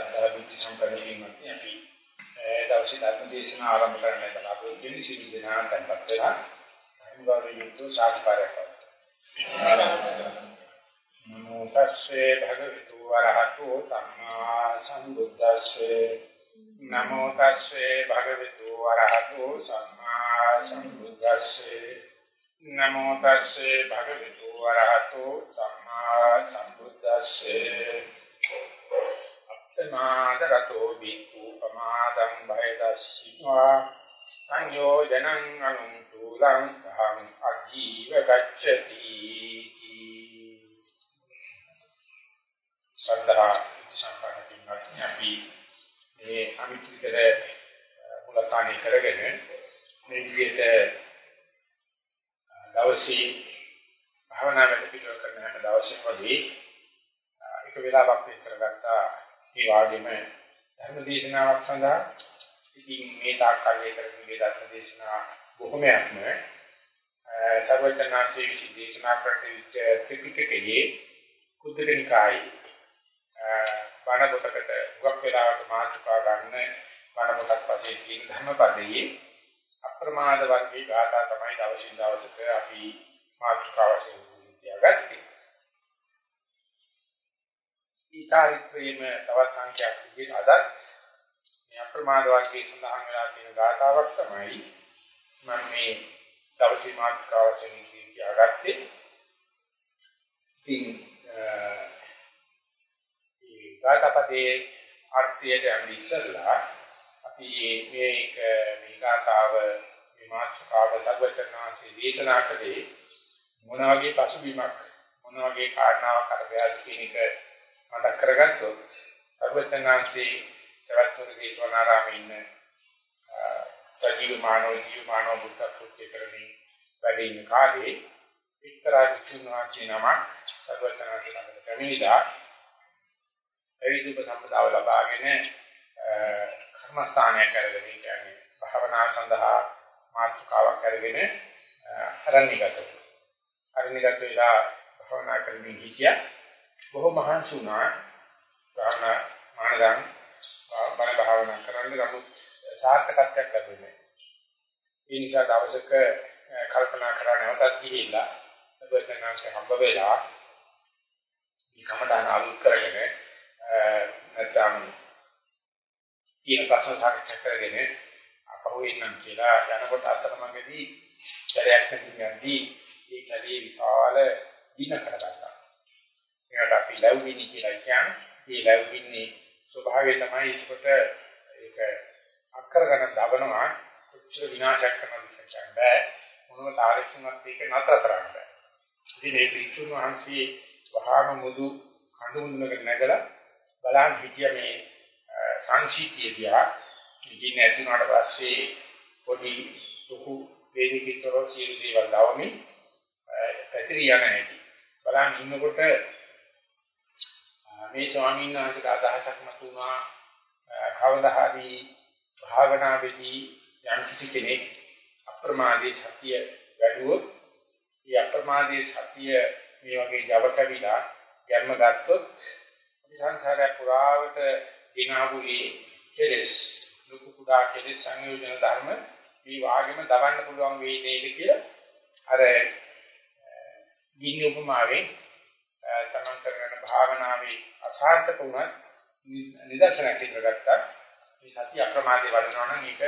ශ්‍රද්ධා බුද්ධ සම්පන්නකීමත් අපි දවසේ ධර්ම දේශනාව ආරම්භ කරන්න බලාපොරොත්තු වෙන සියලු දෙනා tempත් වෙලා අනුගාමී සාධකාරයක් නමෝ තස්සේ භගවතු වරහතු සම්මා සම්බුද්දස්සේ නමෝ තස්සේ භගවතු වරහතු සම්මා සම්බුද්දස්සේ නමෝ තස්සේ භගවතු වරහතු සම්මා සම්බුද්දස්සේ අප්තමාදරතෝ බික්ඛු පමාදං භයදස්සිවා. සංයෝජනං අනුතුලං අහං අජීව ගච්ඡති සද්ධා සම්පන්න පින්වත්නි අපි මේ අමිතිකර මුලතානේ කරගෙන මේ විදිහට දවසේ භාවනා වැඩ පිළිවෙල කරන හැම දවසෙම වගේ එක වෙලාවක් වෙන් කරගත්තා මේ වාගේම ධර්ම දේශනාවක් සඳහා ඉතින් මේ තාක්කල්යේ කරන මේ ධර්ම දේශනා බොහොමයක්ම සර්වඥාන්සේ විසින් දේශනා කරන ත්‍රිපිටකයේ කුද්දකනිකායේ බණ පොතකට ගොක් වෙලාවට මාතෘකා ගන්න බණ පොතක් වශයෙන් තියෙන ධර්මපදයේ අප්‍රමාද වර්ගයේ ගාථා තමයි දවසින් දවසට අපි මාතෘකා වශයෙන් තියාගත්තේ. ඊකාරිත්‍රයේම තවත් සංඛ්‍යාවක් විදිහට අදත් මේ අප්‍රමාද වර්ගයේ සඳහන් වෙලා තියෙන ගාථාවක් තමයි මම මේ දවසේ මාතෘකා වශයෙන් තියාගත්තේ. ඉතින් ගාථාපදයේ අර්ථයට යන්න ඉස්සෙල්ලා අපි මේක මේ ගාථාව මේ මාතෘකාව සර්වචනාංශයේ දේශනා කළේ මොන වගේ පසුබිමක් මොන වගේ කාරණාවක් අරබයාද කියන එක මතක් කරගත්තොත් සර්වචනාංශයේ සවැත්තුරු දීපනාරාමේ ඉන්න සජීව මානව ජීව මානව බුද්ධ කෘත්‍ය කරමින් වැඩ ඉන්න කාලේ එක්තරා විචුණාචි නමක් සර්වචනාංශ ළඟට පැමිණිලා එවිදුප සම්පදාව ලබාගෙන කර්මස්ථානයක් කරගෙන කියන්නේ භාවනා සඳහා මාතෘකාවක් කරගෙන අරණිගත අරණිගත වෙලා භාවනා කරමින් හිටියා. බොහෝ මහන්සි වුණා භාවනා මානදන් බණ භාවනා කරන්න නමුත් සාර්ථකත්වයක් ලැබුණේ ඒ නිසා දවසක කල්පනා කරා නැවතත් ගිහිල්ලා සබතනාංශ හම්බ වෙලා මේ කමඩාන අලුත් කරගෙන නැත්නම් කියන ප්‍රශ්න සාකච්ඡා කරගෙන අපහු ඉන්නම් කියලා යනකොට අතරමඟදී සැරයක් නැතිවදී ඒ කලේ විශාල දින කරගත්තා. ඒකට අපි ලැබුවිනි කියලා කියන්නේ. මේ ලැබුවින්නේ ස්වභාවය තමයි ඒකට ඒක අක්කර ගන්න දවනවා. කොච්චර විනාශයක් කරනවද කියන බෑ. මොනම තාරිකමක් ඒක නතර කරන්න බෑ. ඉතින් ඒ පිටුන් වහන්සේ වහාම මුදු කඳු මුදුනකට නැගලා බලන් හිටිය මේ සංසීතිය දිහා. ඉතින් නැති වුණාට පස්සේ පොඩි ලොකු වේදිකේතර සියලු දේවල් දාවමි පැතිරි යන හැටි. බලන් ඉන්නකොට මේ ස්වාමීන් වහන්සේට අදහසක් මතුණා. කවදා හරි භාවනාවේදී යම් කිසි කෙනෙක් අප්‍රමාදී සතිය වැඩුවොත් ඒ අප්‍රමාදී සතිය මේ වගේ Java කැවිලා යන්න ගත්තොත් සංසාරය පුරාවට දිනාවුගේ කෙලස් ලොකු කුඩා කෙලස් සංයෝජන ධර්ම මේ වාගෙම දවන්න පුළුවන් වෙයි නේද කියලා අර ගිනි උපමාවෙන් තමන් කරන භාවනාවේ අසාර්ථක වුණත් නිදර්ශනයක් ඉදගත්තා මේ සතිය අප්‍රමාදේ වඩනවා නම් ඒක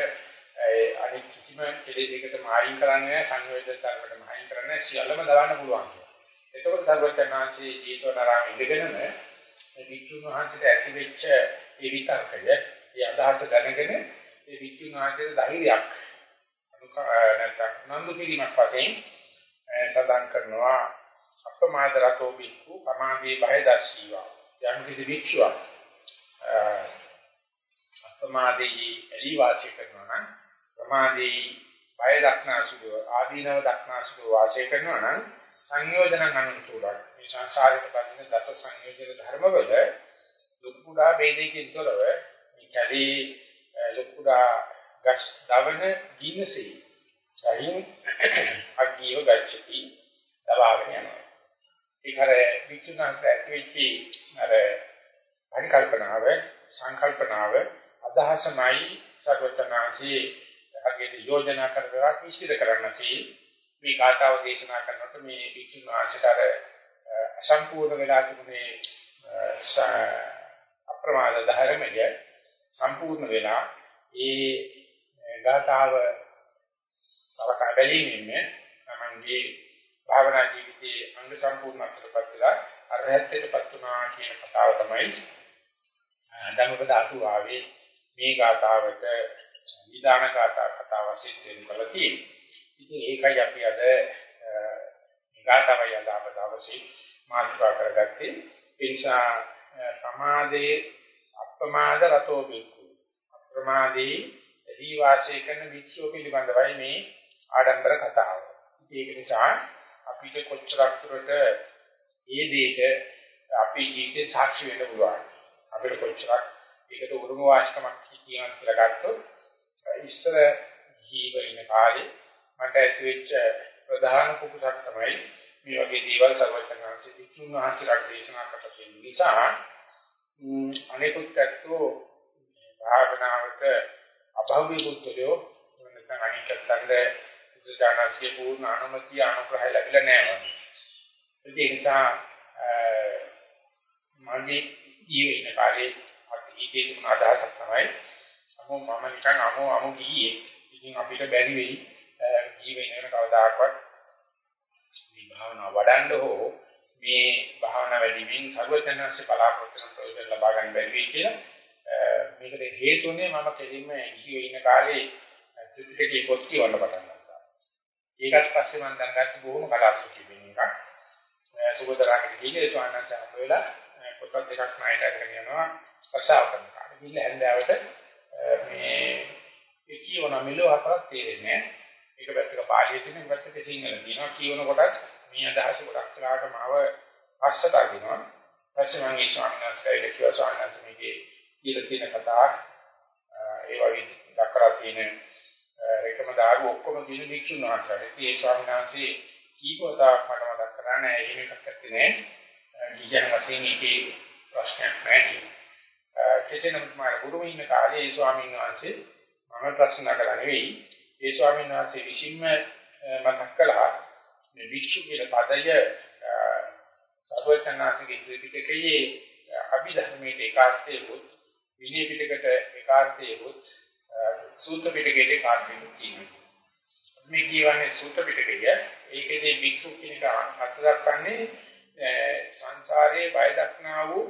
අනිත් කිසිම කෙලෙසයකට මායින් කරන්නේ නැහැ සංයෝජන ධර්මකට මායින් කරන්නේ නැහැ සියල්ලම දවන්න පුළුවන් කියලා. එතකොට සර්වඥාන්සේ ජීතවනාරාම ඉඳගෙනම මේ වික්ෂුන් වහන්සේට ඇති වෙච්ච ඒ විතර්කය, ඒ අදහස දැනගෙන ඒ වික්ෂුන් වහන්සේට ධෛර්යයක් නැත්නම් නන්දු කිරීමක් වශයෙන් සදාන් කරනවා අප්‍රමාද රතෝ බික්ඛු පමාදී බය දස්සීවා. යම් කිසි වික්ෂුවක් අප්‍රමාදී එලි වාසය කරනවා නම් ප්‍රමාදී බය දක්නාසුව ආදීනව දක්නාසුව වාසය කරනවා නම් සංයෝජන අනුතුලක් මේ සංසාරික පදින දස සංයෝජන ධර්මවල ලොකුඩා ભેදයකින් තොරව මේ කලී ලොකුඩා ගස් දවන ගිනසෙයි සහින් අග්ගියව ගච්ඡති දවාගෙන යනවා. ඒකර විචුනාංශ ඇතුල්ටි අර පරිකල්පනාව සංකල්පනාව අදහසමයි සර්වචනාංශී අගේට යෝජනා කරලා නිශ්චිත කරන්නසී. මේ කාතාව දේශනා කරනකොට මේ වික්ෂුන් වහන්සේට අසම්පූර්ණ වෙලා තිබුණේ අප්‍රමාද ධර්මය සම්පූර්ණ වෙලා ඒ ගාතාව සලකා බැලීමෙන් තමන්ගේ භාවනා ජීවිතයේ අංග සම්පූර්ණත්වයටපත් වෙලා අරහත්ත්වයටපත් වුණා කියන කතාව තමයි ධම්මපද අටුවාවේ මේ ගාතාවට විධාන ගාථා කතාව වශයෙන් දෙන්න කළා තියෙන්නේ. ඉතින් ඒකයි අපි අද ගාථාවයි අද අප දවසේ මාතෘකා කරගත්තේ. ඒ නිසා ප්‍රමාදයේ අප්‍රමාද රතෝ බික්කු. අප්‍රමාදී දී වාසය කරන භික්ෂුව පිළිබඳවයි මේ ආඩම්බර කතාව. ඒක නිසා අපිට කොච්චරක් දුරට ඒ දෙයට අපේ ජීවිතේ සාක්ෂි වෙන්න පුළුවන්. අපිට කොච්චරක් ඒකට උරුම වාස්කමක් කියනවා කියලා ගත්තොත් ඉස්සර ජීව ඉන්න කාලේ මට ඇතිවෙච්ච ප්‍රධාන කුකුසක් තමයි මේ වගේ දේවල් සර්වඥාන්සේ වික්ෂුන් වහන්සේලාට දේශනා කරලා තියෙන නිසා අනෙකුත් ඇත්තෝ භාවනාවට අභව්‍ය බුද්ධලෝ නැත්නම් අනිකත්තන්ගේ බුදුදානසිය පූර්ණ අනුමැතිය අනුග්‍රහය ලැබිලා නැහැ. ඒ නිසා මගේ ජීවේ ඉන්න කාලේ අපි ඊටේ තිබුණ අදහසක් තමයි අමෝ මම නිකන් අමෝ අමෝ ගියේ. ඉතින් අපිට බැරි වෙයි ජීවේ ඉන්න කවදාකවත් මේ භාවනාව වඩන්න හෝ මේ භාවනා වැඩිමින් සර්වඥාන්සේ බලාපොරොත්තු වෙන ප්‍රයෝජන ලබා ගන්න බැරි වෙයි කියලා මේකට හේතුනේ මම කෙලින්ම ජීවේ ඉන්න කාලේ ත්‍රිපිටකයේ පොත් කියවන්න පටන් ගත්තා. ඒකත් පස්සේ මම දැන් ගත්ත බොහොම කලාත්මක වෙන එකක්. සුබතරාගේ කීලේ ස්වාමීන් වහන්සේ වෙලා පොත් දෙකක් ණයට අරගෙන යනවා ප්‍රසාව කරනවා. ගිහින් හැන්දෑවට මේ ඒ කියවන මෙලෝ හතරක් තේරෙන්නේ නැහැ. එක පැත්තක පාලිය තියෙන එක පැත්තක සිංහල තියෙනවා. කියවන කොටත් මේ අදහස ගොඩක් කලාවට මාව පස්සට අදිනවා. පස්සේ මම මේ ස්වාමීන් වහන්සේට කිව්වා ස්වාමීන් වහන්සේ මේකේ කියලා තියෙන කතා ඒ වගේ දක්වලා තියෙන රේකම දාරු ඔක්කොම තියෙන භික්ෂුන් වහන්සේට. ඒ ස්වාමීන් වහන්සේ කීපවතාවක් මට මතක් කරා නෑ එහෙම එකක් නැත්තේ නෑ. ගියන වශයෙන් ඒකේ ප්‍රශ්නයක් නැහැ. කෙසේ නමුත් මම ගුරුම ඉන්න කාලේ ඒ ස්වාමීන් වහන්සේ මම ප්‍රශ්න කරලා නෙවෙයි ඒ ස්වාමීන් වහන්සේ විසින්ම මතක් කළා මේ භික්ෂු කියලා පදය සර්වඥාන්සේගේ ත්‍රිපිටකයේ අභිධර්මයේ ඒකාර්ථයේ වුත් විනය පිටකට ඒකාර්ථයේ වුත් සූත්‍ර පිටකයේ ඒකාර්ථයේ තියෙනවා. මේ කියවන්නේ සූත්‍ර පිටකය ඒකේදී භික්ෂු කියන එක අර්ථ දක්වන්නේ සංසාරයේ බය දක්නා වූ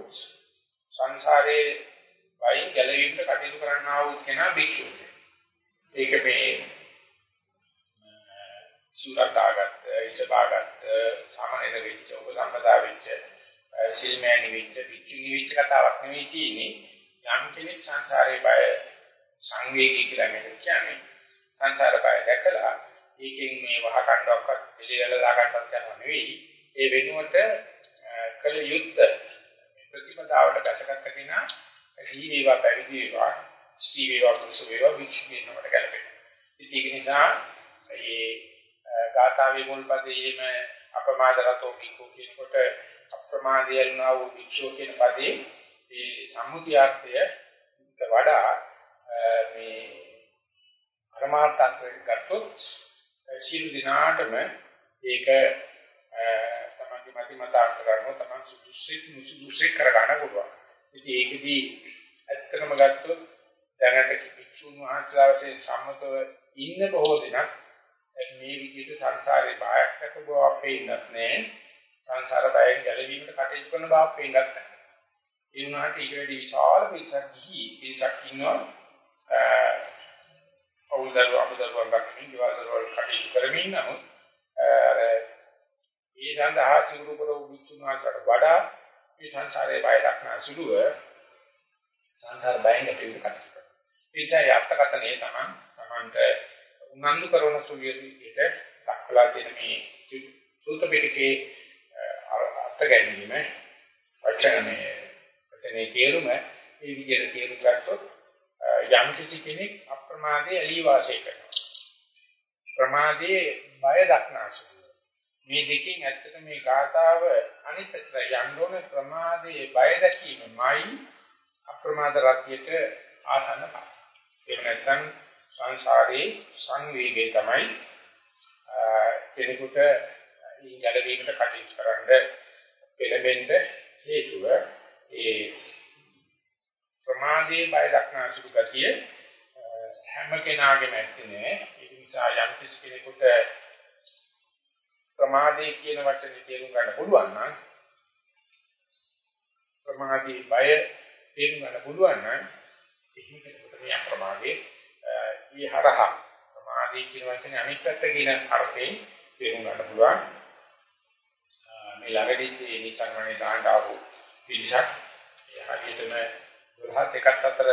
සංසාරයේ බයින් ගැලවීමට කටයුතු කරන්නා වූ කෙනා භික්ෂුව. ඒක මේ සූරතාගත්, ඉසබාගත්, සාමාන්‍ය වෙච්ච, උපසම්පදා වෙච්ච, සිල්මෑණි වෙච්ච, භික්ෂුණී වෙච්ච කතාවක් නෙවෙයි තියෙන්නේ. යම් කෙනෙක් සංසාරයේ බය සංවේගී කියලා මේක කියන්නේ. සංසාර බය දැකලා ඒකෙන් මේ වහකණ්ඩක්වත් පිළිවෙලලා ගන්නවත් යනවා නෙවෙයි. ඒ වෙනුවට කල යුද්ධ ප්‍රතිපදාවට දැසගත කෙනා ජී වේවා පැවිදි වේවා ස්ත්‍රී වේවා පුරුෂ වේවා වික්ෂ වෙනවට ගැලපෙනවා. ඉතින් ඒක නිසා මේ ගාථාවේ මුල් පදයේම අපමාදරතෝ පිකෝ කියනකොට අප්‍රමාදයල්නා වූ වික්ෂෝ කියන පදේ මේ සම්මුතියාර්ථය වඩා මේ පරමාර්ථයක් ගත්තොත් සියලු දිනාටම ඒක තමන්ගේ මති මතාන්ත කරනවා තමන් සුදුසුෙක් මුසුදුසුෙක් කරගන්න පුළුවන්. ඉතින් ඒකෙදී ඇත්තටම ගත්තොත් දැනට කිච්චුන් වහන්සේලා වශයෙන් සම්මතව ඉන්න බොහෝ දෙනෙක් මේ විදිහට සංසාරේ බයක් නැත බව අපේ ඉන්නත් නෑ. සංසාර බයෙන් ගැලවීමට කටයුතු කරන බව අපේ ඉන්නත් නෑ. ඒ වුණාට ඊට වැඩි විශාල පිරිසක් ගිහි පිරිසක් ඉන්නවා. අවුල්දරු අපදරුවන් දක්මින් විවාදවල කටයුතු කරමින් නමුත් අර ඒ සඳහා සිවුරු කර උච්චුනාකට වඩා මේ සංසාරයේ බය දක්නා සුළුව සංසාර බයෙන් කටයුතු කරනවා. ඒ නිසා යත්තකතනේ තමයි තමන්ට උනන්දු කරන සුළුවිදිහට දක්වලා තියෙන මේ සූත පිටකේ අර්ථ ගැනීම වචනේ වචනේ තේරුම ඒ විදිහට තේරුම් ගත්තොත් යම් කිසි කෙනෙක් අප්‍රමාදයේ ඇලී වාසය කරනවා. ප්‍රමාදයේ බය දක්නාසු. මේ දෙකෙන් ඇත්තට මේ ගාථාව අනිත් පැත්තට යන්න ඕන ප්‍රමාදයේ බය දැකීමයි අප්‍රමාද රතියට ආසන්න පාර. එහෙම නැත්නම් සංසාරේ සංවේගය තමයි කෙනෙකුට ගැළවීමට කටයුතු කරන්න පෙළඹෙන්න හේතුව ඒ ප්‍රමාදයේ බය දක්නා සුළු ගතිය හැම කෙනාගේම ඇත්තේ නෑ. ඒ නිසා යම් කිසි කෙනෙකුට ප්‍රමාදයේ කියන වචනේ තේරුම් ගන්න පුළුවන් නම් ප්‍රමාදී බය තේරුම් ගන්න පුළුවන් නම් එහෙම කෙනෙකුට මේ අප්‍රමාදයේ ඊහරහ ප්‍රමාදී කියන වචනේ අනිත් පැත්ත කියන අර්ථයෙන් තේරුම් ගන්න පුළුවන්. මේ ළඟදී මේ නිසංගණේ දාන්න ආපු පිරිසක් ඒ හරියටම 12ත් එකත් අතර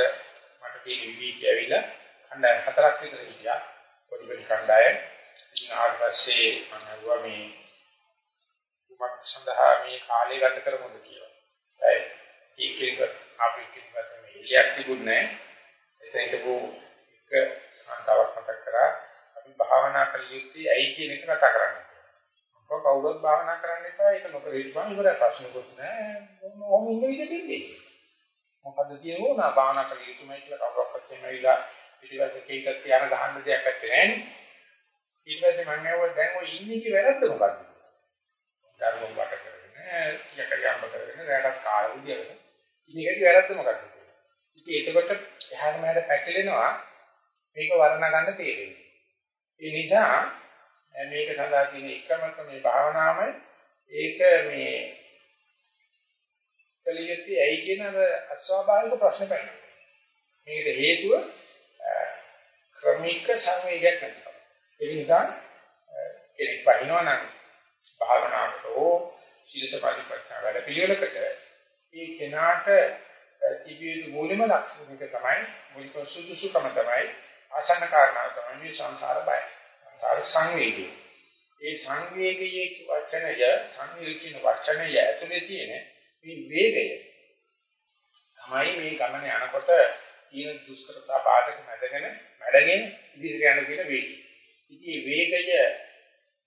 මට තියෙන විවිධ ඇවිල්ලා කණ්ඩායම් හතරක් විතර හිටියා පොඩි පොඩි කණ්ඩායම් ඉතින් ආවට පස්සේ මම අහුවා මේ කුමක් සඳහා මේ කාලය ගත කරමුද කියලා. ඒ ඒකෙක අපි කිව්වට මේ ඉලියක් තිබුණේ නැහැ. එතනට බෝ එක සංතාවක් මතක් කරා අපි භාවනා කළ යුත්තේ ඇයි කියන එක කතා කරන්නේ. ඔබ කවුරුත් භාවනා කරන්න එපා ඒක නොකර ඉන්න ඉවරයි ප්‍රශ්නකුත් නැහැ. මොහොම ඉන්න විදිහට මොකද තියෙන්නේ ඕනා භාවනා කළ යුතුමයි කියලා කවුරක්වත් කියනවිලා පිටිපස්සේ කීකත් තියන ගහන්න දෙයක් නැත්තේ නෑනේ. ඊට පස්සේ මම නෑව දැන් ඔය ඉන්නේ කි වැරද්ද මොකද්ද? ධර්මම් වට කරගෙන යක යම්බ කරගෙන රැටක් කාලෙ උදියගෙන ඉන්නේ කි වැරද්ද මොකද්ද? ඉතින් එතකොට එහාට මෙහාට පැටලෙනවා මේක වර්ණ ගන්න තේරෙන්නේ. ඒ නිසා මේක සඳහා තියෙන එකම මේ භාවනාවයි ඒක මේ කලියති ඇයි කියන අර අස්වාභාවික ප්‍රශ්න පැනනවා. මේකට හේතුව ක්‍රමික සංවේගයක් නැතිකම. ඒ නිසා කෙනෙක් වහිනවා නම් භාවනාවට හෝ සීලසපාදිපත්ත වැඩ පිළිවෙලකට ඒ කෙනාට තිබිය යුතු මූලිකම ලක්ෂණයක තමයි මූලික සුදුසුකම තමයි ආසන්න කාරණා තමයි මේ සංසාර බය. සංසාර සංවේගය. ඒ සංවේගයේ වචනය සංවේග කියන වචනය ඇතුලේ තියෙන මේ වේගය තමයි මේ ගමන යනකොට තියෙන දුෂ්කරතා බාධක මැදගෙන මැඩගෙන ඉදිරියට යන කියන වේගය. ඉතින් මේ වේගය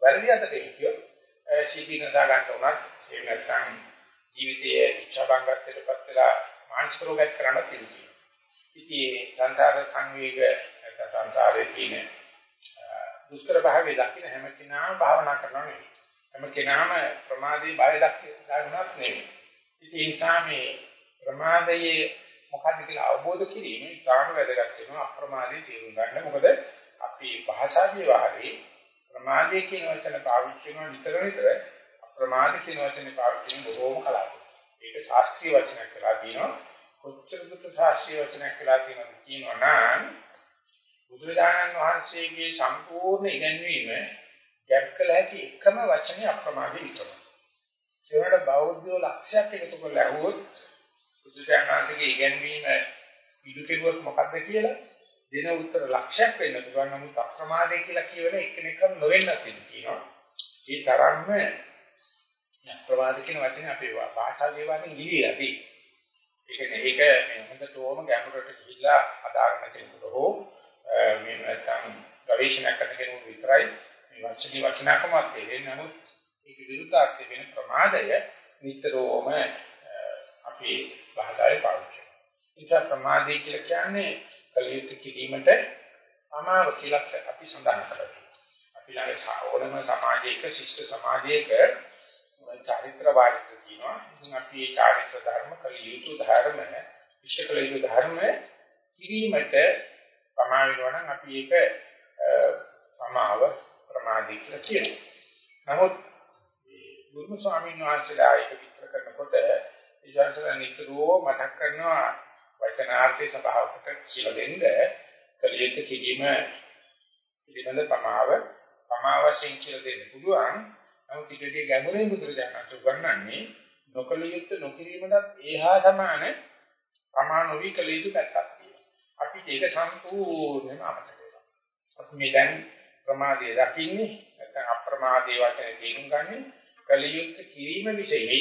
වැරදි අතට හිටියොත් සීතීනසා ගන්න උනත් ඒ නැත්තම් ජීවිතයේ ඉච්ඡාබංගත්වයටපත් වෙලා මානසික රෝගයක් කරන්න තියෙනවා. ඉතින් සංසාර සංවේග නැත්නම් සංසාරයේ තියෙන දුෂ්කර භාවයේ දකින්න හැම කෙනාම භාවනා කරනවා නෙවෙයි. හැම කෙනාම ප්‍රමාදී බය දක්වන්නත් නෙවෙයි. ඉතින් ඒ නිසා මේ ප්‍රමාදයේ මොකද්ද කියලා අවබෝධ කිරීම ඉතාම වැදගත් වෙනවා අප්‍රමාදී තේරුම් ගන්න. මොකද අපි භාෂා විවාහයේ ප්‍රමාදයේ කියන වචන පාවිච්චි කරන විතර විතර අප්‍රමාද කියන වචනේ පාවිච්චි කරන බොහෝම කලාතුරකින්. ඒක ශාස්ත්‍රීය වචනයක් කියලා කියනවා. කොච්චර දුරට ශාස්ත්‍රීය වචනයක් කියලා කියනවද කියනවා නම් බුදුරජාණන් වහන්සේගේ සම්පූර්ණ ඉගැන්වීම ගැප් කළ හැකි එකම වචනේ අප්‍රමාදී විතරයි. ඒකට බෞද්ධ ලක්ෂයක් එකතු කරලා ඇහුවොත් බුදුරජාණන්සේගේ ඉගැන්වීම ඉදු කෙරුවොත් මොකද්ද කියලා දෙන උත්තර ලක්ෂයක් වෙන්න පුළුවන් නමුත් අප්‍රමාදේ කියලා කියවල එක්කෙනෙක්ම නොවෙන්නත් තියෙනවා. ඒ තරම්ම අප්‍රමාද කියන වචනේ අපේ භාෂා දේවාලෙන් ගිලිලා තියෙනවා. ඒ කියන්නේ ඒක මේ හොඳටම ගැඹුරට ගිහිල්ලා අදාළම කෙනෙකුට හෝ මේ නැත්තම් ගවේෂණය කරන කෙනෙකුට විතරයි මේ වචනේ වචනකමක් තේරෙන්නේ. නමුත් ඒක විරුද්ධාර්ථ වෙන ප්‍රමාදය නිතරම අපේ භාෂාවේ පාවිච්චි කරනවා. නිසා ප්‍රමාදය කියලා කියන්නේ කලියුත් කිරීමට අමාව කියලා අපි සඳහන් කරලා අපි ළඟ ඕනම සමාජයක ශිෂ්ට සමාජයක චාරිත්‍ර වාරිත්‍ර කියනවා. ඉතින් අපි මේ චාරිත්‍ර ධර්ම කලියුතු ධර්ම ඉෂ්ට කලියුතු ධර්ම කිරීමට ප්‍රමා වෙනවා නම් අපි ඒක සමාව ප්‍රමාදී කියලා කියනවා. නමුත් ගුරු ස්වාමීන් වහන්සේලා ඒක විස්තර කරනකොට ඉජාසලා නිතරම මතක් කරනවා වචනාර්ථයේ ස්වභාවකට කියලා දෙන්න කලියුත් කිරීම පිළිබඳ ප්‍රමාව ප්‍රමාවශයෙන් කියලා දෙන්න පුළුවන්. නමුත් ඊටදී ගැඹුරින් බුදුරජාණන් උගන්වන්නේ නොකල යුත්තේ නොකිරීමටත් ඒහා සමාන ප්‍රමාණ නොවි කල යුතු පැත්තක් තියෙනවා. අපි ඒක සම්පූර්ණයෙන්ම අමතක කරනවා. අපි මේ දැන් ප්‍රමාදයේ දකින්නේ නැත්නම් අප්‍රමාදයේ වචනේ තේරුම් ගන්නේ කල යුත්තේ කිරීම විශේෂයි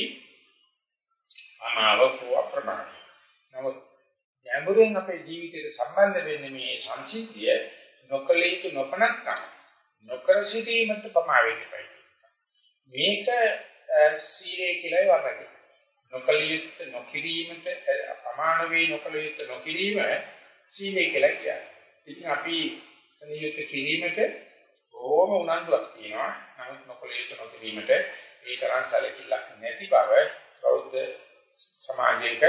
අමාව හෝ අප්‍රමාද. නමුත් ගැඹුරින් අපේ ජීවිතයට සම්බන්ධ වෙන්නේ මේ සංසිද්ධිය නොකල යුතු නොපනක්කම් නොකර සිටීමට පමා වෙන්න බෑ. මේක සීලය කියලා වර්ණනය නොකලියුත් නොකිරීමට ප්‍රමාණ වේ නොකලියුත් නොකිරීම සීලය කියලා කියන්නේ. ඉතින් අපි නියුත් කිරීමට ඕම උනන්දුවක් තියෙනවා. නමුත් නොකලියුත් නොකිරීමට ඒ තරම් සැලකිල්ලක් නැති බව බෞද්ධ සමාජයක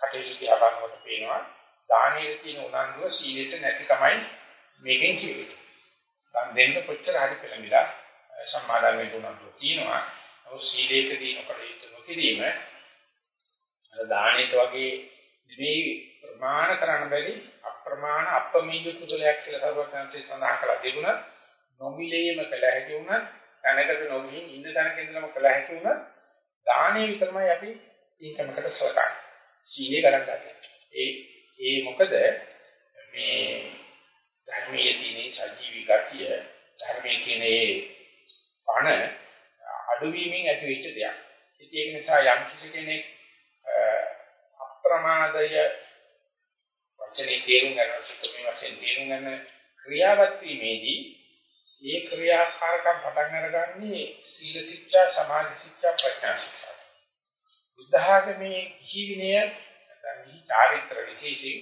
කටයුතු දිහා බලනකොට පේනවා. දානයේ තියෙන උනන්දුව සීලෙට නැතිකමයි මේකෙන් කියන්නේ. දන් දෙන්න කොච්චර හරි පෙළඹිලා සම්මාදන් වෙන්න උනන්දුව තියෙනවා. නමුත් සීලේකදී නොකලියුත් නොකිරීම අර දානෙට වගේ නෙමෙයි ප්‍රමාණ කරන්න බැරි අප්‍රමාණ අපමීජ කුසලයක් කියලා සර්වඥාන්සේ සඳහන් කළා තිබුණා. නොමිලේම කළ හැකි වුණත් තැනකට නොගිහින් ඉන්න තැනක ඉඳලම කළ හැකි වුණත් දානේ විතරමයි අපි ඊකමකට සලකන්නේ. සීලේ ගණන් ගන්න. ඒ ඒ මොකද මේ ධර්මයේ තියෙන සජීවී ගතිය ධර්මයේ තියෙන පණ අඩුවීමෙන් ඇති වෙච්ච දෙයක්. ඉතින් ඒක නිසා යම් කිසි කෙනෙක් අප්‍රමාදය වචනේ තේරුම් ගන්න සුතමේ වශයෙන් තේරුම් ගන්න ක්‍රියාවත් වීමේදී ඒ ක්‍රියාකාරකම් පටන් අරගන්නේ සීල ශික්ෂා සමාධි ශික්ෂා ප්‍රඥා ශික්ෂා. බුද්ධ학මේ ජීවිනය නැත්නම් චාරිත්‍ර විශේෂයෙන්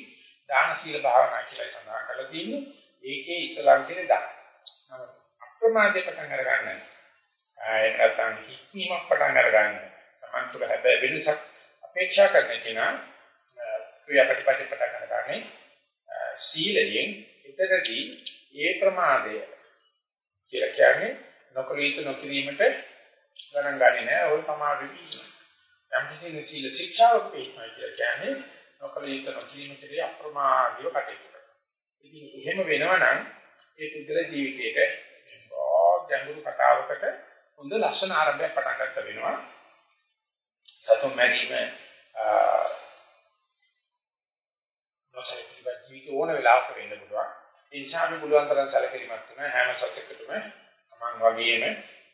දාන සීල භාවනා කියලා සඳහන් කරලා තියෙන්නේ ඒකේ ඉස්සලම් කියන දාන. අප්‍රමාදයේ පටන් අරගන්න. ඒක නැත්නම් හික්මීමක් පටන් අරගන්න. Taman තුළ හැබැයි වෙනසක් අපේක්ෂා කරන කෙනා ක්‍රියාපටිපටි පටන් අරගන්නේ සීලයෙන් එතනදී ඒ ප්‍රමාදය කියලා කියන්නේ නොකලිත නොකිරීමට ගණන් ගන්නේ නැහැ. ඔය පමා වෙවි. යම් කිසි සීල ශික්ෂාවක් පිටමයි කියලා කියන්නේ නොකලිත නොකිරීමේදී අප්‍රමාදීව කටයුතු කරනවා. ඉතින් එහෙම වෙනවනම් ඒ පුද්ගල ජීවිතේට ගැඹුරු කතාවකට හොඳ ලස්සන ආරම්භයක් පටන් ගන්න වෙනවා. සතුන් මැරීම නොසලකීම ජීවිත ඕන වෙලාවක වෙන්න පුළුවන්. ඒ නිසා අපි පුළුවන් තරම් සැලකිලිමත් වෙන හැම සත්‍යකටම Taman වගේම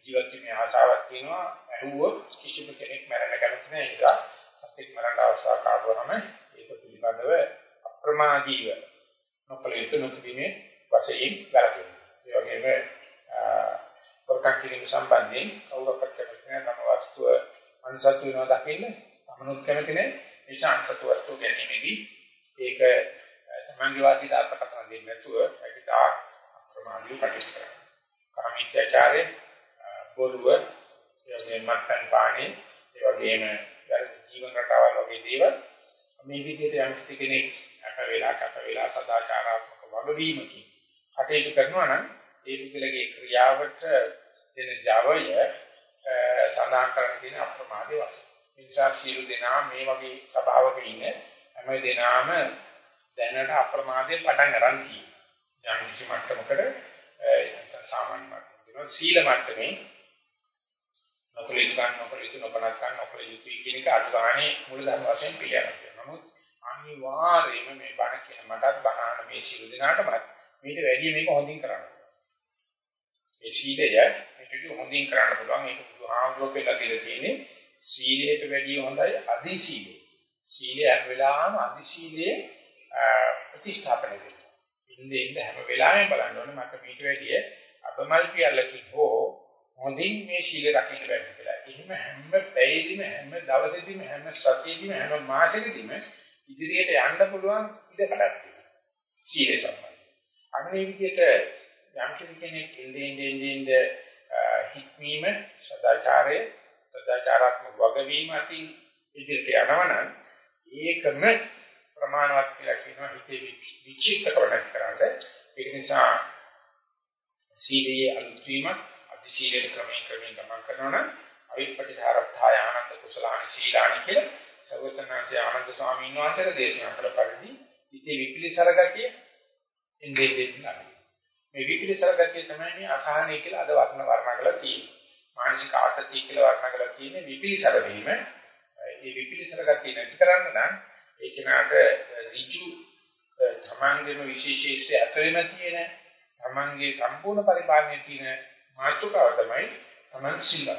ජීවත් වීමේ ආශාවක් තියෙනවා. ඇහුවොත් කිසිම කෙනෙක් මැරෙන්න කැමති නැහැ. ඒ නිසා සත්‍යෙක් මරන්න අවස්ථාවක් ආවම ඒක පිළිබඳව අප්‍රමාදීව නොකලිත නොකිරීමේ වශයෙන් වැළකෙනවා. ඒ වගේම වරකක් කිරීම සම්බන්ධයෙන් කවුරක්වත් කැමති නැහැ තම වස්තුව අනුසතු වෙනවා දකින්න. තමනුත් කැමති නැහැ. ඒ නිසා අනුසතු වස්තුව ගැනීමේදී ඒක තමන්ගේ වාසියට අර්ථකථන දෙන්නේ නැතුව ඒකට අප්‍රමාදීව කටයුතු කරනවා. කාමීත්‍යචාරේ බොරුව එන්නේ මත්පැන් පානේ ඒ වගේම ජීවන රටාවල් වගේ දේවල් මේ විදිහට යම් කෙනෙක් අප වේලා කප වේලා සදාචාරාත්මක වගවීමකින් කටයුතු කරනවා නම් ඒ පුද්ගලගේ ක්‍රියාවට දෙන ජවය සඳහන් කරන්න තියෙන අප්‍රමාදයේ වශයෙන්. ඒ නිසා සියලු දෙනා මේ වගේ සභාවක ඉන්න හැම දෙනාම දැනට අප්‍රමාදයේ පටන් ගන්න තියෙනවා. යම් කිසි මට්ටමකට සාමාන්‍ය මට්ටමක සීල මට්ටමේ නොකලිත ගන්න නොකලිත නොකනක් ගන්න නොකලිත කියන එක අනුගානේ මූල ධර්ම වශයෙන් පිළිගන්නවා. නමුත් අනිවාර්යයෙන්ම මේ බණ කියන මටත් බහන මේ සීල දෙනාටමත් මේට වැඩි මේක හොඳින් කරන්න. මේ සීලය මේක හොඳින් කරන්න පුළුවන්. මේක බුදුහාමුදුරුවෝ කියලා දීලා තියෙන්නේ සීලයට වැඩිය හොඳයි අදි සීලය. සීලය හැම වෙලාවෙම අදි සීලයේ ප්‍රතිස්ථාපනය වෙනවා. ඉන්නේ ඉන්න හැම වෙලාවෙම බලන්න ඕනේ මට මේක වැඩිය අබමල් පියල්ලකින් හෝ හොඳින් මේ සීල රකින්න බැහැ කියලා. එහෙම හැම පැයෙදිම හැම දවසෙදිම හැම සතියෙදිම හැම මාසෙකදීම ඉදිරියට යන්න පුළුවන් ඉඩ කඩක් තියෙනවා. සීල සම්බන්ධ. අන්නේ විදිහට යම් කෙනෙක් ඉන්නේ ඉන්නේ ඉන්නේ හික්මීම සදාචාරයේ සදාචාරාත්මක වගවීම අතින් ඉදිරියට යනවනම් ඒකම ප්‍රමාණවත් කියලා කියනවා හිතේ විචිත්තකමක් කරන්නේ ඒක නිසා සීලයේ අනුත්වීමක් අධි සීලයේ ක්‍රමයෙන් ක්‍රමයෙන් ගමන් කරනවා නම් අවිපටිධාරත්ථාය ආනන්ද කුසලානි සීලානි කියලා සර්වතනාංශය ආනන්ද ස්වාමීන් වහන්සේලා දේශනා කළ පරිදි හිතේ විපිලිසර ගතිය එන්නේ දෙන්නා. මේ විපිලිසර ගතිය තමයි මේ අසහනය කියලා අද වර්ණ වර්ණ කරලා තියෙන්නේ. මානසික ආතතිය කියලා වර්ණ කරලා තියෙන්නේ විපිලිසර වීම. ඒ විපිලිසර ගතිය නැති කරන්න නම් ඒ කෙනාට ඍජු තමන්ගේම විශේෂීස්ත්‍ය ඇතුළෙම තියෙන තමන්ගේ සම්පූර්ණ පරිපාලනයේ තියෙන මාතෘකාව තමයි තමන් සීලය.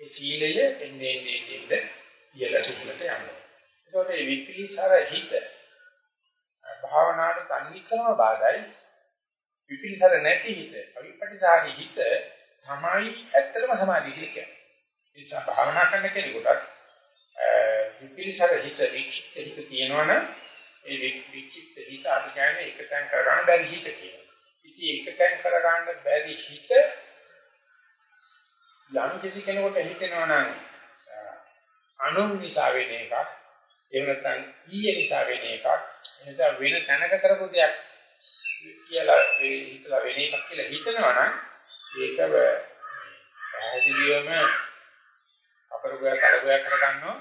ඒ සීලය එන්නේ එන්නේ එන්නේ ඉහළට ඉහළට යනවා. ඒකට මේ විපිලිසර හිත භාවනාවට තනිකරම බාධායි. විපිලිසර නැති හිත, අවිපටිසාරි හිත තමයි ඇත්තටම සමාධිය කියන්නේ. ඒ නිසා භාවනා කරන කෙනෙකුට විපිලිසර හිත වික්ෂිප්ත හිත තියෙනවනම් ඒ වික්ෂිප්ත හිත අපි කියන්නේ එකතෙන් කරගන්න බැරි හිත කියලා. ඉතින් එකතෙන් කරගන්න බැරි හිත යම් කිසි කෙනෙකුට හිතෙනවනම් අනුන් නිසා වෙන එකක් එහෙම නැත්නම් ඊයේ නිසා වෙන එකක් එනිසා වෙන තැනක කරපු දෙයක් කියලා හිතලා වෙන එකක් කියලා හිතනවනම් ඒක පැහැදිලිවම අපරගය කලගය කරගන්නවා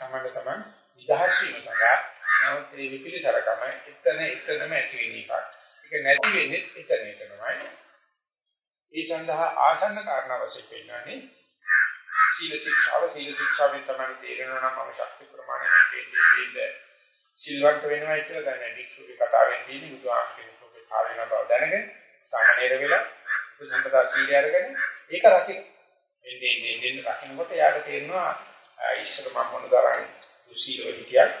තමයි තමයි නිදහස් වීම සඳහා නමුත් මේ විපිලිසරකම එතන එතනම ඇති වෙන එකක්. ඒක නැති වෙන්නේ එතන එතනමයි. ඒ සඳහා ආසන්න කාරණා වශයෙන් පෙන්නන්නේ සීල ශික්ෂාව සීල ශික්ෂාවෙන් තමයි තේරෙනවා නම් මම ශක්ති ප්‍රමාණය දෙන්නේ සිල්වන්ත වෙනවා කියලා දැන් වික්ෂුගේ කතාවෙන් තියෙන බුදුආගමේ කාලේන බව දැනගෙන සාමනීර වෙලා උපසම්පදා සීලය අරගෙන ඒක රකින්න. එන්නේ එන්නේ එන්නේ රකින්නකොට යාට තේරෙනවා ඉස්සර මම මොන තරම් දුසීලව හිටියක්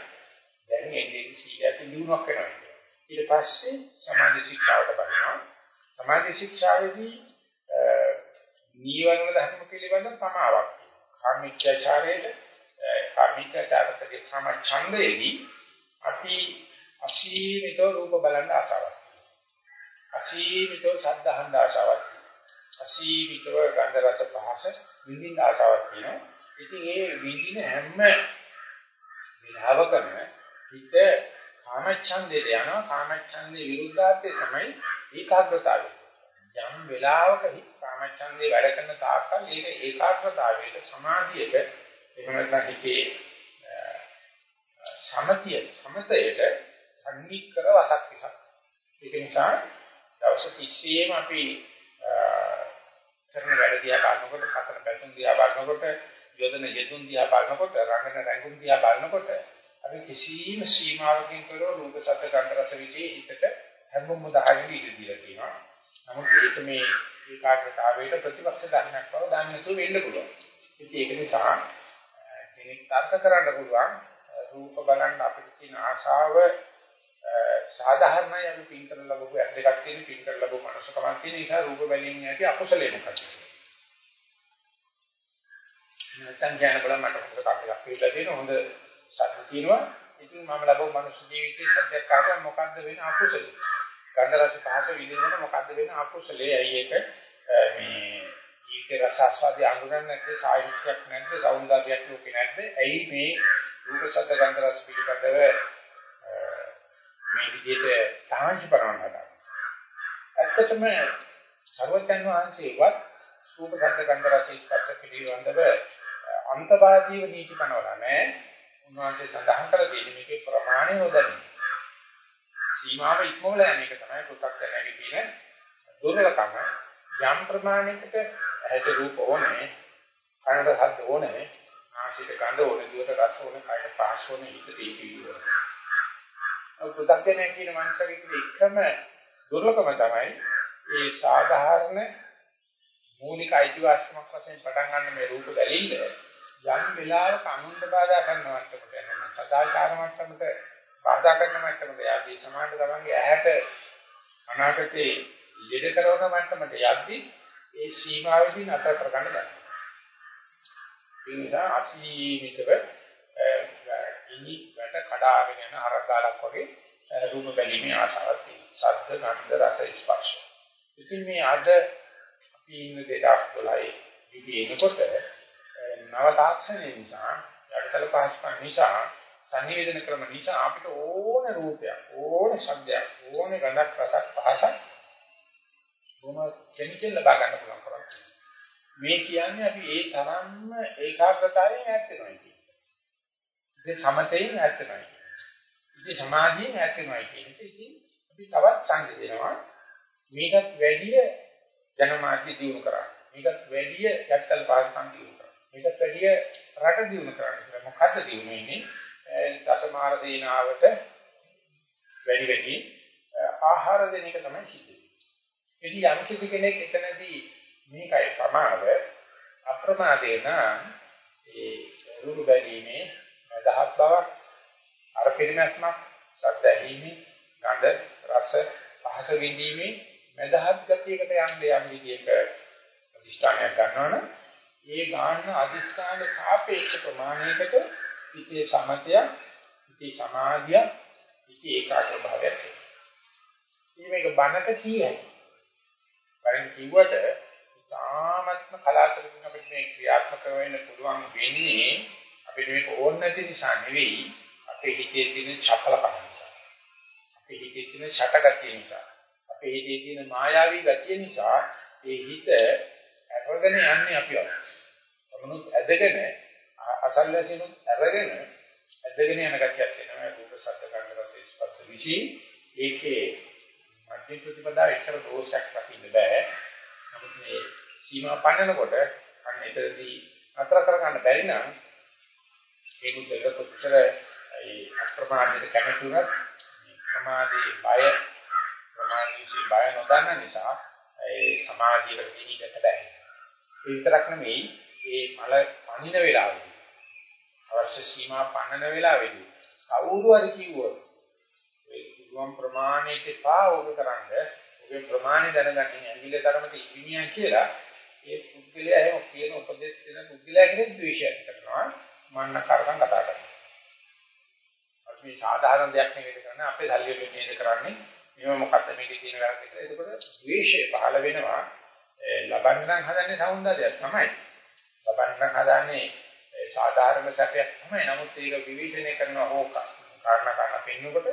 දැන් එන්නේ සීලයට දිනුවක් වෙනවා. ඊට පස්සේ සමාධි ශික්ෂාවට බලනවා. සමාධි ශික්ෂාවේදී නීවරණ ධර්ම පිළිබඳ සමාවක්. කාමීච්ඡාචාරයේ කාමීච්ඡාචාරයේ සම ඡන්දයේදී අපි අසීමිත රූප බලන්න ආසාවක්. අසීමිත ශබ්ද අහන්න ආසාවක්. අසීමිතව ගන්ධ රස පහස විඳින්න ආසාවක් තියෙනවා. ඉතින් ඒ විඳින හැම විලාවකම හිත කාමච්ඡන්දයට යනවා. කාමච්ඡන්දේ විරුද්ධාර්ථය තමයි ඒකාග්‍රතාවය. යම් වෙලාවක හිත කාමච්ඡන්දේ වැඩ කරන තාක්කල් ඒක ඒකාග්‍රතාවයට සමාධියට එහෙම නැත්නම් හිතේ සමතිය සමතයට සංනික්කර වසක් විසක්. ඒක නිසා දවස් 30ෙම අපි කරන වැඩ දිහා බලනකොට, කතර බැසුම් දිහා බලනකොට, යොදන යෙදුම් දිහා බලනකොට, රංගන රැඟුම් දිහා බලනකොට අපි කිසිම සීමාවකින් කරව රූප සත්‍ය ගන්ධ රස විශේෂ හිතට හැඟුම් මුදාගෙන ඉඳී දීලා තියෙනවා. නමුත් ඒක මේ ඒකාග්‍රතාවයට ප්‍රතිපක්ෂ ධර්මයක් බව දන්නේ නැතුව වෙන්න පුළුවන්. ඉතින් ඒක නිසා කෙනෙක් තර්ක කරන්න පුළුවන් රූප බලන්න අපිට තියෙන ආශාව සාධාරණයි අපි පින් කරලා ලැබුව ඇස් දෙකක් තියෙන පින් කරලා ලැබුව මනසකමක් තියෙන නිසා රූප බැලීමේ ඇති අකුසලේ මොකක්ද? නැත්නම් ඥාන බල මට හොඳ කප්පයක් පිළිලා තියෙන හොඳ සත්‍ය තියෙනවා. ඉතින් මම ලැබුව මනුස්ස ජීවිතේ සත්‍යයක් කාටද මොකද්ද වෙන අකුසලේ? ගන්ධ රස පහස විඳිනකොට මොකද්ද වෙන අකුසලේ? ඇයි ඒක මේ ජීවිතේ රස ආස්වාදයේ අඳුරන්නේ නැද්ද? සාහිත්‍යයක් නැද්ද? సౌందර්යයක් ලෝකේ නැද්ද? ඇයි මේ රූප ශබ්ද ගන්ධ රස පිළිබඳව මේ විදිහට තාංශ කරනවා හදා. ඇත්තටම සර්වඥ වහන්සේවත් රූප ශබ්ද ගන්ධ රස ස්පර්ශ පිළිබඳව අන්තවාදීව නීති පනවලා නැහැ. උන්වහන්සේ සඳහන් කළ දෙන්නේ මේකේ ප්‍රමාණය නොදන්නේ. සීමාව ඉක්මවල යන එක තමයි පු탁කරණයේ තියෙන දුර්වලකම. යම් ප්‍රමාණයකට ඇහැට රූප ඕනේ, කනට ශබ්ද ඕනේ, නාසයට ගඳ ඕනේ, දිවට රස ඕනේ, කයට පහස ඕනේ, හිතට ඉතිවිද. පු 탁කරණයේ කියන මනසකේ එකම දුර්ලභම තමයි ඒ සාධාරණ මූලික අයිතිවාසිකමක් වශයෙන් පටන් ගන්න මේ රූප බැලිල්ල යම් වෙලාවක අනුන්ට බාධා කරනවා මට්ටමට යනවා සදාචාර මට්ටමට බාධා කරන මට්ටමට යද්දී සමාජ තමන්ගේ ඇහැට අනාගතේ යෙද කරන මට්ටමට යද්දී ඒ සීමාවෙදී නතර කරගන්න බෑ. ඒ නිසා අසීමිතව ඉනි වැඩ කඩාගෙන යන හරකාලක් වගේ රූප බැලීමේ ආසාවක් තියෙනවා. සද්ද ගන්ධ රස ස්පර්ශ. ඉතින් මේ අද අපි ඉන්න 2012 ඉදී එනකොට නව තාක්ෂණය නිසා යටිතල පහසුකම් නිසා සංනිවේදන ක්‍රම නිසා අපිට ඕන රූපයක් ඕන ශබ්දයක් ඕන ගඳක් රසක් පහසක් බොහොම කෙනිකෙන් ලබා ගන්න පුළුවන් කරක් මේ කියන්නේ අපි ඒ තරම්ම ඒකාග්‍රතාවයෙන් ඈත් වෙනවා කියන්නේ. ඒ සමතයෙන් ඈත් වෙනවා. ඉතින් සමාධියෙන් ඈත් වෙනවා කියන්නේ ඉතින් අපි තවත් ඡන්ද දෙනවා. මේකත් වැඩිය ජනමාධ්‍ය දියුණු කරා. මේකත් වැඩිය යක්තල් පාස්කම් දියුණු කරා. මේකත් වැඩිය රට දියුණු කරා. මොකද්ද දියුණු වෙන්නේ? දසමාර දේනාවට වැඩි වැඩි ආහාර දෙන එක තමයි සිද්ධ වෙන්නේ. ඉතින් යම් කිසි කෙනෙක් එතනදී මේකයි ප්‍රමාද අප්‍රමාදේ නම් ඒ රූප බැලීමේ දහත් බවක් අර පිළිමැස්මක් ශබ්ද ඇහිීමේ ගඳ රස පහස විඳීමේ මදහත් ගතියකට යන්න යම් විදියක අධිෂ්ඨානයක් ගන්නවනම් ඒ ගන්න අධිෂ්ඨාන සාපේක්ෂ ප්‍රමාණයකට ඉතේ සමතය, ඉතේ සමාධිය, ඉතේ ඒකාග්‍ර භාවයක්. මේක බණට කියයි. බණට කිව්වට තාමත්ම කලාතුරකින් අපිට මේ ක්‍රියාත්මක වෙන්න පුළුවන් වෙන්නේ අපිට මේක ඕන නැති නිසා නෙවෙයි අපේ හිතේ තියෙන චපලකම නිසා. අපේ හිතේ තියෙන ෂටගතිය නිසා. අපේ හිතේ තියෙන මායාවී ගතිය නිසා ඒ හිත අරගෙන යන්නේ අපි අත්. තමනුත් ඇදගෙන අසල්ලාසිනුත් අරගෙන ඇදගෙන යන ගතියක් වෙනවා රූප ශබ්ද ගන්ධ රස ස්පර්ශ විශී ඒකේ මධ්‍ය ප්‍රතිපදාව එක්තර දෝෂයක් දකින්න බෑ. නමුත් මේ සීමා පන්නනකොට අන්න එතනදී අතර කර ගන්න බැරි නම් ඒ මුදල කොච්චර ඒ අප්‍රමාදයට කැමති වුණත් ප්‍රමාදයේ බය ප්‍රමාදයේ බය නොදන්න නිසා ඒ සමාධියට පිළිගත බැහැ. ඒ විතරක් නෙමෙයි මේ මල පනින වෙලාවෙදී අවශ්‍ය සීමා පන්නන වෙලාවෙදී කවුරු හරි කිව්වොත් ඒ පුළුවන් ප්‍රමාණයට පාවොක කරන්නේ ඔබේ ප්‍රමාණය දැනගන්න ඇඟිල්ල තරමට ඉවිනියා කියලා ඒ පුද්ගලයා එහෙම කියන උපදෙස් දෙන පුද්ගලයා කෙනෙක් ද්වේෂයක් කරනවා මන්න කරකම් කතා කරනවා. අපි මේ සාධාරණ දෙයක් නෙවෙයි කරන්නේ අපේ ධෛර්යයෙන් නේද කරන්නේ. මේව මොකක්ද මේකේ තියෙන වැරද්ද කියලා. එතකොට ද්වේෂය පහළ වෙනවා. ලබන්න නම් හදන්නේ సౌందර්යයක් තමයි. ලබන්න නම් හදන්නේ සාධාරණ සැපයක් තමයි. නමුත් ඒක විවිධනය කරනවා හෝ කාරණා කරන පෙන්නකොට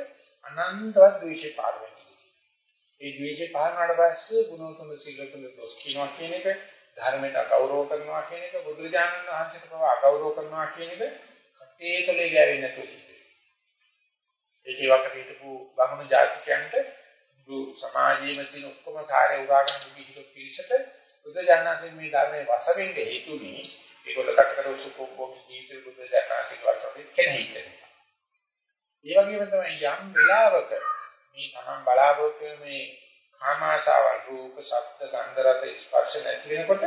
අනන්තවත් ද්වේෂය පහළ වෙනවා. ඒ ද්වේෂය පහළ වුණාට පස්සේ ගුණෝතුම සීලතුම දොස් කියනවා කියන එක ධර්මයට අගෞරව කරනවා කියන එක බුදුරජාණන් වහන්සේට පව අගෞරව කරනවා කියන එක කටේකලේ ගෑවෙන්නේ නැතුව සිද්ධ ඒකේ වකට හිටපු බමුණු ජාතිකයන්ට බුදු සමාජයේම තියෙන ඔක්කොම සාරය උදාගෙන පිළිහිතු පිළිසට බුදුජානනාංශයෙන් මේ ධර්මයේ වසරෙන් හේතුනේ ඒගොල්ලෝ කටකර සුඛෝභෝග ජීවිත බුදුජානනාංශික වසරෙන් කෙනෙහිට නිසා. ඒ වගේම තමයි යම් වෙලාවක මේ තමන් බලාපොරොත්තු වෙන මේ කාමාශාවල් රූප, ශබ්ද, ගන්ධ, රස, ස්පර්ශ නැති වෙනකොට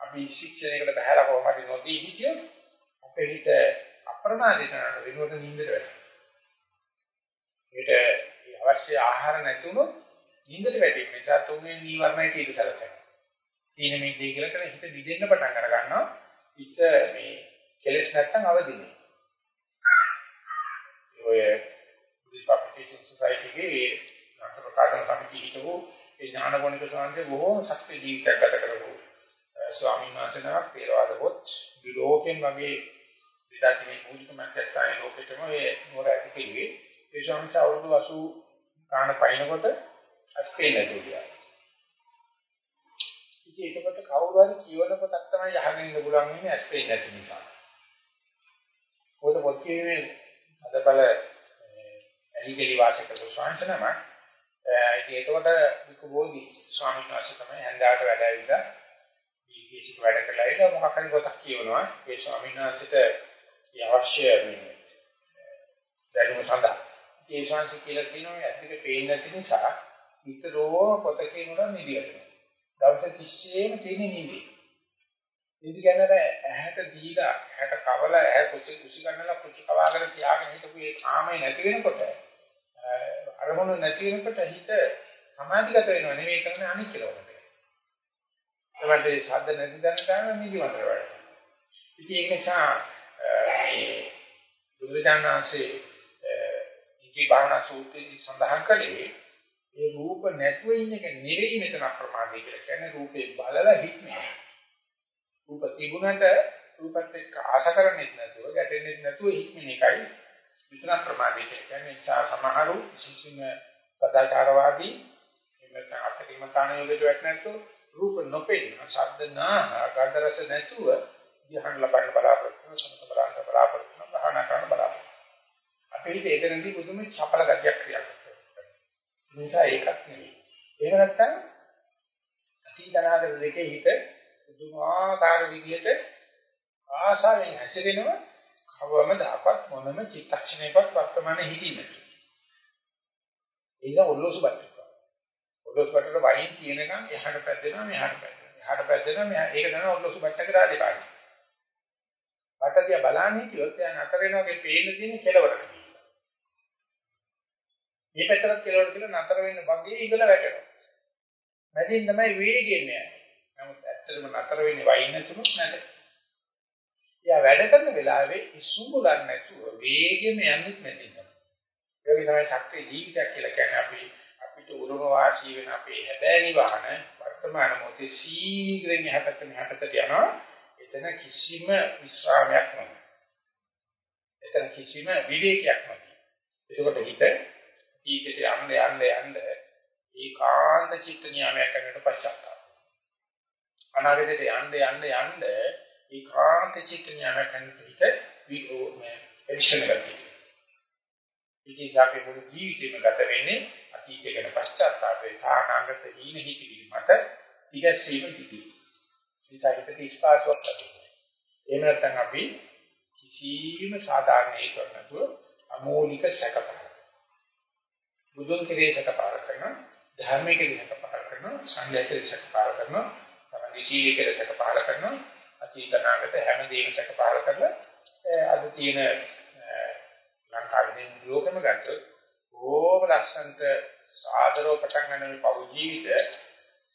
අපි ශික්ෂණයකට බහැලා කොහොමද නොදී හිටියොත් අපේ හිත අප්‍රමාදිත වෙනකොට නිින්දට වැටෙනවා. ඒකට අවශ්‍ය ආහාර නැතුනොත් නිින්දට වැටෙන නිසා තුන්වෙනි නීවරණයට ඉඳ සැලසෙනවා. තීන මිද්දේ කියලා කරන හිත දිදෙන්න පටන් අර ගන්නවා. හිත මේ කෙලස් නැත්තම් අවදිනේ. ඔය බුද්ධ පබ්ලිකේෂන් සොසයිටිගේ ප්‍රකාශන සමිතිය හිටවු ඒ ඥානගුණික ස්වාමීන් බොහෝම ශක්තිය ජීවිතයක් ගත කරපු ස්වාමීන් වහන්සේනමක් පෙරවාද පොත් විලෝකෙන් වගේ විදාකිනේ මූලික මැදස්ථානයේ ලෝකෙටම ඒ නෝර ඇති කෙරුවේ ඒ ශාංශ අවුරුදු 80 කාණ පයින්කොට අස්පේ නැතුවියා. ඉතින් ඒකකට කවුරු හරි කියවන පොතක් තමයි අහගෙන ඉන්න පුළුවන් ඉන්නේ අස්පේ නැති නිසා. පොත පොත් කියවේ අදබල ඇලිගලි වාසික ශාංශ නම. ඉතින් ඒකට විකු බෝධි ස්වාමීන් වහන්සේ තමයි හන්දාට වැඩ ඇවිල්ලා දීපේසික වැඩ කළා. ඒක මොකක් හරි පොතක් කියවනවා. ඒ ස්වාමීන් වහන්සේට අවශ්‍ය මේ දැනුම සඳහා ඒ ශාංශ කියලා කියනවා ඇත්තට පේන්නේ නැති නිසා විතරෝ පොත කියනවා නිදියට. දවස් 30ෙම තියෙන නිදි. නිදි කියන්නේ ඇහැට දීලා ඇහැට කවලා ඇහැ කුචි කුචි ගන්නලා කුචි කවාගෙන තියාගෙන හිටපු ඒ කාමේ නැති වෙනකොට අරමුණු නැති වෙනකොට හිත සමාධිගත වෙනව නෙවෙයි කරන්නේ අනිත් කෙලවරට. ඒකට ශබ්ද නැති දැන ගන්න නිදි වතර වැඩ. ඉතින් ඒක නිසා මේ බුදුරජාණන් වහන්සේ ඉති භාවනා සූත්‍රයේදී සඳහන් කළේ ඒ රූප නැතුව ඉන්න එක නෙවෙයි මෙතන අප්‍රමාදී කියලා කියන්නේ රූපේ බලලා හිටන්නේ. රූප තිබුණට රූපත් එක්ක ආශ කරන්නේ නැතුව ගැටෙන්නේ නැතුව හිටන්නේ එකයි මෙතන අප්‍රමාදී කියන්නේ නිසා සමහරු විශේෂයෙන්ම සදාචාරවාදී එන්නත අත්‍යකීම කාණ යෝගයට වැටෙන්නතු රූප නොපෙන්න ශබ්ද නා ගන්ධ රස නැතුව ධ්‍යාන ලබන්න බලාපොරොත්තු වෙන සමත බලන්න බලාපොරොත්තු වෙන භාවනා කරන්න බලාපොරොත්තු අපේ හිත එතනදී මුදුම චපල ගතියක් ක්‍රියාත්මක කරනවා. නිසා ඒකක් නෙවෙයි. ඒක නැත්තම් අතීතනාගත දෙකේ හිත පුදුමාකාර විදිහට ආශාවෙන් හැසිරෙනව කවම දාපත් මොනම චිත්තක්ෂණයකවත් වර්තමානයේ හිටින්නේ නැහැ. ඒක ඔල්ලෝසු බට්ටක්. ඔල්ලෝසු බට්ටට වයින් කියනකම් එහාට පැද්දෙනවා මෙහාට පැද්දෙනවා. එහාට පැද්දෙනවා මෙහා ඒක තමයි ඔල්ලෝසු බට්ටක රාජකාරී. බට්ටිය බලන්නේ කිව්වොත් එයා නතර වෙනවාගේ පේන්න තියෙන කෙලවරට. මේ පැත්තට කෙලවර කියලා නතර වෙන්න වගේ ඉඳලා වැටෙනවා. මැදින් තමයි වේගෙන් යන්නේ. නමුත් ඇත්ත ඇත්තටම නතර වෙන්නේ වයින් නැතුනොත් නැද. යා වැඩ කරන වෙලාවේ ඉසුඹුලක් නැතුව වේගෙම යන්නේ නැතිනම්. ඒක තමයි ශක්තිය ජීවිතයක් කියලා කියන්නේ අපි අපිට උරුම වාසී වෙන අපේ හැබෑනි වාහන වර්තමාන මොහොතේ ශීඝ්‍රයෙන් හැපෙත හැපෙතට යනවා. එතන කිසිම විශ්‍රාමයක් නැහැ. එතන කිසිම විවේකයක් නැහැ. ඒකකොට හිත ජීවිතේ යන්න යන්න යන්න ඒකාන්ත චිත්ත නියාමයක් කරනට පශ්චාත්තාප. අනාගතයට යන්න යන්න යන්න ඒකාන්ත චිත්ත නියාමයක් කරනට හිත විෝ මේ එක්ෂණ ගතිය. ඉතින් අපි මුළු ජීවිතේම ගත වෙන්නේ අතීතය ගැන පශ්චාත්තාපේ සහ අනාගත හීන හිතවිලි මත ඉගැස්වීම කිදී. ඒසයිට ඉස්පාසුවක් ලැබෙනවා. එහෙම නැත්නම් අපි කිසිම සාධාරණ හේතුවක් නැතුව අමෝලික සැකපහල. බුදුන් කෙරේ සැකපහල කරන ධර්මයේ කෙරේ සැකපහල කරන සංඝයා කෙරේ සැකපහල කරන තමයි සීලයේ කෙරේ සැකපහල කරන අතීතනාගත හැම දෙයක්ම සැකපහල කරලා අද තියෙන ලංකාවේ ලෝකෙම ගත්තොත් ඕම ලස්සන්ට සාදරව පටන් ගන්න මේ පෞ ජීවිත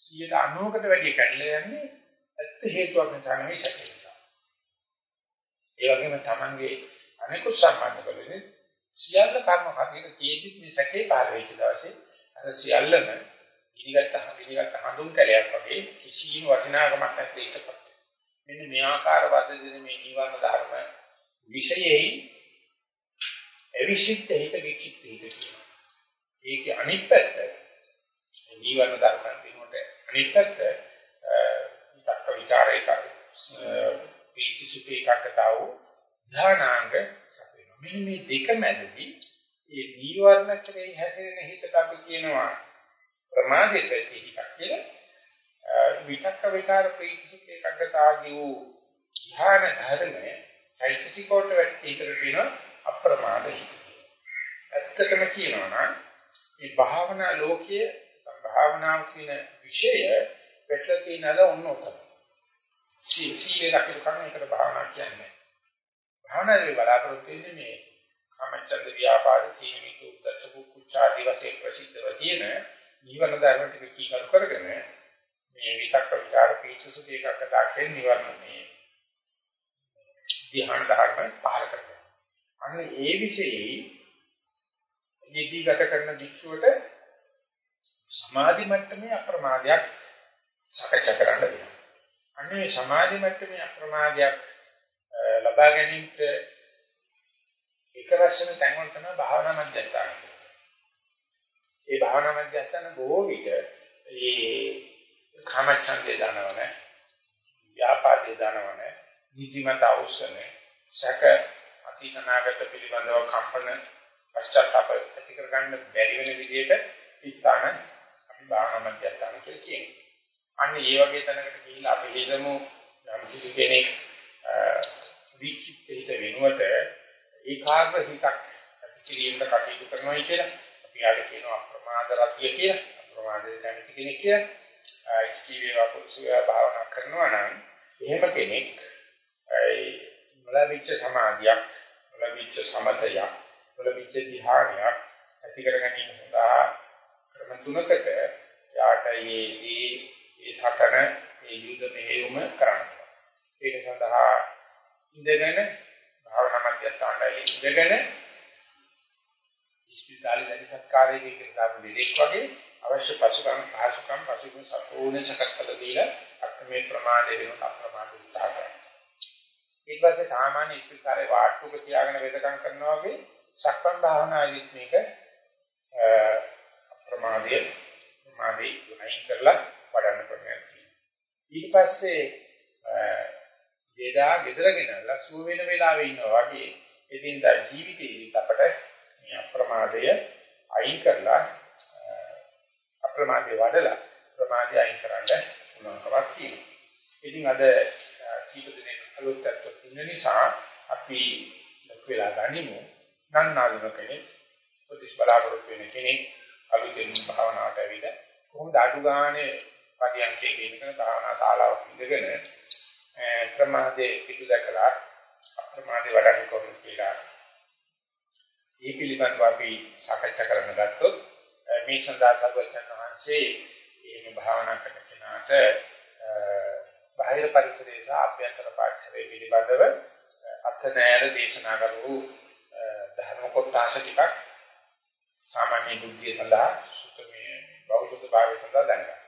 90කට වැඩි කැඩලා යන්නේ ඇත්ත හේතුවක් නිසා නෙවෙයි සැකේ නිසා. ඒ වගේම Tamange අනිකුත් සම්බන්ධ කරගෙන සියල්ල කර්ම හරියට තියෙද්දි මේ සැකේ පාර වෙච්ච දවසේ අර සියල්ලම ඉනිගත්ත ඉනිගත්ත හඳුන් කැලයක් වගේ කිසිම වටිනාකමක් නැති එකපත්. මෙන්න මේ ආකාර වදදින මේ නිවන ධර්ම විශේෂයෙන් අවිශිෂ්ට හිත විචිත්ත හිත කියනවා. ඒකේ අනිත් පැත්ත නිවන ධර්මයන් දිනුවට අනිත් පැත්ත විතක්ක ਵਿਚාරයක පීති සුඛේ කක්කතාව ධානාංග සපේනවා. මෙන්න මේ දෙක මැදදී මේ නීවරණ කරේ හැසිරෙන හිතට අපි කියනවා ප්‍රමාදයට හිතක් කියලා. විතක්ක විචාර පීති සුඛේ කක්කතාවගේ වූ ධාන ධර්මයේ චෛතසිකෝට වැටී ඉතර තියෙන අප්‍රමාද හිත. ඇත්තටම කියනවා නම් මේ භාවනා ලෝකයේ භාවනාව කියන විෂය වැටලා තියෙනද ඔන්නෝක. සීලේ දකින කම එකට භාවනා කියන්නේ. භාවනාවේ බලාපොරොත්තු වෙන්නේ මේ කාමචන්ද ව්‍යාපාද තීනික උද්දච්ච කුච්චාදී වශයෙන් ප්‍රසිද්ධව තියෙන නිවන ධර්ම ටික කීකරු කරගෙන මේ විතක්ක විචාර පීචුසු දෙකක් දාගෙන නිවන මේ ධ්‍යාන ධර්ම පහල කරනවා. අන්න ඒ විශේෂයි නිදි ගත කරන භික්ෂුවට සමාධි මට්ටමේ අප්‍රමාදයක් සාකච්ඡා කරන්න වෙනවා. අන්නේ සමාධි මට්ටමේ අප්‍රමාදයක් ලබා ගැනීමට එක රසන තැන්වල තමයි භාවනා මධ්‍යස්ථාන. ඒ භාවනා මධ්‍යස්ථාන බොහෝ විට ඒ කාමච්ඡන්දේ දනවන, ව්‍යාපාදේ දනවන, නිදිමත අවශ්‍යන, සැක අතීතනාගත පිළිබඳව කම්පන පශ්චාත්තාප ඇති කරගන්න බැරි වෙන විදිහට ස්ථාන අපි භාවනා මධ්‍යස්ථාන කියලා කියනවා. අන්න ඒ වගේ තැනකට ගිහිල්ලා අපි හිතමු යම් කිසි කෙනෙක් විචිත්ත හිත වෙනුවට ඒකාග්‍ර හිතක් ඇති කිරීමට කටයුතු කරනවා කියලා අපි ආද කියනවා අප්‍රමාද රතිය කියලා. අප්‍රමාදයේ කැමති කෙනෙක් කියලා. ඉස්කීවේ වපුරුසුවා භාවනා කරනවා නම් එහෙම කෙනෙක් ඒ මලවිච්ච සමාධියක්, මලවිච්ච සමතයක් වලවිච්ච ධ්‍යානයක් ඇති කර ගැනීම සඳහා ක්‍රම තුනකට යාට මේ ඒ සකන ඒ යුද මෙහෙයුම කරන්න. ඒක සඳහා ඉඳගෙන භාවනා මධ්‍යස්ථානයේ ඉඳගෙන ඉස්පිතාලේ දැඩි සත්කාරයේ කියන දෙයක් වගේ අවශ්‍ය පසුකම් පහසුකම් පසුකම් සම්පූර්ණ සකස් කළ දීලා අක්‍රමේ ප්‍රමාණය වෙන අප්‍රමාද උත්සාහ කරනවා. ඊට පස්සේ සාමාන්‍ය ඉස්පිතාලේ වාට්ටුක තියාගෙන වෙදකම් කරනවා වගේ සක්මන් භාවනාවේදීත් මේක අප්‍රමාදයේ ප්‍රමාදී අයින් කරලා වඩන්න පුළුවන්. ඊට පස්සේ වේදා gedරගෙන ලසුව වෙන වෙලාවෙ ඉන්නවා වගේ එදින්දා ජීවිතේදී අපට මේ අප්‍රමාදය අයින් කරලා අප්‍රමාදය වඩලා ප්‍රමාදය අයින් කරන්න පුළුවන්කමක් තියෙනවා. ඉතින් අද කීප දිනක අලුත් තත්ත්වයක් ඉන්න නිසා අපි ලක් වෙලා ගනිමු නන්නාලුන කෙනෙක් ප්‍රතිස් බලාපොරොත්තු වෙන කෙනෙක් අලුතෙන් භාවනාවට ඇවිල්ලා කොහොමද අඩු ගානේ පරියන්කේ ගෙනගෙන භාවනා ශාලාවක් ඉඳගෙන ප්‍රමාදේ පිටු දැකලා අප්‍රමාදේ වඩන්න කොහොමද කියලා මේ පිළිබඳව අපි සාකච්ඡා කරන්න ගත්තොත් මේ සඳහා සර්වඥ වහන්සේ මේ භාවනා කරන කෙනාට බාහිර පරිසරය සහ අභ්‍යන්තර පරිසරය පිළිබඳව අර්ථ නෑර දේශනා කරපු ධර්ම කොටස ටිකක් සාමාන්‍ය බුද්ධිය සඳහා සුතමේ බෞද්ධ භාවය සඳහා දැනගන්න.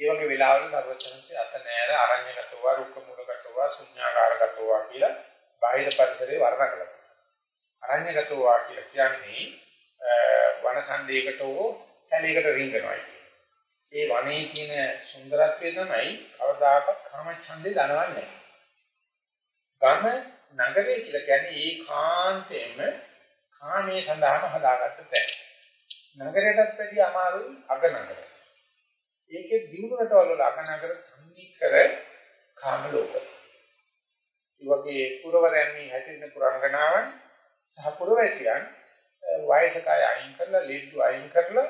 ඒ වගේ වෙලාවල සර්වචනසේ අත නෑර අරඤ්‍යගතව රුක්ක මූලගතව ශුන්‍යාකාරගතව කියලා බාහිර පරිසරේ වර්ණන කළා. අරඤ්‍යගතව කියලා කියන්නේ වනසන්දේකට හෝ කැලේකට රිංගනවා ඒ වනයේ තියෙන සුන්දරත්වය තමයි කවදාකවත් කාමච්ඡන්දේ දනවන්නේ ගම නගරය කියලා කියන්නේ ඒකාන්තයෙන්ම කාමයේ සඳහාම හදාගත්ත තැන. නගරයටත් වැඩිය අමාරුයි අග නගරය. ඒකේ දිනුනට වල අග නගර සම්නිකර කාම ලෝක. ඒ වගේ පුරවරයන් හැසිරෙන පුරංගනාවන් සහ පුරවැසියන් වයසකය අයින් කරලා ලෙඩ්ඩු අයින් කරලා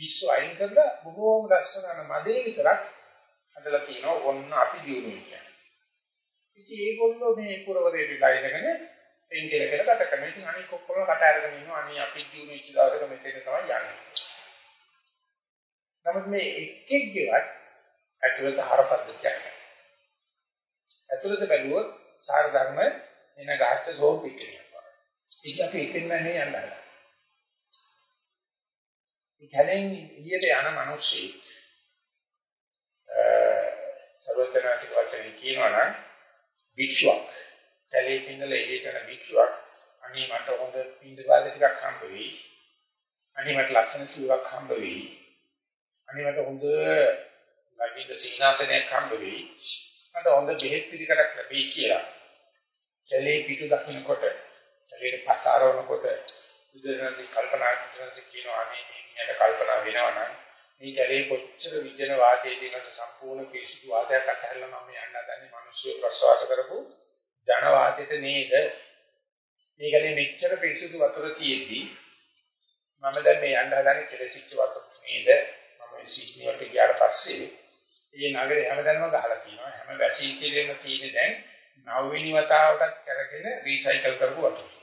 පිස්සු අයින් කරලා බොහෝම ලස්සන මදේ විතරක් හදලා තියෙනවා ඔන්න අපි දිනුනේ කියන්නේ. ඉතින් ඒගොල්ලෝ මේ පුරවරේ විලා ඉඳගෙන එන් කියලා කියලා ගත කරනවා. ඉතින් අනික ඔක්කොම කට අරගෙන ඉන්නවා. අනේ අපි දිනුනේ ඉච්ච දවසක මෙතන තමයි යන්නේ. නමුත් මේ එක්කෙක්ගේවත් ඇතුළත හරපද්ධතියක් නැහැ. ඇතුළත බැලුවොත් සාර ධර්ම එන ගාච්ඡ සෝපිටියක්. ඒක අපි එකින් නැහැ යන්න හදලා. මේ කැලෙන් එළියට යන මිනිස්සෙක් සර්වඥාතික වචනේ කියනවා නම් භික්ෂුවක් කැලේ ඉඳලා එළියට යන භික්ෂුවක් අනේ මට හොඳ පින්ද වාද ටිකක් හම්බ වෙයි. අනේ මට ලස්සන සිවුරක් හම්බ වෙයි. අනේ මට හොඳ ලගින්ද සීනාසනයක් හම්බ වෙයි. මට හොඳ බෙහෙත් පිළිකරක් ලැබෙයි කියලා. කැලේ පිටු දකින්නකොට කැලේට පස් ආරවනකොට බුදුරජාණන් කල්පනා කරන කියනවා අනේ මේකට කල්පනා වෙනවනම් මේ කැලේ කොච්චර විජන වාතයේදී මත සම්පූර්ණ පිරිසිදු වාතයක් අතහැරලා මම යන්න හදන්නේ මිනිස්සු ප්‍රසවාස කරපු ජන වාතයට නේද? මේ කැලේ මෙච්චර පිරිසිදු වතුර තියෙද්දි මම දැන් මේ යන්න හදන්නේ කෙලසිච්ච වතුර නේද? මම සිඩ්නි වලට ගියාට පස්සේ මේ නගරේ හැමදැනම ගහලා තියෙනවා. හැම වැසී කෙලෙම තියෙන්නේ දැන් නවවෙනි වතාවටත් කරගෙන රීසයිකල් කරපු වතුර.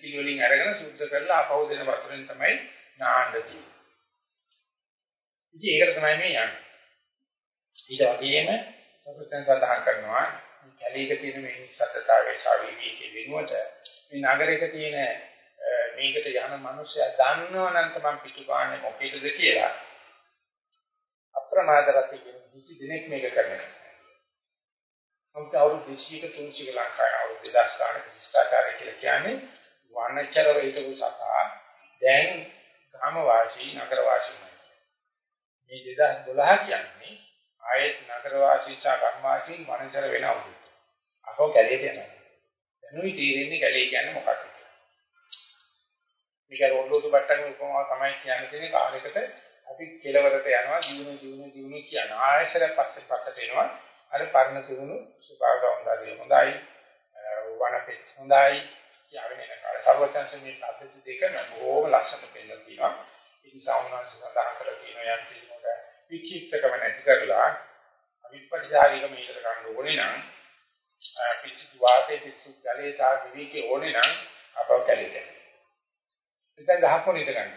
වැසිකිලි වලින් අරගෙන සුද්ධ කරලා ආපහු දෙන වතුරෙන් තමයි නාන්න තියෙන්නේ. ඉතින් ඒකට තමයි මේ යන්නේ. ඊට වගේම සතුටෙන් සඳහන් කරනවා මේ කැලේක තියෙන මේ නිස්සද්දතාවයේ ශාරීරිකයේ වෙනුවට මේ නගරයක තියෙන මේකට යන මිනිස්සයා දන්නවනම් තමයි පිටුපාන්නේ මොකේද කියලා අප්‍රමාදරති කියන කිසි දිනෙක මේක කරන්නේ. අමුත අවුරුදු 200ක 300ක ලංකාවේ අවුරුදු 2000 ගානක ශිෂ්ටාචාරය කියලා කියන්නේ වනචරව හිටපු සතා දැන් ග්‍රාම වාසී නගර වාසී මේ 2012 කියන්නේ ආයෙත් නගර වාසී සහ ග්‍රාම වාසී වනචර වෙනවා. අපෝ කැලේට යනවා. දැනුයි තීරෙන්නේ කැලේ කියන්නේ මොකක්ද? මේක රොල්ලෝතු බට්ටගේ උපමාව තමයි කියන්නේ කාලයකට අපි කෙලවරට යනවා දිනුන දිනුන දිනුන කියන ආයශර පස්සේ පස්සට එනවා. අර පරණ තිබුණු සුභාගෞන්දාරිය හොඳයි වනපෙත් හොඳයි. කියගෙන යන කාලේ සර්වඥාන්සේ මේ පද්ධති දෙකම බොහොම ලස්සනට පෙන්නලා තියෙනවා. ඒ නිසා උන්වහන්සේ සඳහන් කරලා තියෙනවා යම් කිසිමකට විචිත්තකම නැති කරලා අවිපටිසාරික මේකට ගන්න ඕනේ නම් පිසිදු වාතේ පිසිදු ජලයේ සහ විවිකේ ඕනේ නම් අපව කැලේට. ඉතින් ගහකොනිට ගන්න.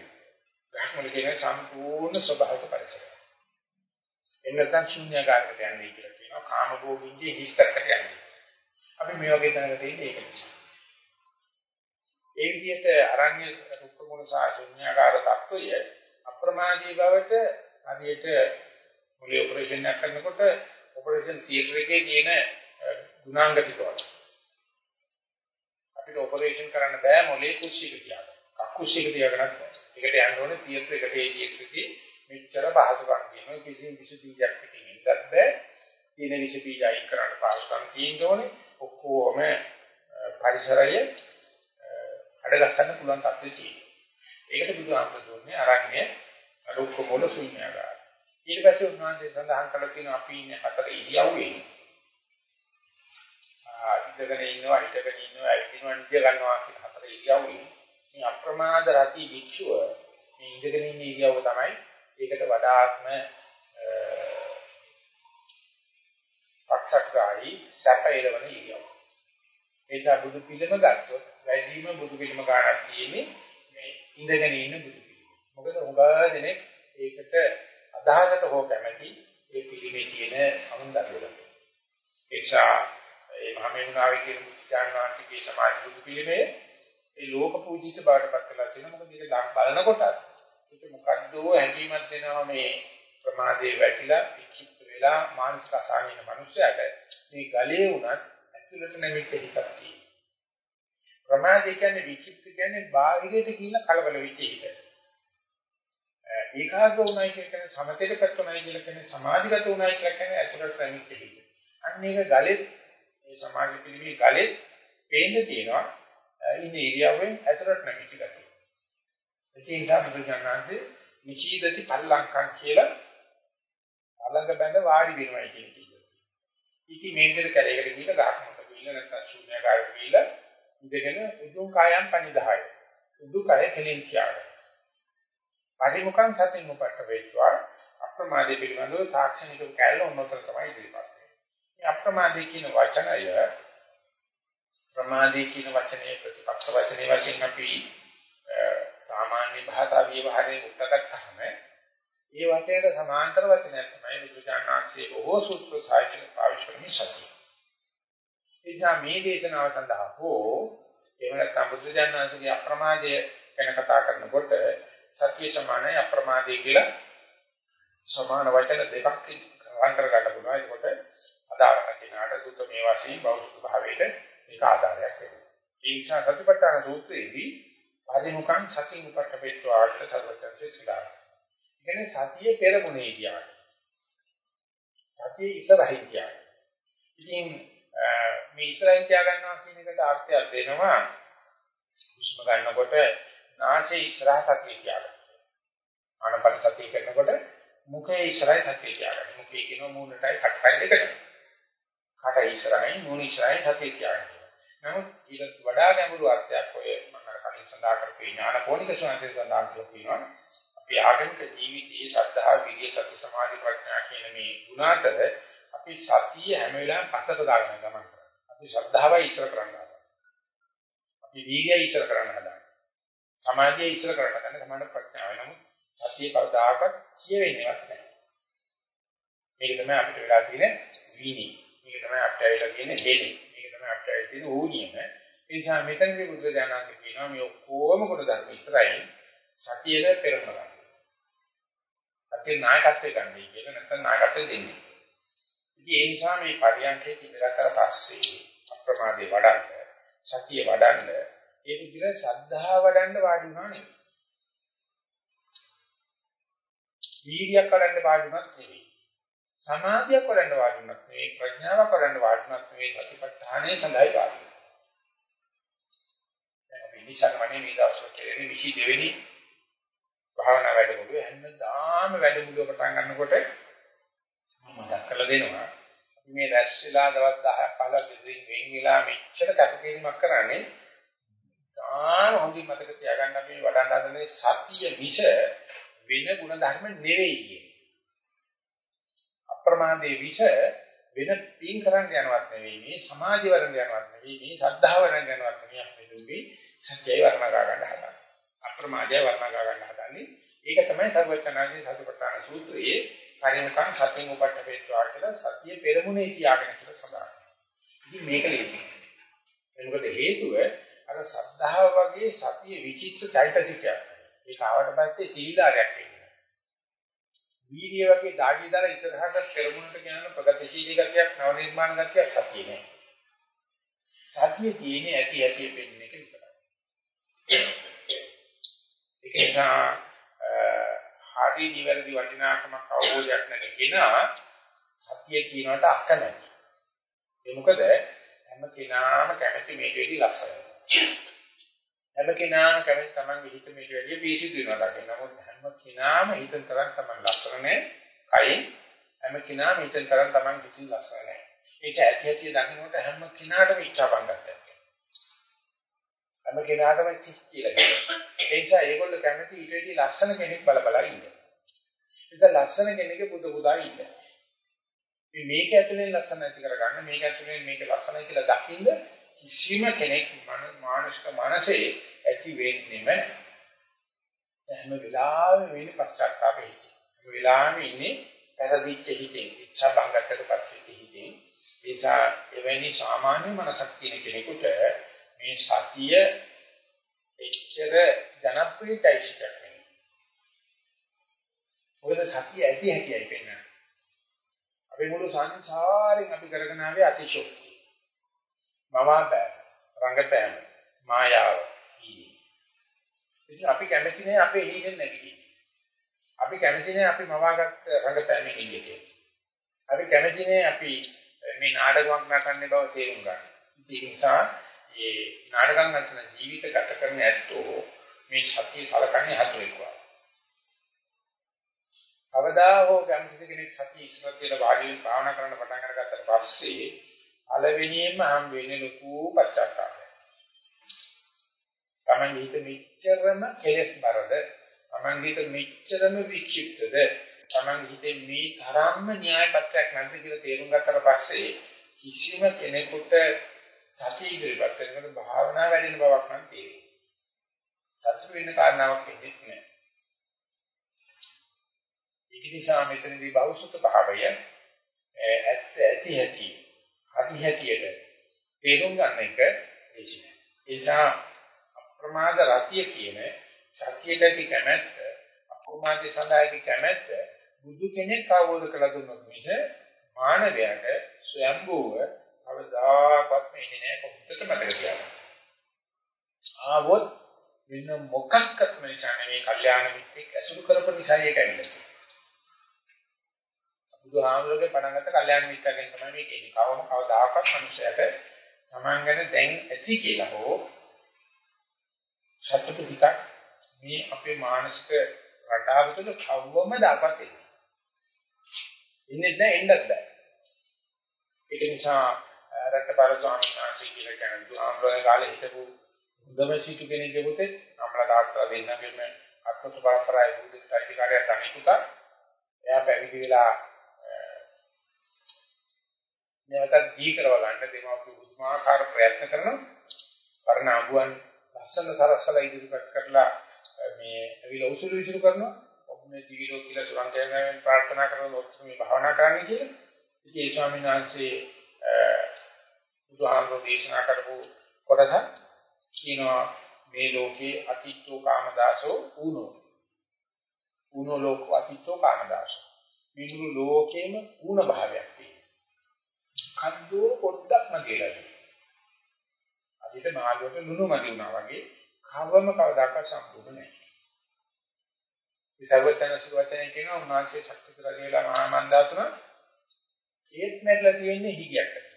ගහකොන කියන්නේ සම්පූර්ණ ස්වභාවික පරිසරය. එන්නතන් ශුන්‍යකාරකට යන්නේ කියලා කියනවා කාම භෝගින්ගේ හිස්කරකට යන්නේ. අපි මේ වගේ තැනකට ඉන්නේ ඒක නිසා. ඒ විදිහට අරණ්‍ය රුක්ක මුල සහ ශුන්‍යාකාර තත්වය අප්‍රමාදී බවට හරියට මුලිය ඔපරේෂන් එකක් කරනකොට ඔපරේෂන් තියටර් එකේ තියෙන ගුණාංග ටික වගේ. අපිට ඔපරේෂන් කරන්න බෑ මොලේ කුස්සියක තියාගන්න. කක්කුස්සියක තියාගන්නත් බෑ. ඒකට යන්න ඕනේ තියටර් එකට ඒ තියටර් එකේ මෙච්චර පහසුකම් තියෙනවා. කිසිම විස බීජයක් පිටින් ඉන්නත් බෑ. තියෙන විස බීජ අයින් කරන්න පහසුකම් තියෙන්න ඕනේ. ඔක්කොම පරිසරය අඩගස්සන්න පුළුවන් තත්ත්වෙ තියෙනවා. ඒකට බුදුහාමුදුරු දුන්නේ අරන්නේ අරුක්ක මොළ ශුන්‍යකාර. ඊට පස්සේ උන්වහන්සේ සඳහන් කළා තියෙනවා අපි ඉන්නේ හතර ඉරියව්වේ. ආ ඉඳගෙන ඉන්නවා හිටගෙන ඉන්නවා ඇවිදිනවා නිදිය ගන්නවා කියන හතර ඉරියව්වේ. මේ අප්‍රමාද රති වික්ෂුව මේ ඉඳගෙන ඉන්න ඉරියව්ව තමයි ඒකට වඩාත්ම පක්ෂග්‍රාහී සැපයලවන ඉරියව්ව. ඒ නිසා බුදු පිළිම ගත්තොත් වැඩිම බුදු පිළිම ගන්නක් තියෙන්නේ මේ ඉඳගෙන ඉන්න බුදු පිළිම. මොකද උගා දෙනෙක් ඒකට අදහසට හෝ කැමැති ඒ පිළිමේ තියෙන සෞන්දර්යය. ඒසා ඒ මහමෙන්නාවේ කියන ඥානවාන්තිකේ සමාජ බුදු පිළිමේ ඒ ලෝක පූජිත බාටපත් කරලා තියෙනවා. මොකද මේක බලනකොට ඒක මොකද්ද හැඟීමක් දෙනවා මේ ප්‍රමාදයේ වැටිලා විචිත්ත වෙලා මානසික අසහනින මනුස්සයාට මේ ගලේ උනත් ඇතුළට නැමිච්ච හිතක් තියෙනවා. ප්‍රමාදේ කියන්නේ විචිත්ත කියන්නේ බාහිරයට කියලා කලබල වෙච්ච හිත. ඒකාග්‍ර උනායි කියන්නේ සමතේටපත් උනායි කියලා කියන්නේ සමාධිගත උනායි කියලා කියන්නේ ඇතුළට නැමිච්ච හිත. අන්න ඒක ගලෙත් මේ සමාධි පිළිවි ගලෙත් පේන්න තියෙනවා. ඉන්නේ ඉරියව්වෙන් ඇතුළට නැමිච්ච ගතිය. ඒ නිසා බුදුජානනාංශේ නිශීදති පල්ලංකම් කියලා අලංග බඳ වාඩි වෙනවා කියන කීය. ඉතින් මේ විදිහට කැලේකට ගිහලා ගහකට ගිහලා නැත්නම් ශූන්‍යකාරයට ගිහලා ඉඳගෙන උදුම් කායම් පනිදාය. උදු කය කෙලින් කියාගන්න. පරිමුඛං සතින් උපට වේත්වා අප්‍රමාදී පිළිබඳව තාක්ෂණික කැලල උන්නතර තමයි ඉදිරිපත් වෙන්නේ. මේ අප්‍රමාදී කියන වචනය ප්‍රමාදී කියන වචනේ ප්‍රතිපක්ෂ වචනේ වශයෙන් අපි සාමාන්‍ය භාෂා විවහාරයේ උත්තරගත්තම ඒ වචනයට සමාන්තර වචනයක් තමයි බුදුචානන්සේ බොහෝ සූත්‍ර සාහිත්‍ය පාවිච්චි කරන්නේ සතිය. එනිසා මේ දේශනාව සඳහා හෝ එහෙම නැත්නම් බුදුචානන්සේගේ අප්‍රමාදය ගැන කතා කරනකොට සතිය සමානයි අප්‍රමාදය කියලා සමාන වචන දෙකක් ගන්න කර ගන්න පුළුවන්. ඒකට අදාළම කෙනාට සුත මේ වශයෙන් බෞද්ධ භාවයට මේක ආධාරයක් වෙනවා. ඒ නිසා සතිපට්ඨාන සූත්‍රයේදී පරිමුඛං සතින් උපට්ඨපේත්වා ආශ්‍ර සර්වත්‍ංසේ සිතාරා කියන්නේ සතිය පෙරමුණේ කියන්නේ. සතිය ඉස්සරහින් කියන්නේ. ඉතින් මේ ඉස්සරහින් තියා ගන්නවා කියන එකට අර්ථයක් දෙනවා. හුස්ම ගන්නකොට නාසයේ ඉස්සරහ සතිය තියාගන්න. ආනපන සතිය කරනකොට මුඛයේ ඉස්සරහයි සතිය තියාගන්න. මුඛයේ කියන මූණටයි කටටයි දෙකට. කට ඉස්සරහින් මූණ ඉස්සරහින් සතිය තියාගන්න. නමුත් ඊට වඩා ගැඹුරු අර්ථයක් ඔය මම කලින් සඳහන් කරපු ඥාන කෝණික සංසය සඳහන් කරලා තියෙනවා. අපි ආගමික ජීවිතයේ ශ්‍රද්ධා, විරිය, සති, සමාධි, ප්‍රඥා කියන මේ ගුණ අතර අපි සතිය හැම වෙලාවෙම පස්සට දාගෙන ගමන් කරනවා. අපි ශ්‍රද්ධාවයි ඉස්සර කරන්න හදනවා. අපි වීර්යය ඉස්සර කරන්න හදනවා. සමාධිය ඉස්සර කරන්න හදන සමාන ප්‍රඥාව වෙනමු. සතිය කවදාකවත් කියවෙන්නේවත් නැහැ. මේක තමයි අපිට වෙලා තියෙන වීණි. මේක තමයි අපිට වෙලා තියෙන හෙලි. මේක තමයි අපිට වෙලා තියෙන ඕනියම. ඒ නිසා මෙතනදී බුද්ධ ඥානanse කියනවා මේ ඔක්කොම කොට ධර්ම ඉස්සරහින් සතියේ පෙරමුණ ගන්න. සතියේ නායකත්වය ගන්නයි කියලා නැත්නම් නායකත්වය දෙන්නේ. ඉතින් ඒ නිසා මේ පරියන්කේ ඉඳලා කර පස්සේ අප්‍රමාදේ වඩන්න, සතිය වඩන්න, ඒ විදිහට ශ්‍රද්ධාව වඩන්න වාඩි වුණා නෙවෙයි. වීර්යයක් වඩන්න වාඩි වුණත් නෙවෙයි. සමාධියක් වඩන්න වාඩි වුණත් නෙවෙයි, ප්‍රඥාවක් වඩන්න වාඩි වුණත් නෙවෙයි, සතිපට්ඨානයේ සඳහයි වාඩි. දැන් අපි නිසන්වනේ මේ දවස්වල කෙරෙන්නේ 22 වෙනි භාවනා වැඩමුළුව හැමදාම වැඩමුළුව පටන් ගන්නකොට මම මතක් කරලා දෙනවා. මේ රැස් වෙලා දවස් 10 15 දෙකකින් වෙන් වෙලා මෙච්චර කටකේීමක් කරන්නේ තාම හොඳින් මතක තියාගන්න අපි වඩන්න හදන්නේ සතිය විෂ වෙන ಗುಣ ධර්ම නෙවෙයි කියන්නේ අප්‍රමාදයේ විෂ වෙන තීන් කරන්න යනවත් නෙවෙයි මේ සමාධි වරණ යනවත් නෙවෙයි මේ ශ්‍රද්ධාව වරණ යනවත් නෙවෙයි අපි දුන්නේ සත්‍යය වර්ණගා ගන්න හදන්නේ. අප්‍රමාදය වර්ණගා ගන්න හදන්නේ. ඒක තමයි සර්වචනාදී සතිපට්ඨාන සූත්‍රයේ පරිමුඛං සතිය උපට්ඨ වේත්වා කියලා සතිය පෙරමුණේ තියාගෙන කියලා සඳහන්. ඉතින් මේක ලේසි. මොකද හේතුව අර සද්ධාව වගේ සතිය විචිත්‍ර චෛතසිකයක්. ඒක ආවට පස්සේ සීලාරයක් වෙනවා. වීර්ය වගේ ධාර්ය දාලා ඉස්සරහට පෙරමුණට යන ප්‍රගතිශීලී ගතියක් නව නිර්මාණ ගතියක් සතිය නෑ. සතිය තියෙන්නේ ඇති ඇති පෙන්නේ එක විතරයි. ඒක නිසා හරි නිවැරදි වටිනාකමක් අවබෝධයක් නැති කෙනා සතිය කියනකට අකමැති. ඒ මොකද හැම කෙනාම කැමති මේක වෙඩි ලස්සනයි. හැම කෙනාම කැමති තමන්ගේ හිත මේක වැඩි පිසිදු වෙනවා දකින්න. නමුත් හැම කෙනාම හිතන තරම් තමන් ලස්සන නැහැ. කයින් හැම කෙනාම හිතන තරම් තමන් හිතින් ලස්සන නැහැ. ඒක ඇති ඇති දකින්නකොට හැම කෙනාටම ඉච්ඡා බංගක් හැම කෙනාටම චිස් කියලා කියනවා. ඒ නිසා ඒගොල්ලෝ කැමති ඊට වැඩි ලස්සන කෙනෙක් බල බල ඉන්න. ඒක ලස්සන කෙනෙක්ගේ බුදු බුදා ඉන්න. මේ මේක ඇතුලෙන් ලස්සන ඇති කරගන්න මේක ඇතුලෙන් මේක ලස්සනයි කියලා දකින්න කිසිම කෙනෙක් මානසික මනසේ ඇති වෙන්නේම හැම වෙලාවෙම වෙන පශ්චාත්තාපෙ හිටිය. වෙලාවෙම ඉන්නේ පෙරදිච්ච හිතෙන්, ඉච්ඡා බංගත්තකපත් වෙච්ච හිතෙන්. ඒසා එවැනි සාමාන්‍ය මනසක් තියෙන කෙනෙකුට මේ සතිය එච්චර ජනප්‍රිය চৈতසිකයක් නෙවෙයි. මොකද සතිය ඇති හැටියි පෙන්නන්නේ. අපි මුළු සංසාරයෙන් අපි කරගෙන ආවේ අතිශෝක්තිය. මවාපෑම, රංගපෑම, මායාව. ඉතින් අපි කැමති නෑ අපේ හීනෙන් නැගිටින්න. අපි කැමති නෑ අපි මවාගත් රංගපෑමෙන් ඉන්නේ. අපි කැමති නෑ අපි මේ නාටකයක් නටන්නේ බව තේරුම් ගන්න. ඒ නිසා මේ නාටකම් නටන ජීවිත ගත කරන ඇත්තෝ මේ සතිය සලකන්නේ හතුරෙක් වගේ. කවදා හෝ ගම්කිසි කෙනෙක් සතිය ඉස්සරහ කියලා වාඩි වෙලා භාවනා කරන්න පටන් අරගත්තට පස්සේ පළවෙනියෙන්ම හම් වෙන්නේ ලොකු පශ්චාත්තාපය. Taman හිත මෙච්චරම කෙලස් බරද, Taman හිත මෙච්චරම වික්ෂිප්තද, Taman හිතේ මේ තරම්ම න්‍යාය පත්‍රයක් නැද්ද කියලා තේරුම් ගත්තට පස්සේ කිසිම කෙනෙකුට සතිය ඉදිරියට කරනකොට භාවනා වැඩෙන බවක් නම් තේරෙන්නේ. සතුට වෙන්න කාරණාවක් වෙන්නේ නැහැ. ඒක නිසා මෙතනදී බෞසුත භාවය ඇත්ත ඇති ඇති හරි හැටියට තේරුම් ගන්න එක ලේසි නෑ. ඒ නිසා අප්‍රමාද රතිය කියන සතියට කැමැත්ත අප්‍රමාද සඳහායි කැමැත්ත බුදු කෙනෙක් අවබෝධ කළ දුන්නොත් මිස මානවයාට ස්වයම්බෝව කවදාකවත් මෙන්නේ නෑ කොහොමද මතක තියාගන්න. ආවොත් වෙන මොකක්වත් නිසා නෙවෙයි කල්යාණ මිත්‍රෙක් ඇසුරු කරපු නිසා ඒක ඇවිල්ලා. බුදුහාමුදුරගේ පණ ගත්ත කල්යාණ මිත්‍රගෙන් තමයි මේ කියන්නේ. කවම කවදාකවත් මිනිසයාට Taman ගැන දැන් ඇති කියලා හෝ සත්‍ය පිටක් මේ අපේ මානසික රටාව තුළ කවවම දාපත් එන්නේ. ඉන්නේ නැහැ එන්නත් බෑ. ඒක නිසා රටබර ස්වාමීන් වහන්සේ කියලා කියන බුදුහාමුදුරගේ කාලේ හිටපු හොඳම සිටු කෙනෙක් දෙපොතේ අපලා තාත්තා දෙන්නගෙම අත්පොත පරම්පරාවේ බුද්ධ අයිතිකාරයා තනිකුතා එයා පැවිදි වෙලා නැවතත් දී කරව ගන්න දෙමාපිය පුදුමාකාර ප්‍රයත්න කරනවා. පරණ අඹුවන් ලස්සන සරසලා ඉදිරිපත් කරලා මේ ඇවිල්ලා උසුළු විසුළු කරනවා. ඔබ මේ දිවිලෝ කියලා සුරංගයෙන් ප්‍රාර්ථනා කරනවා මේ භාවනා කරන්න කියලා. ඉතින් ඒ ස්වාමීන් වහන්සේ බුදුහාමුදුරෝ දේශනා කරපු කොටස කියනවා මේ ලෝකේ අතිත්ව කාමදාසෝ ඌනෝ. ඌනෝ ලෝක අතිත්ව කාමදාසෝ. මේ මුළු ලෝකෙම ඌන භාවයක් තියෙනවා. කද්දෝ පොඩ්ඩක් මගේලා. අදිට මාළුවට ලුණු මදි වුණා වගේ කවම කවදාකවත් සම්පූර්ණ නැහැ. මේ සර්වඥ සුවතනේ කියනවා උන්වහන්සේ ශක්තිතර කියලා මහා මන්දාතුන ඒත් මැරලා තියෙන්නේ හිගයක්.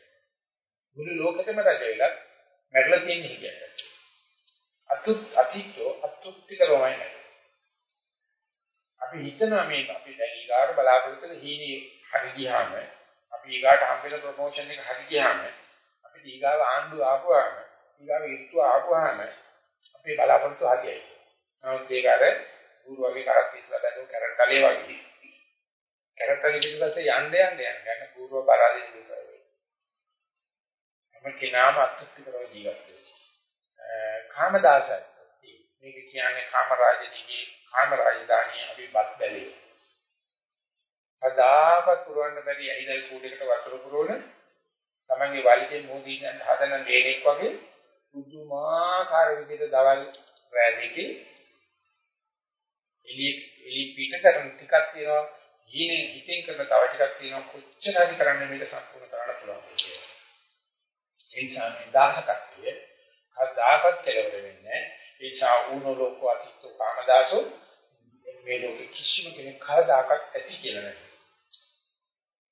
මුළු ලෝකෙටම රජ වෙලා මැරලා තියෙන්නේ හිගයක්. අතුත් අතිත්‍යෝ අතුත්තිකරමයි නැහැ. අපි හිතනවා මේ අපි දැන් ඊගාට බලාපොරොත්තු වෙන හීනේ හරි ගියාම අපි ඊගාට හම් වෙන ප්‍රොමෝෂන් එක හරි ගියාම අපි ඊගාව ආණ්ඩුව ආපුවාම ඊගාව ඍතු ආපුවාම අපේ බලාපොරොත්තු හරියයි. නමුත් ඒක අර ගුරු වගේ කරක් ඉස්සලා දැන් කැරට් කලේ වගේ. කැරට් කලේ පිටපස්සේ යන්න යන්න යන්න යන ගුරුව පරාදේ දුක වෙයි. හැම කෙනාම අත්‍යත්කරව ජීවත් වෙනවා. කාමදාසයි. මේක කියන්නේ කාමරාජනීගේ කාමරාජධානිය අපි බත් බැලේ. අදාපත් පුරවන්න බැරි ඇහිදල් කූඩේකට වතුර පුරවන තමන්ගේ වලිගේ මොහොතින් යන හදන ලේනෙක් වගේ පුදුමාකාර විදිහට දවල් රෑ දෙකේ එලි එලි පිට කරන ටිකක් තියෙනවා ඊනේ හිතෙන් කරන තව ටිකක් තියෙනවා කොච්චර හරි කරන්න මේක සම්පූර්ණ කරන්න පුළුවන් කියලා. ඒ නිසා මේ දාසකත්වය කවදාකවත් කෙලවර වෙන්නේ නැහැ. ඒ නිසා ඌනෝ ලෝකෝ අතිත්තු කාමදාසෝ මේ ලෝකෙ කිසිම කෙනෙක් කවදාකවත් ඇති කියලා නැහැ.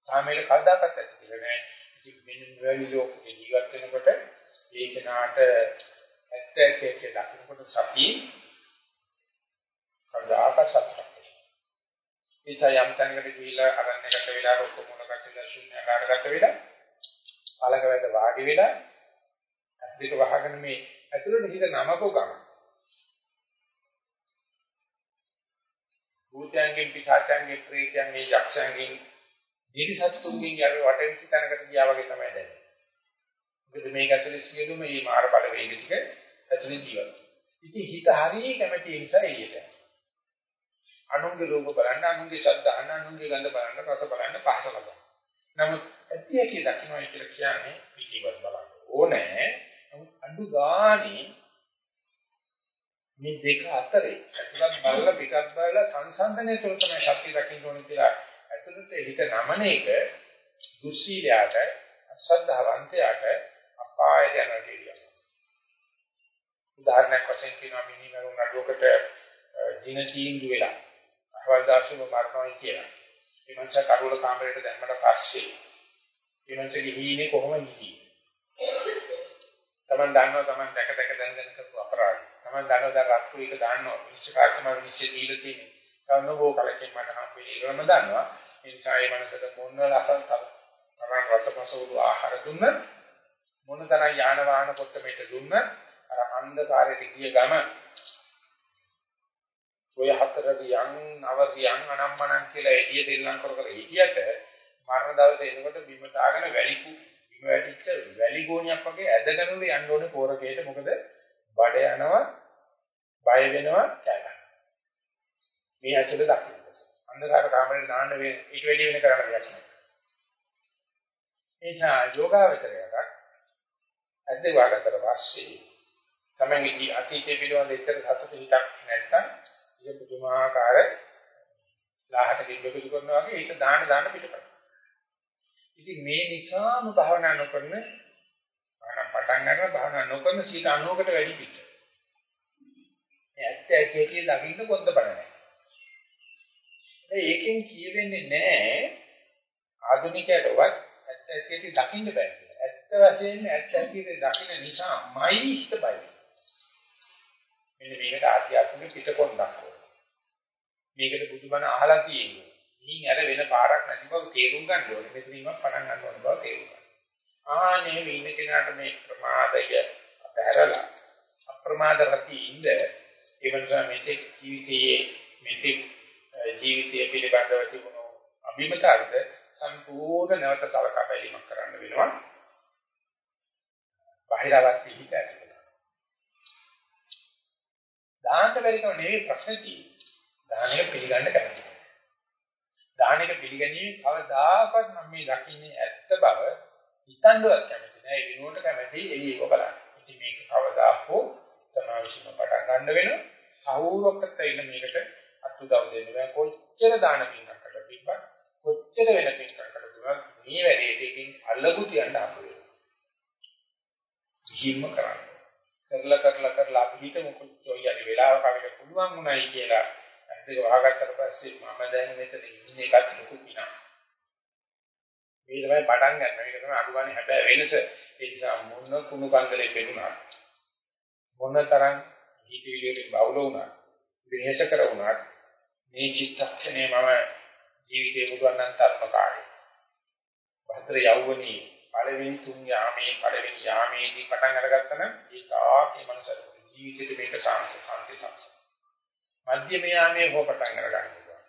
කාමයේ කවදාකවත් ඇති කියලා නැහැ. ඉතින් මෙන්න මෙවැනි ලෝකෙ ජීවත් වෙනකොට ඒ කෙනාට ඇත්ත ඇත්තේ දකින්නකොට සතිය කවදාකවත් සතුටක් නිසා යම් තැනකට ගිහිලා අරණ්‍යකට වෙලා රොක්ක මොනකට වෙලා ශුන්‍යකාරකට වෙලා පළක වැද වාඩි වෙලා දෙක වහගෙන මේ ඇතුළේ හිත නමකෝ ගන්න. භූතයන්ගෙන් පිසාචයන්ගෙන් ප්‍රේතයන්ගෙන් යක්ෂයන්ගෙන් දිවිසත්තුන්ගෙන් යවි වටෙන් තැනකට ගියා වගේ තමයි දැනෙන්නේ. මොකද මේක ඇතුලේ සියලුම මේ මාර බල වේග ටික ඇතුලේ ජීවත්. ඉතින් හිත හරිය කැමැති නිසා එළියට. අනුන්ගේ රූප බලන්න, අනුන්ගේ ශබ්ද අහන්න, අනුන්ගේ ගන්ධ බලන්න, රස බලන්න, පහස බලන්න. නමුත් ඇති ඇති දකින්නයි කියලා කියන්නේ පිටිවත් බලන්න ඕනේ. නමුත් අඩු ගානේ මේ දෙක අතරේ ඇතුළත් බලලා පිටත් බලලා සංසන්දනය තුළ තමයි සත්‍ය දකින්න ඕනේ කියලා ඇතුළත හිත නමන එක දුස්සීලයට අසද්ධාවන්තයට අපායට යන දෙයක්. උදාහරණයක් වශයෙන් කියනවා මිනිමරුන් නඩුවකට දින තීන්දුව වෙලා අහවල් දාර්ශනික මරණයි කියලා. ඒ මංස කරුවල කාමරයට දැම්මට පස්සේ ඒ මංසගේ හීනේ කොහොමද හිටියේ? Taman දන්නවා Taman දැක දැක දැන දැන කරපු අපරාධ. Taman දන්නවා දැන් රත්තු එක දාන්නවා විනිශ්චයකාරකම විනිශ්චය දීලා තියෙන්නේ. කවනෝ කලකින් මට හම්බෙන්නේ ඒකම දන්නවා. ඒ නිසා ඒ මනසට මොන ලසන් තරම් රසපසවුරු ආහාර දුන්න මොන තරම් යාන වාහන කොට මේට දුන්න අර අන්ධකාරයට ගිය ගම ඔය හතරදී යන් නවරියන් අනම්මනන් කියලා එළිය දෙල්ලම් කර කර හිටියට මරණ දවසේ එනකොට බිම දාගෙන වැලිකු බිම වැටිච්ච වැලි ගෝණියක් වගේ ඇදගෙනම යන්න ඕනේ පෝරකේට. මොකද බඩ යනවා බය වෙනවා කැලක් මේ ඇතුළේ දකින්න. අන්ධකාර කාමරේ නාන්න ඊට වැඩි වෙන කරන්න දෙයක් නැහැ. එනිසා යෝගාවචරයට ඇද්ද වාගතර පස්සේ තමයි අතීතයේ පිළිබඳ ඉතර සතුට හිතක් නැත්නම් ඒක පුදුමාකාර ලාහට කිඹෙකුතු කරනවා වගේ ඒක දාන දාන පිටපත. ඉතින් මේ නිසාම භාවනා නොකරන භාවනා පටන් ගන්න භාවනා නොකරන 90කට වැඩි පිට. මේ ඇත්ත ඇත්තේ කියලා දකින්න පොද්ද බලන්නේ. ඒකෙන් කියවෙන්නේ නැහැ ආධුනිකයටවත් ඇත්ත ඇත්තේ දකින්න බෑ කියලා. ඇත්ත වශයෙන්ම ඇත්ත ඇත්තේ දකින්න නිසාමයි හිත බයි. මෙන්න මේකට ආධ්‍යාත්මික පිටකොන්දක් මේකට බුදුබණ අහලා තියෙන්නේ. ඉතින් අර වෙන පාරක් නැති බව තේරුම් ගන්න ඕනේ. මෙතනින්ම පටන් ගන්න ඕන බව තේරුම් ගන්න. ආනේ මේ ඉන්න කෙනාට මේ ප්‍රමාදය අපහැරලා අප්‍රමාද රති ඉඳ ඒ වෙනසා මෙතෙක් ජීවිතයේ මෙතෙක් ජීවිතයේ පිළිබඳව තිබුණු අභිමතාර්ථ සම්පූර්ණ නැවත සලකා බැලීමක් කරන්න වෙනවා. බාහිරවත් හිත ඇතිවෙනවා. දාන්න බැරි කම නෙවෙයි ප්‍රශ්නේ තියෙන්නේ. දානය පිළිගන්න කැමති. දානයක පිළිගැනීම කවදාකවත් මම මේ දකින්නේ ඇත්ත බව හිතන්නවත් කැමති නෑ. ඒ වෙනුවට කැමති එළියක බලන්න. ඉතින් මේක කවදා හෝ තමාවිසිම පටන් ගන්න වෙනවා. සෞරවකට ඉන්න මේකට අත්උදව් දෙන්න බෑ. කොච්චර දාන පින්කකට තිබ්බත් කොච්චර වෙන පින්කකට දුන්නත් මේ වැඩේට එකකින් අල්ලගු තියන්න හම්බ වෙනවා. කිසිම කරන්න. කරලා කරලා කරලා අපි හිතමු කොච්චර යන්නේ වෙලාවක අපිට පුළුවන් වුණයි කියලා දෙක වහගත්තට පස්සේ මම දැන් මෙතන ඉන්නේ එකත් ලොකු පිනක්. මේ තමයි පටන් ගන්න. මේක තමයි අඩුවන්නේ හැබැයි වෙනස. ඒ නිසා මොන කුණු කන්දලේ පෙනුණා. මොන තරම් හිතවිලිවලින් බහුල වුණා. විහෙස කර වුණා. මේ චිත්තක්ෂණය මම ජීවිතේ මුදවන්නන් තත්ම කාර්යය. භද්‍ර යෞවනී පළවෙනි තුන් යාමේ පළවෙනි යාමේදී පටන් අරගත්තා නම් ඒක ආකේ මනසට ජීවිතේට මේක සාංශ සාන්ති සංසාර. මධ්‍යම යාමයේ හෝ පටන් අර ගන්න පුළුවන්.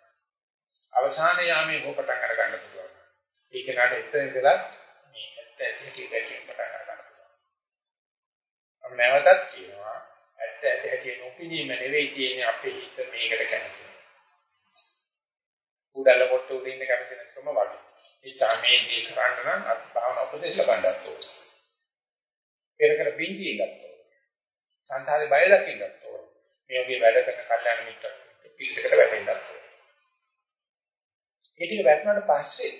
අවසාන යාමයේ හෝ පටන් අර ගන්න පුළුවන්. ඒක නට එතන ඉඳලා මේ ඇත්ත ඇති දෙකකින් පටන් අර ගන්න පුළුවන්. අපි නැවතත් කියනවා ඇත්ත ඇති ඇති නොපිනීම නෙවෙයි තියෙන්නේ අපේ හිත මේකට කැමති. උඩල කොට උඩ ඉන්න කැමති නැතිවම වගේ. ඒ චාමේ දී කරන්න නම් අපි භාවන උපදේශ ලබන්නත් ඕනේ. පෙරකර බින්දී ඉන්නත් ඕනේ. සංසාරේ බය දකින්නත් ඕනේ. මේ වගේ වැඩ කරන කල්යනා මිත්‍ර පිළිසකට වැටෙන්නත් ඕනේ. ඒ ටික වැටුණාට පස්සේ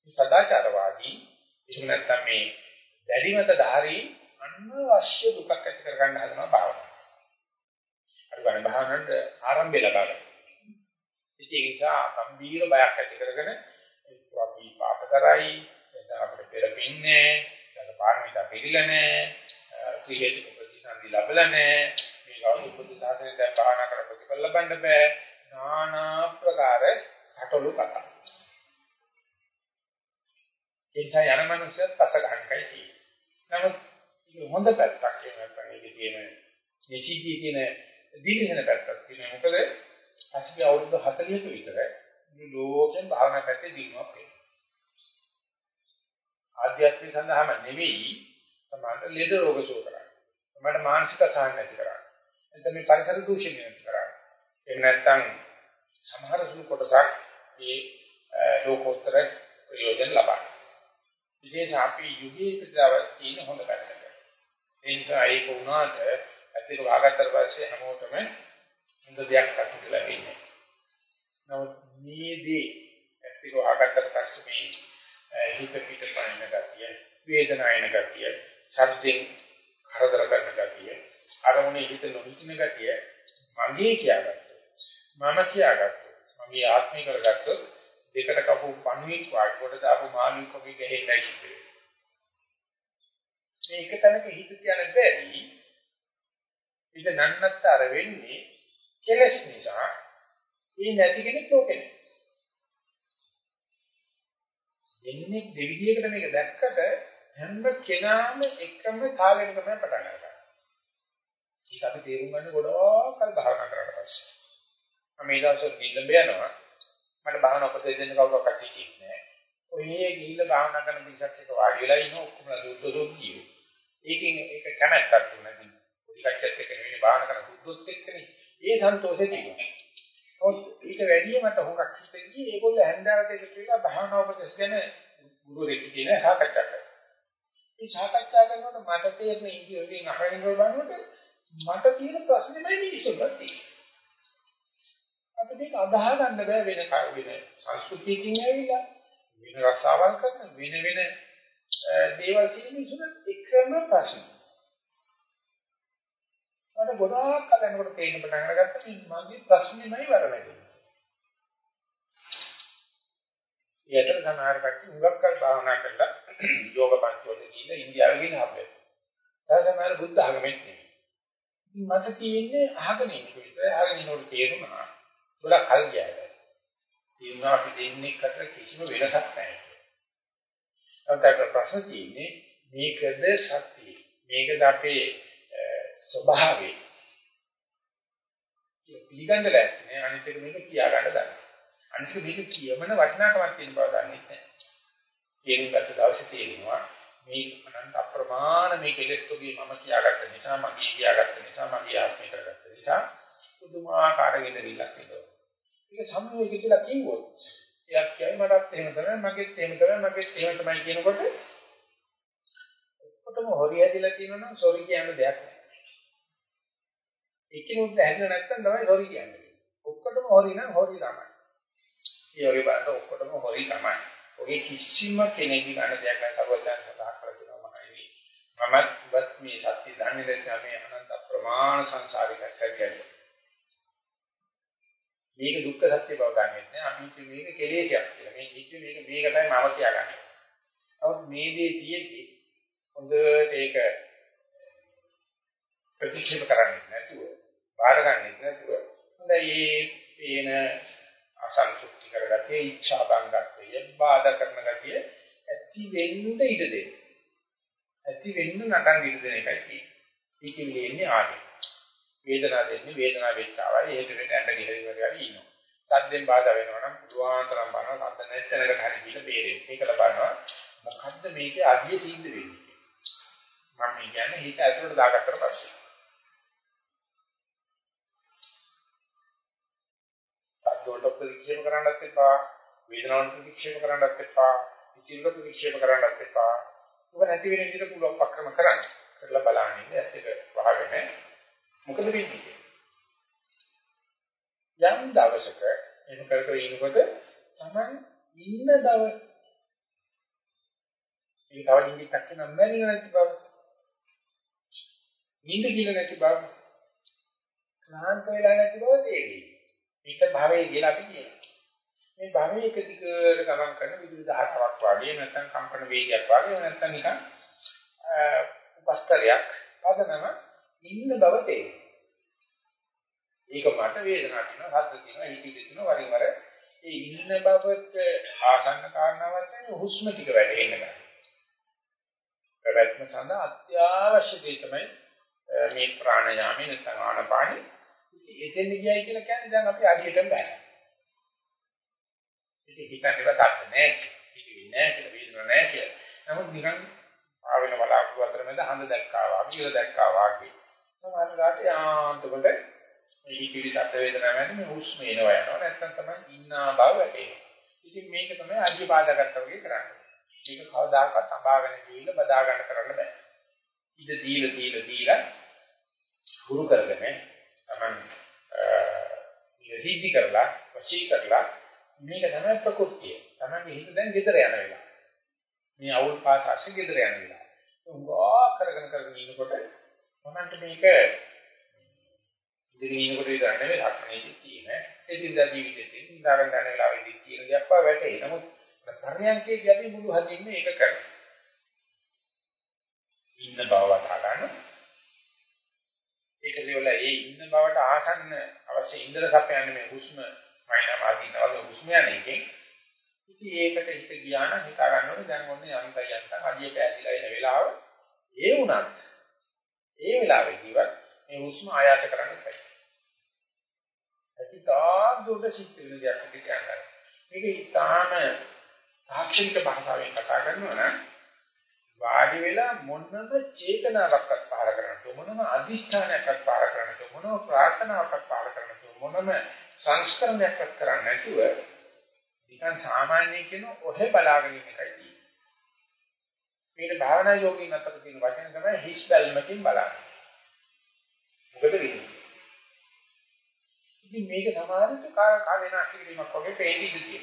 මේ සදාචාරවාදී එහෙම නැත්නම් මේ දැඩිමත ධාරී අනවශ්‍ය දුකක් ඇති කරගන්න හදනවා භාවනාව. අර ගන්න භාවනාවට ආරම්භය ලබා ගන්න. ඒ නිසා ගම්බීර බයක් ඇති කරගෙන අපි පාප කරයි, එතන අපිට පෙරපින්නේ, එතන පාරමිතා පිළිලා නැහැ, ත්‍රිහේතුක ප්‍රතිසන්දි ලැබලා නැහැ. කවුරු බුද්ධ ශාසනය දැන් භාවනා කර ප්‍රතිඵල ලබන්න බෑ. নানা ප්‍රකාර කටළු කතා. එනිසා යන මනුස්සයත් පස ගන්නකයි තියෙන්නේ. නමුත් ඒක හොඳ පැත්තක් කියන නැත්නම් ඒකේ තියෙන නිසීදී තියෙන දීලිසන පැත්තක් තියෙනවා. මොකද අසිපි අවුරුදු 40ක විතර මේ ලෝකෙන් භාවනා පැත්තේ දිනුවක් වෙනවා. ආධ්‍යාත්මික සඳහාම නෙවෙයි සමාන ලෙඩ රෝග සුව කරන්නේ. සමාන මානසික සාහන ඇති කරන්නේ. එතන මේ පරිසර දූෂණය නැති කරන්නේ. එහෙම නැත්නම් සමහර සුළු කොටසක් මේ ලෝකෝත්තර ප්‍රයෝජන ලබනවා. විශේෂ අපි යුගයේ පිටව තියෙන හොඳ පැත්තක. ඒ නිසා ඒක වුණාට ඇත්තට වාගත්තට පස්සේ හැමෝටම හොඳ දෙයක් අත්දැක ලැබෙන්නේ. නමුත් මේදී ඇත්තට වාගත්තට පස්සේ මේ හිත පිට පනින ගතිය, වේදනායන ගතිය, සද්දෙන් කරදර කරන ගතිය, අරමුණේ හිත නොහිටින ගතිය මගේ කියාගත්තොත් මම කියාගත්තොත් මගේ ආත්මය කරගත්තොත් දෙකට කපු පණුවෙක් වාඩි කොට දාපු මාළුවෙක් වගේ ගහෙන්නයි සිද්ධ මේ එක තැනක හිත තියන්න බැරි ඉත නන්නත්තර වෙන්නේ කෙලස් නිසා ඒ නැති කෙනෙක් ලෝකේ එන්නේ දෙවිදියකට මේක දැක්කට හැම කෙනාම එකම කාලෙකම පටන් ගන්නවා. ඒක අපි තේරුම් ගන්න ගොඩාක් කල් භාවනා කරලා පස්සේ. මම මේ දවස්වල දිල්ලඹ යනවා. මට භාවනා උපදෙස් දෙන්න කවුරක්වත් හිටියේ නැහැ. ඔය ගිහිල්ලා භාවනා කරන පිටසක් එක වාඩි වෙලා ඉන්න ඔක්කොම දුද්දසොත් කියු. ඒකෙන් ඒක කැමැත්තක් තුනදී. පොඩි කච්චත් එක්ක නෙවෙයි භාවනා කරන දුද්දොත් එක්කනේ. ඒ සන්තෝෂේ තියෙනවා. ඔත් ඊට වැඩිය මට හුඟක් හිතෙන්නේ ඒගොල්ලෝ හැන්දාවට එකතු වෙලා භාවනා උපදෙස් ගැන ගුරුවරයෙක් කියන සාකච්ඡා කරනවා. මේ සාකච්ඡා කරනකොට මට තේරෙන ඉන්දියාවෙන් අහගෙන බලනකොට මට තියෙන ප්‍රශ්නේ මේ මිනිස්සුන්ට තියෙන්නේ. අපිට මේක අදාහ ගන්න බෑ වෙන වෙන සංස්කෘතියකින් ඇවිල්ලා වෙන රස්සාවල් කරන වෙන වෙන දේවල් කියන මිනිස්සුන්ට එකම ප්‍රශ්න. මට ගොඩාක් කල යනකොට තේරෙන්න පටන් අරගත්තා මගේ ප්‍රශ්නේමයි වරණන්නේ. ඒතර සමහර කට්ටිය උඟක් කල් භාවනා කරලා යෝග පන්තිවල ගිහිල්ලා ඉන්දියාවේ ගිහින් හම්බෙන්න. සමහර බුද්ධ ආගමෙත් නෙමෙයි. මට තියෙන්නේ අහගෙන ඉන්න විතරයි අහගෙන ඉන්නකොට තේරුණා ගොඩක් කල් ගියා. තේරුණා අපි දෙන්නේ අතර කිසිම වෙනසක් නැහැ. අන්තර ප්‍රශ්න තියෙන්නේ මේකද සත්‍යය. මේකද අපේ ස්වභාවය. පිළිගන්න ලෑස්ති නේ අනිත් එක මේක කියා ගන්න දන්න. අනිත් එක මේක කියමන වටිනාකමක් තියෙන බව දන්නේ නැහැ. තේරුම් ගත්ත දවසේ තේරෙනවා මේ අනන්ත අප්‍රමාණ මේ කෙලෙස් තුගේ මම කියාගත්ත නිසා මගේ කියාගත්ත නිසා මගේ ආත්මය කරගත්ත නිසා පුදුමාකාර වෙනවිලක් නේද. ඒක සම්මෝහිත කියලා කිව්වොත් එයා කියයි මටත් එහෙම තමයි මගෙත් එහෙම තමයි මගෙත් එහෙම තමයි කියනකොට ඔක්කොටම හොරි ඇදලා තියෙනවා නම් සෝරි කියන දෙයක් නැහැ. එකිනෙකට හැදෙන්නේ නැත්නම් තමයි හොරි කියන්නේ. ඔක්කොටම හොරි නම් හොරි තමයි. ඒ වගේ බලන්න ඔක්කොටම හොරි තමයි. ඔගේ කිසිම කෙනෙක් ගන්න දෙයක් නැහැ සර්වඥයන් සඳහන් කරලා තියෙනවා මහණෙනි. මමත් වත් මේ සත්‍ය දන්නේ නැත්නම් මේ අනන්ත ප්‍රමාණ සංසාරික සත්‍යය. මේක දුක්ඛ සත්‍ය බව දන්නේ නැහැ. අපි කියන්නේ මේක කෙලෙසයක් කියලා. මේ කිච්චු මේක මේක තමයි මම කියාගන්නේ. නමුත් මේ දේ තියෙද්දි හොඳට ඒක ප්‍රතික්ෂේප කරන්නේ නැතුව, බාර ගන්නෙ නැතුව හොඳයි මේ අසන්තුෂ්ටි කරගත්තේ ඉච්ඡා බංගත්වය බාධා කරන ගතිය ඇති වෙන්න ඉඩ දෙන්න. ඇති වෙන්න නටන් ඉඩ දෙන එකයි තියෙන්නේ. ඒකෙන් වෙන්නේ ආදී. වේදනාව දෙන්නේ වේදනාව වෙච්චාවයි ඒක වෙන්න ඇඬ ගිහින් වගේ ඉන්නවා. සද්දෙන් බාධා වෙනවා නම් පුදුආන් තරම් බලනවා සද්ද නැත්ැනකට හරි කියලා බේරෙන්න. ඒක ලබනවා. මොකද්ද මේකේ අඩිය සිද්ධ වෙන්නේ? මම කියන්නේ හිත ඇතුළට දාගත්තට පස්සේ. සද්දවලට ප්‍රතික්ෂේප කරන්නත් එපා, වේදනාවට ප්‍රතික්ෂේප කරන්නත් එපා, ඉතිරිව ප්‍රතික්ෂේප කරන්නත් එපා. ඔබ නැති වෙන විදිහට පුළුවන් පක්‍රම කරන්න. කරලා බලන්න ඉන්නේ ඇස් එක වහගෙන. මොකද වෙන්නේ? යම් දවසක එහෙම කර කර ඉනකොට තමයි ඉන්න දවස් මේ තව නිදික් නම් මැරෙන්නේ නැති බව. නිින්ද කියලා නැති බව. ක්ලාන්ත වෙලා නැති බව තේරෙයි. මේක භවයේ කියලා අපි කියනවා. මේ භවයේ එක දිගට ගමන් කරන විදුලි දහතාවක් වගේ නැත්නම් කම්පන වේගයක් වගේ නැත්නම් නිකන් උපස්තරයක් පදනම ඉන්න බව තේරෙනවා. ඒක මට වේදනාවක් තියෙනවා, හද්ද තියෙනවා, හිතිවිලි තියෙනවා වරින් වර ඒ ඉන්න බවට ආසන්න කාරණාවක් තමයි හුස්ම ටික වැටෙන්න ගන්න. පැවැත්ම සඳහා අත්‍යවශ්‍ය දේ තමයි මේ ප්‍රාණයාමේ නැත්නම් ආනපානි. ඉතින් එතෙන් ගියයි කියලා කියන්නේ දැන් අපි අඩියටම බෑ. ඉතින් හිතන්නේ වතත් නෑ, හිතෙන්නේ නෑ කියලා වේදන නෑ කියලා. නමුත් නිකන් ආවෙන බලාපොරොත්තු අතර මැද හඳ දැක්කා වගේ, ඉර දැක්කා වගේ. සමහර රට යාන්තකට මේ හිතිවිලි සත්‍ය වේදනා මැද මේ හුස්ම එනවා යනවා නැත්නම් තමයි ඉන්නා බව වැටෙනවා. ඉතින් මේක තමයි අධ්‍ය පාදගත්තා වගේ කරන්නේ. මේක කවදාකවත් අඹාගෙන ගිහිල්ලා බදා ගන්න කරන්න බෑ. ඉඳ දීලා දීලා දීලා හුරු කරගෙන තමයි සිද්ධි කරලා වශී කරලා මේක තමයි ප්‍රകൃතිය. තමයි හිත දැන් ගෙදර යන වෙලාව. මේ අවුල් පාස ASCII ගෙදර යන වෙලාව. උංගා කරගෙන කරගෙන ඉනකොට මොනන්ට මේක ඉතින් ඉනකොට විතර නෙවෙයි ලක්ෂණේ තියෙන. ඒ දින්දා ජීවිතේ ඉඳාගෙන යන වෙලාවෙදී තියෙන දෙයක් වැටේ. නමුත් පරිණාමකයේ ගැදී මුළු හදින්ම ඒක කරනවා. ඉන්න බව වටහා ගන්න. ඒක දිවල ඒ ඉන්න බවට ආසන්න අවශ්‍ය ඉන්ද්‍ර සපයන්නේ මේ හුස්ම වයින්ම අදිනවා වගේ හුස්ම යන එකෙන්. ඉතින් ඒකට හිත ගියා නම් හිතා ගන්නකොට දැන් ඔන්නේ යන්තයි යන්තම් අඩිය පෑදිලා එන වෙලාව ඒ වුණත් ඒ වෙලාවේදීවත් මේ හුස්ම ආයාස කරන්න බෑ. ඇතිතාක් දුරට සිත් වෙන දෙයක් කියන්නේ. මේක ඊටාම තාක්ෂණික භාෂාවෙන් කතා කරනවා නම් වාඩි වෙලා මොනම චේතනාවක්වත් පහල කරන්නට මොනම අදිෂ්ඨානයක්වත් පහල කරන්නට මොනම ප්‍රාර්ථනාවක්වත් පහල කරන්නට මොනම සංස්කරණයක්වත් කරන්නේ නැතුව නිකන් සාමාන්‍ය කියන ඔහෙ බලාගෙන ඉන්න එකයි තියෙන්නේ. මේක භාවනා යෝගීන් අතර තියෙන වචන තමයි හිස් බැල්මකින් බලන්නේ. මොකද වෙන්නේ? ඉතින් මේක සමහරවිට කා කා වෙනස් කිරීමක් වගේ පේන්නේ ඉඳී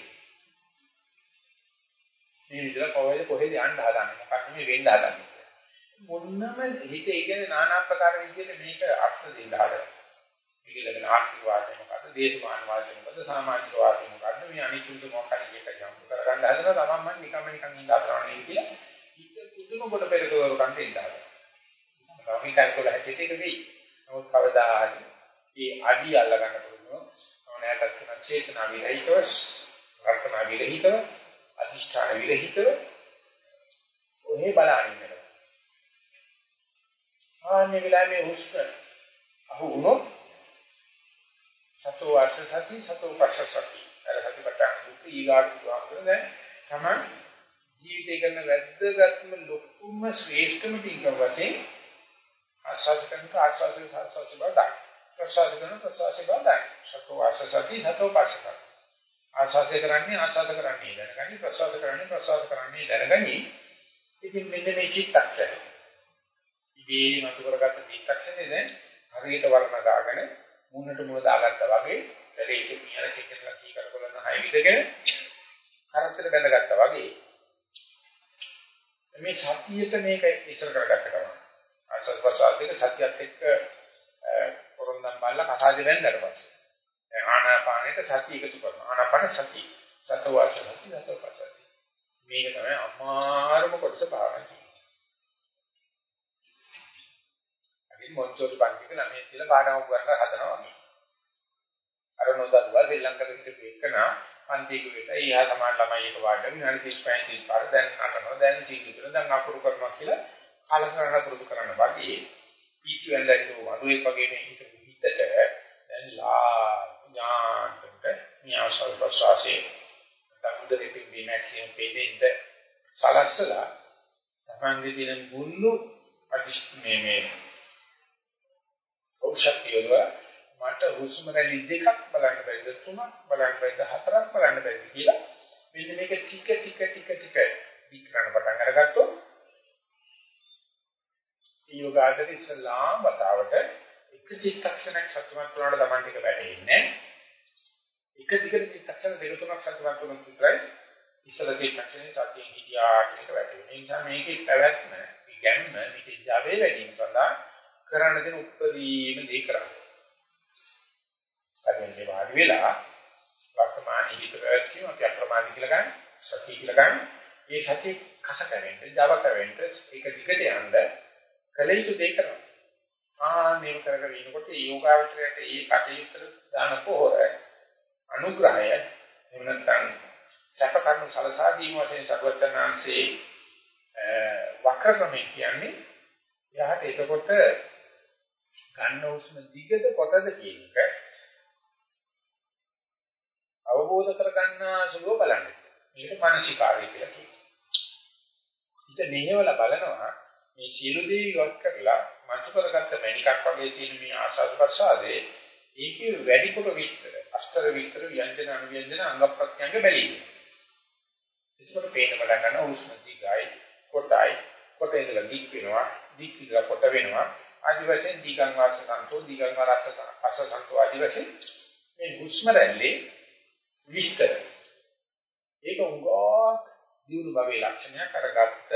මේ විදිහට කොහෙද කොහෙද යන්න හදන්නේ මොකක්ද මේ වෙන්න හදන්නේ මොන්නම හිත ඉගෙන নানা ආකාර විදිහට මේක අර්ථ දෙන්න හදනවා මේකලගෙන ආර්ථික වාසය මොකද්ද? දේශමාන වාසය මොකද්ද? සමාජික වාසය මොකද්ද? මේ අනිත්‍යුද මොකක්ද එක ජම්ප කරගන්න හදනවා තමන්ම නිකම්ම නිකන් ඉඳලා කරන්නේ කියලා හිත පුදුම කොට පෙරකවර කන්ට ඉඳලා හදනවා. මේකයි කොල හැටියට ඒක වෙයි. නමුත් කවදා හරි මේ අඩි අල්ල ගන්න පුළුවන් ඕනෑමට තුන චේතනා විරහිතව වර්තමාන විරහිතව අදිෂ්ඨාන විරහිතව ඔහේ බලන්නේ. ආන්නේ වෙලාවේ හුස්ම අහු වුණොත් සතෝ වාස සති සතෝ පස්ස සති. අර සතිපට්ඨාන සූත්‍රය ඊගාට දුවන දැන් තමයි ජීවිතය කරන වැද්දගත්ම ලොකුම ශ්‍රේෂ්ඨම පින්කම වශයෙන් ආස්වාද කරන ආස්වාද ආස්වාද බව ප්‍රසවාස කරන ප්‍රසවාස බව සතෝ වාස සති සතෝ පස්ස සති. ආශාසය කරන්නේ ආශාස කරන්නේ දැනගනි ප්‍රසවාස කරන්නේ ප්‍රසවාස කරන්නේ දැනගනි ඉතින් මෙන්න මේ චිත්තක්ෂණය. ඉබේ මතු කරගත්ත චිත්තක්ෂණය දැන් හරියට වර්ණ දාගෙන මුන්නට මුල දාගත්තා වගේ දෙලේක මියර කෙකලා කී කරකොලන හය විදගෙන කරත්තර බැඳගත්තා වගේ මේ සතියට මේක ඉස්සර කරගත්ත ගමන් ආශාස ප්‍රසවාස දෙක සතියත් එක්ක පොරොන්දම් බලලා කතා දෙවෙන්දට පස්සේ ආනාපානෙට සතිය එකතු කරනවා. ආනාපාන සතිය. සතවාස සතිය සතපසති. මේක තමයි අමාරුම කොටස භාවනාවේ. අපි මොන්සෝරි බන්තික ළමයි කියලා පාඩම් ගන්න හදනවා වගේ. අර නොදන්නවා ශ්‍රී ලංකාවේ හිටපු එකන පන්තික වෙට ඊහා සමාන ළමයි එක වාඩි වෙන 35 30 පාර දැන් අතනවා දැන් සීකිතන දැන් අකුරු කරනවා කියලා කාලසටහන පුරුදු කරන්න වගේ. පීසි වෙනදා හිටපු වඩුවෙක් වගේ මේ හිටපු හිතට. දැන් ලා ඥානකට මේ ආශ්‍රව ප්‍රසවාසයේ දකුදේ පිම්බීමක් කියන පෙදෙන්න සලස්සලා තමන්ගේ දින මුල්ලු අදිෂ්ඨ මේ ඖෂධියව මට හුස්ම රැලි දෙකක් බලන්න බැරිද? තුනක් බලන්න බැරිද? හතරක් බලන්න බැරිද කියලා මෙන්න මේක ටික ටික ටික ටික විකරණ පටන් අරගත්තොත් යෝගාචර ඉස්ලාම් වතාවට එක චිත්තක්ෂණයක් සතුටුමත් වුණාට Taman ටික වැටෙන්නේ එක දිගට චිත්තක්ෂණ දෙක තුනක් සතුටුමත් වුණොත් විතරයි ඉස්සල චිත්තක්ෂණේ සතියෙන් හිටියා කියන එක වැටෙන්නේ. ඒ නිසා මේකේ පැවැත්ම, ගැම්ම, මේකේ ජාවේ වැඩි වීම සඳහා කරන්න දෙන උත්පදීම දේ කරන්නේ. අදින්නේ වාඩි වෙලා වර්තමානයේ හිත පැවැත්වීම අපි අප්‍රමාදී කියලා ගන්න, සතිය කියලා ගන්න. මේ සතිය කස කරෙන්න, Java කරෙන්න, ඒක දිගට යන්න කල යුතු දෙයක් කරනවා. ආ මේක කරගෙන ඉනකොට ඒ යෝගාවචරයට ඒ කටයුත්තට දාන පොහොර අනුග්‍රහය එහෙම නැත්නම් සැප කර්ම සලසා දීම වශයෙන් සර්වඥාන්සේ වක්‍රක්‍රමය කියන්නේ යහට එතකොට ගන්න උස්ම දිගද කොටද කියන එක අවබෝධ කරගන්නා සුළුව බලන්න. මේක මානසිකාරය කියලා කියනවා. ඉත මෙහෙවලා බලනවා මේ සියලු දේ ඉවත් කරලා මතු කරගත්ත මණිකක් වගේ තියෙන මේ ආශාද ප්‍රසාදේ ඒකේ වැඩිපුර විස්තර, අස්තර විස්තර ව්‍යංජන අනුව්‍යංජන අංග ප්‍රත්‍යංග බැලීම. ඒකට පේන පටන් ගන්නවා උෂ්ණ දිගයි, කොටයි, කොට ඉඳලා දික් වෙනවා, දික් ඉඳලා කොට වෙනවා. ආදි වශයෙන් දීගං වාස සන්තෝ, දීගං වාස අස සන්තෝ ආදි වශයෙන් මේ හුස්ම රැල්ලේ විස්තර. ඒක උගා දියුණු භවයේ ලක්ෂණයක් අරගත්ත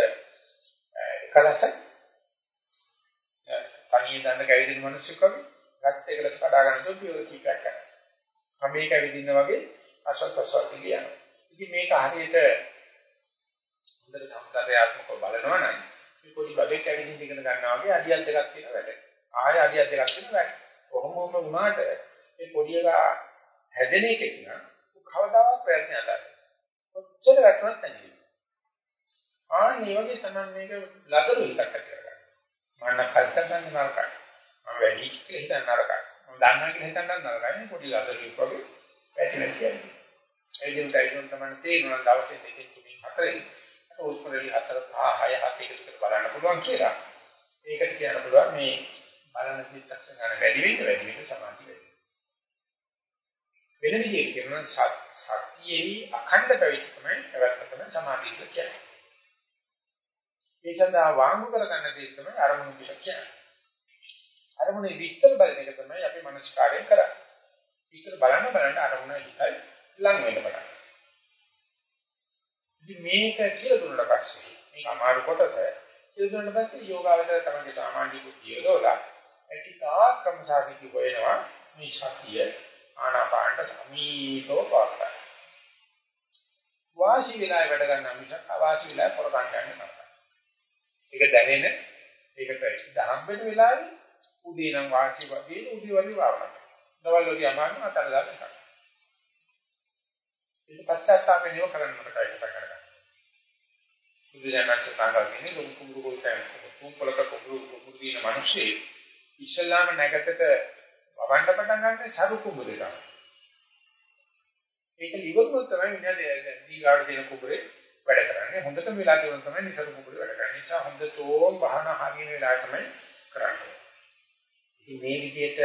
එකලස තනියෙන් දන්න කැවිදින මිනිස්සුක් වගේ ගත්ත එකලස කඩා ගන්න තුරු පියවර කීපයක් කරනවා. මම මේක ඇවිදින්න වගේ අසත් අසත් කියනවා. ඉතින් මේක හරියට හොඳට සම්ප්‍රදායාත්මකව බලනවා නම් මේ පොඩි බබෙක් ඇවිදින්න ඉගෙන ගන්නවා වගේ අඩියක් දෙකක් තියෙන වැඩ. ආයෙ අඩියක් දෙකක් තියෙන වැඩ. කොහොමම වුණාට මේ පොඩි එකා හැදෙන එකේ නා කවදාවත් ප්‍රයත්න අතාරින්න. කොච්චර වැටුණත් නැහැ. ආන්නේ වගේ තමයි මේක ලදරු එකක් කරගන්න. මම කල්පනා නරකයි. මම වැඩි කියලා හිතන නරකයි. මම දන්නවා කියලා හිතන නරකයි. පොඩි ලදරු එකක් වගේ වැටෙනවා කියන්නේ. ඒ දින ටයිම් තමයි තේරෙනවා දවසේ දෙකකින් හතරෙන් හතරෙන් උත්තරලි හතර පහ හය හත එකකට බලන්න පුළුවන් කියලා. ඒකට කියන්න පුළුවන් මේ බලන චිත්තක්ෂණ ගන්න වැඩි වෙන්න වැඩි වෙන්න සමාධිය වැඩි. වෙන විදිහට කියනවා සතියෙහි අඛණ්ඩ පැවිදි තමයි පැවැත්ම තමයි සමාධිය කියලා කියන්නේ. ඒ සඳහා වාංගු කරගන්න දේ තමයි අරමුණු කියලා කියන්නේ. අරමුණේ විස්තර බලන එක තමයි අපි මනස්කාරයෙන් කරන්නේ. විස්තර බලන්න බලන්න අරමුණ හිතයි ලඟ වෙන්න පටන් ඉතින් මේක කියලා දුන්නාට පස්සේ මේක අමාරු කොටස කියලා දුන්නාට පස්සේ යෝගාවචර තමයි සාමාන්‍ය කුද්ධිය දෝලා ඒකා කම්සාවිති වෙනවා මේ ශක්තිය ආනාපානට සමීපව පවත්තා. වාසි විලාය වැඩ ගන්න මිසක් අවාසි විලාය පොරකම් ගන්න නෑ. ඒක දැනෙන ඒකට දහම් වෙන වෙලාවේ උදේ නම් වාසි වගේ උදේ වගේ වාවන. දවල් වගේ අමාරු අතර දාන්න. ඒක පශ්චාත්තාපේ නිව කරන්න මතකයි කතා කරගන්න. බුදුදහමේ සංගාමිනේ ලොකු කුඹුරු කොයිතෙන් කුඹුරක කුඹුරු කුඹුරු දින මිනිස්සේ ඉස්ලාම නැගතට වවන්න පටන් ගන්න සරු කුඹුරේ තමයි. ඒක ඉවරුනොත් තමයි විනාඩි දීගාඩ තියෙන කුඹුරේ වැඩ කරන්නේ. හොඳටම වෙලා තියෙන තමයි නිසරු කුඹුරේ වැඩ කරන්නේ. නිසා හොඳටම බහන හරියන වෙලාව තමයි කරන්නේ. ඉතින් මේ විදිහට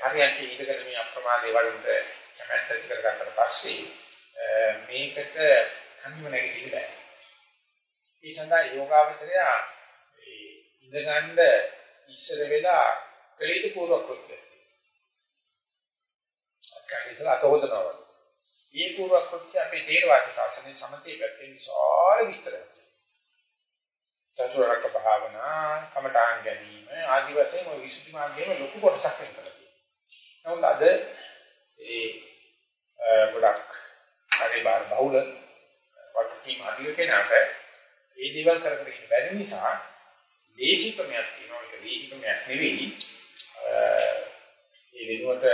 පරියන්කේ ඉඳගෙන මේ අප්‍රමාදේ වලට කැමැත්ත ඇති කරගත්තට පස්සේ මේකට කන්නිම නැගිටින්න බෑ. ඒ සඳහා යෝගාවචරය ඒ ඉඳගන්න ඉස්සර වෙලා කලීතු පූර්ව කෘත්‍ය. අක්කේසල අතෝදනවා. මේ පූර්ව කෘත්‍ය අපේ තේරවාද ශාසනයේ සමතේ පැත්තෙන් විශාල විස්තරයක්. චතුරාර්ය භාවනා, කමඨාන් ගැනීම ආදි වශයෙන් ওই විසුද්ධි මාර්ගයේම ලොකු කොටසක් වෙන කරලා තියෙනවා. නමුත් අද ඒ ගොඩක් හරි බාර බහුල වටකීම් අධික කෙනාට ඒ දේවල් කර කර ඉන්න බැරි නිසා දේශිකමයක් තියෙනවා ඒක දේශිකමක් නෙවෙයි ඒ වෙනුවට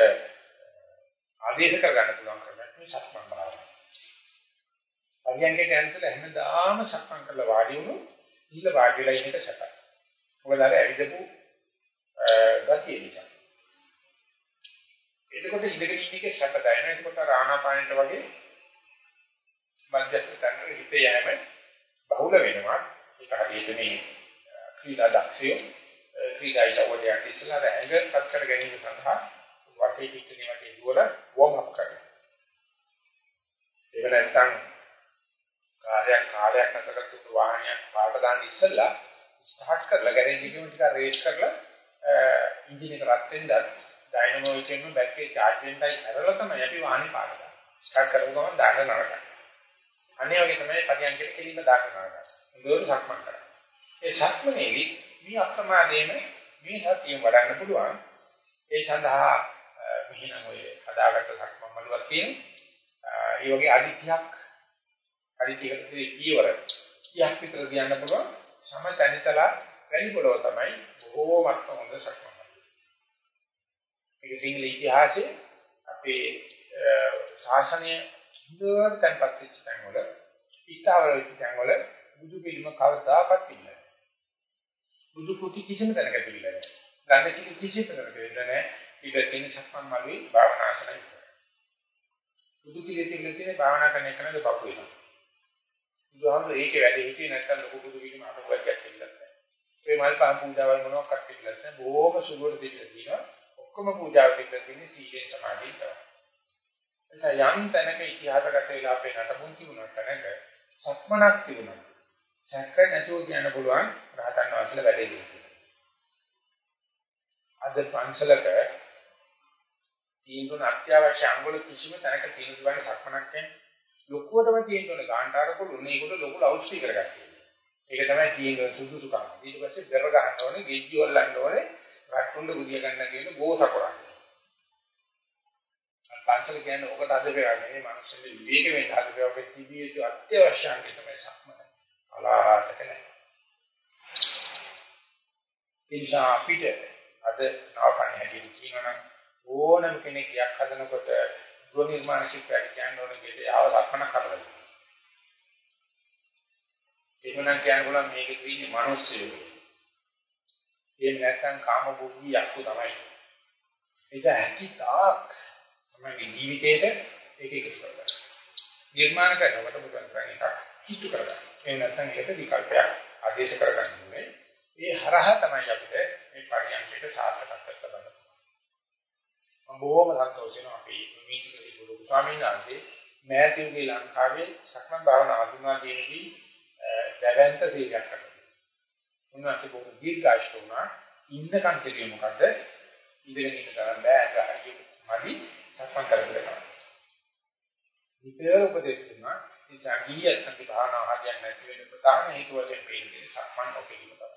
ආදේශ කර ගන්න පුළුවන් ක්‍රමයක් මේ සක්මන් භාවනාව. පරියන්කේ කැන්සල් හැමදාම සක්මන් කරලා වාඩි වුණු ඉල්ල වාඩි වෙලා ඉන්න එක සැපයි. මොකද අර ඇවිදපු ගතිය නිසා. එතකොට ඉඳගෙන ඉන්න එකේ සැප දැනෙන. එතකොට ආනාපානෙට වගේ මධ්‍යස්ථ තැනක හිත යෑම බහුල වෙනවා. ඒක හරියට මේ ක්‍රීඩා දක්ෂයෝ ක්‍රීඩා ඉසවෝදයන් ඉස්සලා ඇඟ පත් කර ගැනීම සඳහා වටේ පිටිනේ වගේ දුවල වෝම් අප් කරනවා. ඒක නැත්තම් කාර්යයක් කාර්යයක් නැතකට වාහනයක් පාට දාන්න ඉස්සලා ස්ටාර්ට් කරලා ගෑරේජ් එකේම ටිකක් රේස් කරලා එන්ජින් එක රත් වෙන්නත් ඩයිනමෝ එකෙන්ම බැටරිය charge වෙන්නයි ඇරලා තමයි අපි වාහනේ පාට දාන්නේ. ස්ටාර්ට් කරපු ගමන් දාන්න නරකයි. අනේ වගේ තමයි පරියන්කෙට කෙලින්ම දාන්න නරකයි. හොඳට සක්මන් කරා. ඒ සක්මනේදී මේ අප්‍රමාදයෙන් මේ සතිය වඩන්න පුළුවන්. ඒ සඳහා මෙහිනම් ඔය හදාගත්ත සක්මන් මළුවක් තියෙන. ඒ වගේ අදිතියක් අදිතියකට පියවර 30ක් විතර දියන්න පුළුවන්. සමතනිතලා වැඩි පොළව තමයි බොහෝමත්ම හොඳ සක්මන්. මේක සිංහල ඉතිහාසයේ අපේ ශාසනය හොඳට තැන්පත් වෙච්ච තැන්වල ඉස්තාවර වෙච්ච තැන්වල බුදු පිළිම කවදාකවත් ඉන්නේ බුදු කුටි කිසිම තැනක තිබිලා නැහැ. ගන්න කිසි කිසිම තැනක තිබිලා නැහැ. ඊට තියෙන සක්මන් මළුවේ භාවනාසනයි. බුදු කිලේ තිබිලා තියෙන භාවනා කරන එක නේද පපු වෙනවා. බුදුහාමුදුරේ ඒකේ වැඩ හිටියේ නැත්නම් ලොකු බුදු පිළිම අටුවක් ඇත්තෙන්නේ නැහැ. ඒ මල් පහ පූජාවල් මොනවාක්වත් තිබිලා නැහැ. බොහොම සුළුවට තිබිලා තියෙනවා. ඔක්කොම පූජාව පිළිබඳ තියෙන සීලෙන් සමාධියෙන් තමයි. එතන යම් තැනක ඉතිහාසගත වෙලා අපේ නටමුන් තිබුණා තැනක සක්මනක් තිබුණා. සැක නැතුව කියන්න පුළුවන් රහතන් වහන්සේලා වැඩේ කියලා. අද පන්සලක තියෙන අත්‍යවශ්‍ය අංගවල කිසිම තැනක තියෙන දුවන්නේ සක්මනක් කියන්නේ ලොකුවටම තියෙන උනේ ගාන්ටාර පොළු මේකට ලොකු ලවුඩ් ස්පීකර් එකක් තියෙනවා. ඒක තමයි තියෙන සුදුසුකම. ඊට පස්සේ දර ගහන්න ඕනේ, ගෙජ්ජි හොල්ලන්න ඕනේ, රට්ටුන්ඩ බුදිය ගන්න කියන ගෝස කරන්නේ. පන්සල කියන්නේ ඔකට අද වෙන්නේ මිනිස්සුන්ගේ විවේක වෙන්න හදපුවා තිබිය යුතු අත්‍යවශ්‍ය අංගය තමයි සක්මන. අලාහතක නැහැ. එනිසා අපිට අද නවකණ හැටියට කියනනම් ඕනම කෙනෙක් යක් හදනකොට ගෘහ නිර්මාණ ශිල්පයක් කියන්න ඕනේ කියලා ආව ලක්ෂණ කරලා. එහෙමනම් කියන්න පුළුවන් මේක තියෙන්නේ මිනිස්සු. එහෙම නැත්නම් කාම භෝගී යක්කු තමයි. ඒක හැකිතාක් තමයි ජීවිතේට ඒක එකතු කරගන්න. නිර්මාණ කරනකොට බුදුන් කරන්නේ එකක් කිට්ටු කරගන්න. ඒ නැත්නම් ඒකට විකල්පයක් ආදේශ කරගන්න ඕනේ. ඒ හරහා තමයි අපිට මේ පරියන්කයට සාර්ථකත්වයක් ලබන්න මම බොහොම සතුටුයි අපි මේකදී බුදු ස්වාමීන් වහන්සේ මෑතිවගේ ලංකාවේ සක්මන් භාවනා අඳුනා දෙනදී දැවැන්ත සීලයක් කරනවා. උන්වහන්සේ බොහොම දීර්ඝාෂ්ඨ වුණා. ඉන්නකන් කියන්නේ මොකද? ඉඳගෙන ඉන්න තරම් බෑ ගහයි. මදි සක්මන් කරගන්න. විතර උපදේශ දුන්නා. ඒ සංගීයත් සංකේ භාවනා හරියන්නේ නැති වෙන ප්‍රධාන හේතුව වශයෙන් පෙන්නන්නේ සක්මන් ඔකේම තමයි.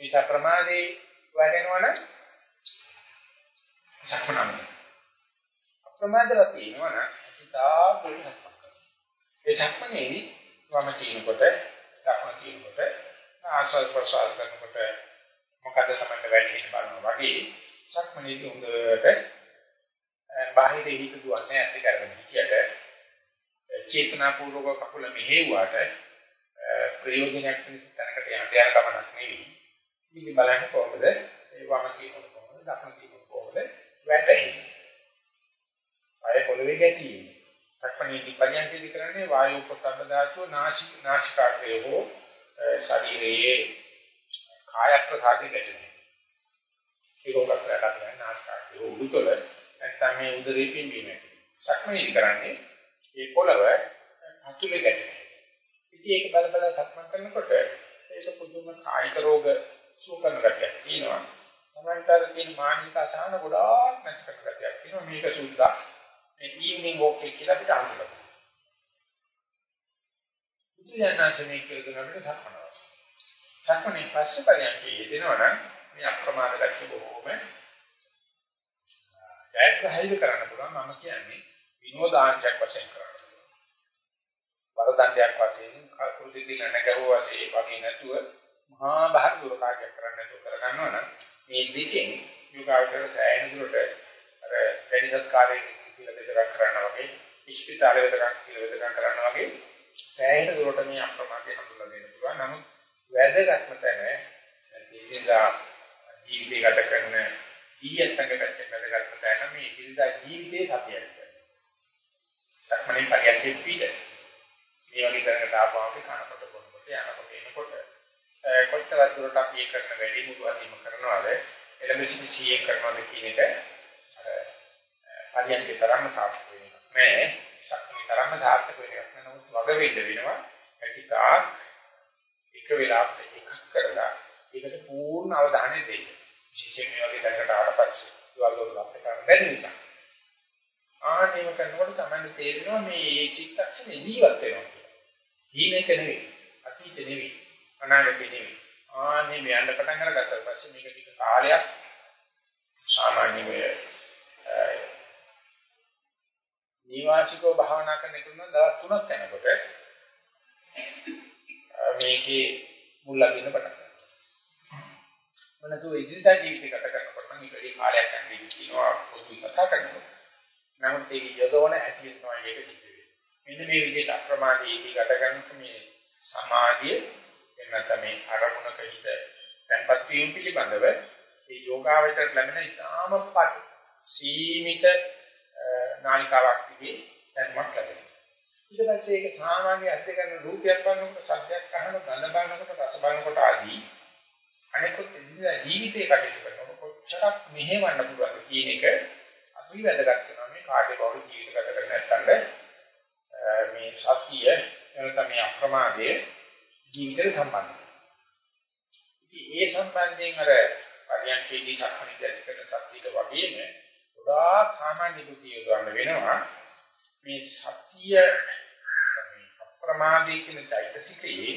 මේ සක්‍රමාදී වැඩෙනවනම් සක්මනම. අප්‍රමාදව තියෙනවනම් ඉතා පොඩි සක්මන්. ඒ සක්මනේදී වම තියෙනකොට, දකුණ තියෙනකොට, ආස්වාද ප්‍රසආස කරනකොට මොකද තමයි වැඩි බලනවා වගේ සක්මනේදී හොඳට බාහිර හිත දුවන්නේ ඇත්ත කරගෙන හිටියට චේතනාපූර්වක කකුල මෙහෙව්වාට ප්‍රයෝජනයක් පිණිස තැනකට යන්න යන ගමනක් නෙවෙයි. මේක බලන්න කොහොමද ඒ වම කියනකොට කොහොමද දකුණ කියනකොට කොහොමද වැටෙන්නේ. අය පොළවේ ගැටීමේ. සක්මණේදී පරියන්කේදී කරන්නේ වායු උපතබ්බ ධාතුව නාසික නාසිකාග්‍රේ හෝ ශරීරයේ කාය ප්‍රසාදේ ගැටෙනවා. ඒක උගත් කරලා නාසිකාග්‍රේ උඩුතල නැත්නම් මේ උදරේ පිම්බීම. සක්මණේදී කරන්නේ මේ පොළව අතුලේ ගැටෙනවා. ඉතින් ඒක බල බල සක්මන් කරනකොට ඒක පුදුම කායික රෝග සුව කරන ගැටයක් තියෙනවා. තමන්ටර තියෙන මානසික අසහන ගොඩාක් නැති කරන ගැටයක් තියෙනවා. මේක සුද්ධා. මේ ඊවිනිං වොක් එක කියලා අපිට අහන්න. බුදුදහමේ කියලා දෙන අපිට සක්මන අවශ්‍යයි. සක්මනේ පස්සේ පරියන්කේ යෙදෙනවනම් මේ අප්‍රමාද ගැටි බොහෝම ජයග්‍රහයිද කරන්න පුළුවන් මම කියන්නේ විනෝදාංශයක් වශයෙන් කරන්න පුළුවන්. වරදණ්ඩයක් වශයෙන් කල්පෘති දින නැගුවා වශයෙන් වගේ නැතුව මහා බහර දුර කාර්යයක් කරන්න නැතුව කරගන්නවා නම් මේ දෙකෙන් යෝගාවචර සෑහෙන දුරට අර වැඩි සත්කාරයෙන් කියලා දෙයක් කරනවා වගේ ඉස්පිතාලේ වෙදකම් කියලා වෙදකම් කරනවා වගේ සෑහෙන දුරට මේ අප්‍රමාදයෙන් හඳුන්වලා දෙන්න පුළුවන්. නමුත් වැදගත්ම තැන ජීවිතය ජීවිතය ගත කරන ඊයත් සංගතයෙන් වැදගත්ම තැන මේ ඉදිරියදා ජීවිතයේ සතියයි. සක්මණේ පරියන්කේ පිට. මේ වගේ කරකට ආපුවාම කනකොට බොනකොට යනකොට එනකොට කොච්චර දුරට අපි ඒ කරන වැඩි මුතු අධිම කරනවාද එළඹ සිටි සීයේ කරනවාද කියන එක අර පරියන්කේ තරම්ම සාර්ථක වෙනවා. මේ සක්මණේ තරම්ම සාර්ථක වෙනවා. නමුත් වග වෙන්න වෙනවා. ඇතිකා එක වෙලාවකට එකක් කරලා ඒකට පූර්ණ අවධානය දෙන්න. විශේෂයෙන් මේ වගේ තැනකට ආවට පස්සේ ඒවල් වල අපිට කරන්න බැරි නිසා. ආනේම කරනකොට තමයි තේරෙනවා මේ චිත්තක්ෂණේ ජීවත් වෙනවා කියලා. හීනෙක නෙවෙයි, අතීත නෙවෙයි, අනාගත නෙවෙයි. ආනේ මේ යන්න පටන් අරගත්තා පස්සේ මේක ටික කාලයක් සාමාන්‍ය වේ නිවාසිකව භාවනා කරන එක නම් දවස් 3ක් යනකොට මේකේ මුල් ලගින්න පටන් මොනතු ඉදිරියට ජීවිතය ගත කරනකොට නම් ඒකේ කාලයක් යන්නේ කියනවා පොදු කතා කරනකොට. නමුත් ඒක යොදවන හැටියට තමයි ඒක සිද්ධ වෙන්නේ. මෙන්න මේ විදිහට අප්‍රමාදීදී ගත කරනකොට මේ සමාධිය එන්නත මේ අරමුණක හිත tempat වීම පිළිබඳව මේ යෝගාවචර ලැබෙන ඉතාම පත් සීමිත නාලිකාවක් තිබේ දැනුමක් ලැබෙනවා. ඊට පස්සේ ඒක සාමාන්‍ය අධ්‍ය කරන රූපයක් බලනකොට සත්‍යයක් අහන ගඳ බලනකොට රස බලනකොට ආදී අනිකුත් ජීවිතේ කටයුතු කරනකොට කොච්චරක් මෙහෙවන්න පුළුවන්ද කියන එක අතුයි වැදගත් වෙනවා මේ කාර්ය බහුල ජීවිත ගත කරන නැත්නම් මේ සතිය එනතම මේ අප්‍රමාදයේ ජීවිතේ සම්බන්ධයි. ඉතින් ඒ සම්බන්ධයෙන් අර පරියන්කේදී සක්මණේදී සත්‍යයට වගේම ගොඩාක් සාමාන්‍ය දුකිය ගන්න වෙනවා. මේ සත්‍ය මේ අප්‍රමාදී කියන চৈতසිකයේ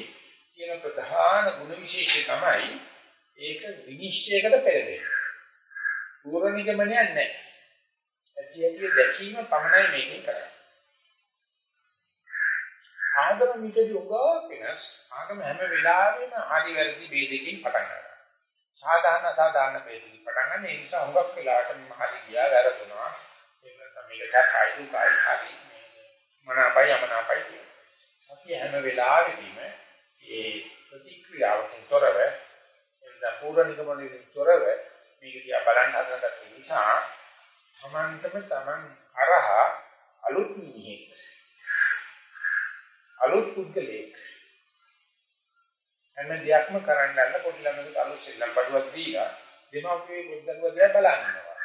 කියන ප්‍රධාන ගුණ විශේෂය තමයි ඒක විනිශ්චයකට පෙරදෙන්නේ. පූර්ව නිගමනයක් නැහැ. ඇති ඇති දැකීම පමණයි මේකෙන් කරන්නේ. ආගම මිටදී උගා වෙනස් ආගම හැම වෙලාවෙම හරි වැරදි ભેදකින් පටන් ගන්නවා. සාධාරණ සාධාරණ ભેදකින් පටන් ගන්න. ඒ නිසා හුඟක් වෙලාවට මම හරි ගියා වැරදුනා. ඒක තමයි සාකයි දුකයි හරි මනාපයි යමනාපයි කියන. අපි හැම වෙලාවෙදීම ඒ ප්‍රතික්‍රියාවකින් තොරව එන්න පූර්ව නිගමනයෙන් තොරව මේක දිහා බලන්න හදනකට නිසා තමන්ටම තමන් අරහා අලුත් නිහිත අලුත් පුද්ගලයෙක් හැම දෙයක්ම කරන්න යන පොඩි ළමයෙකුට අලුත් සෙල්ලම් බඩුවක් දීලා දෙමාපියේ බුද්ධත්වය දිහා බලනවා.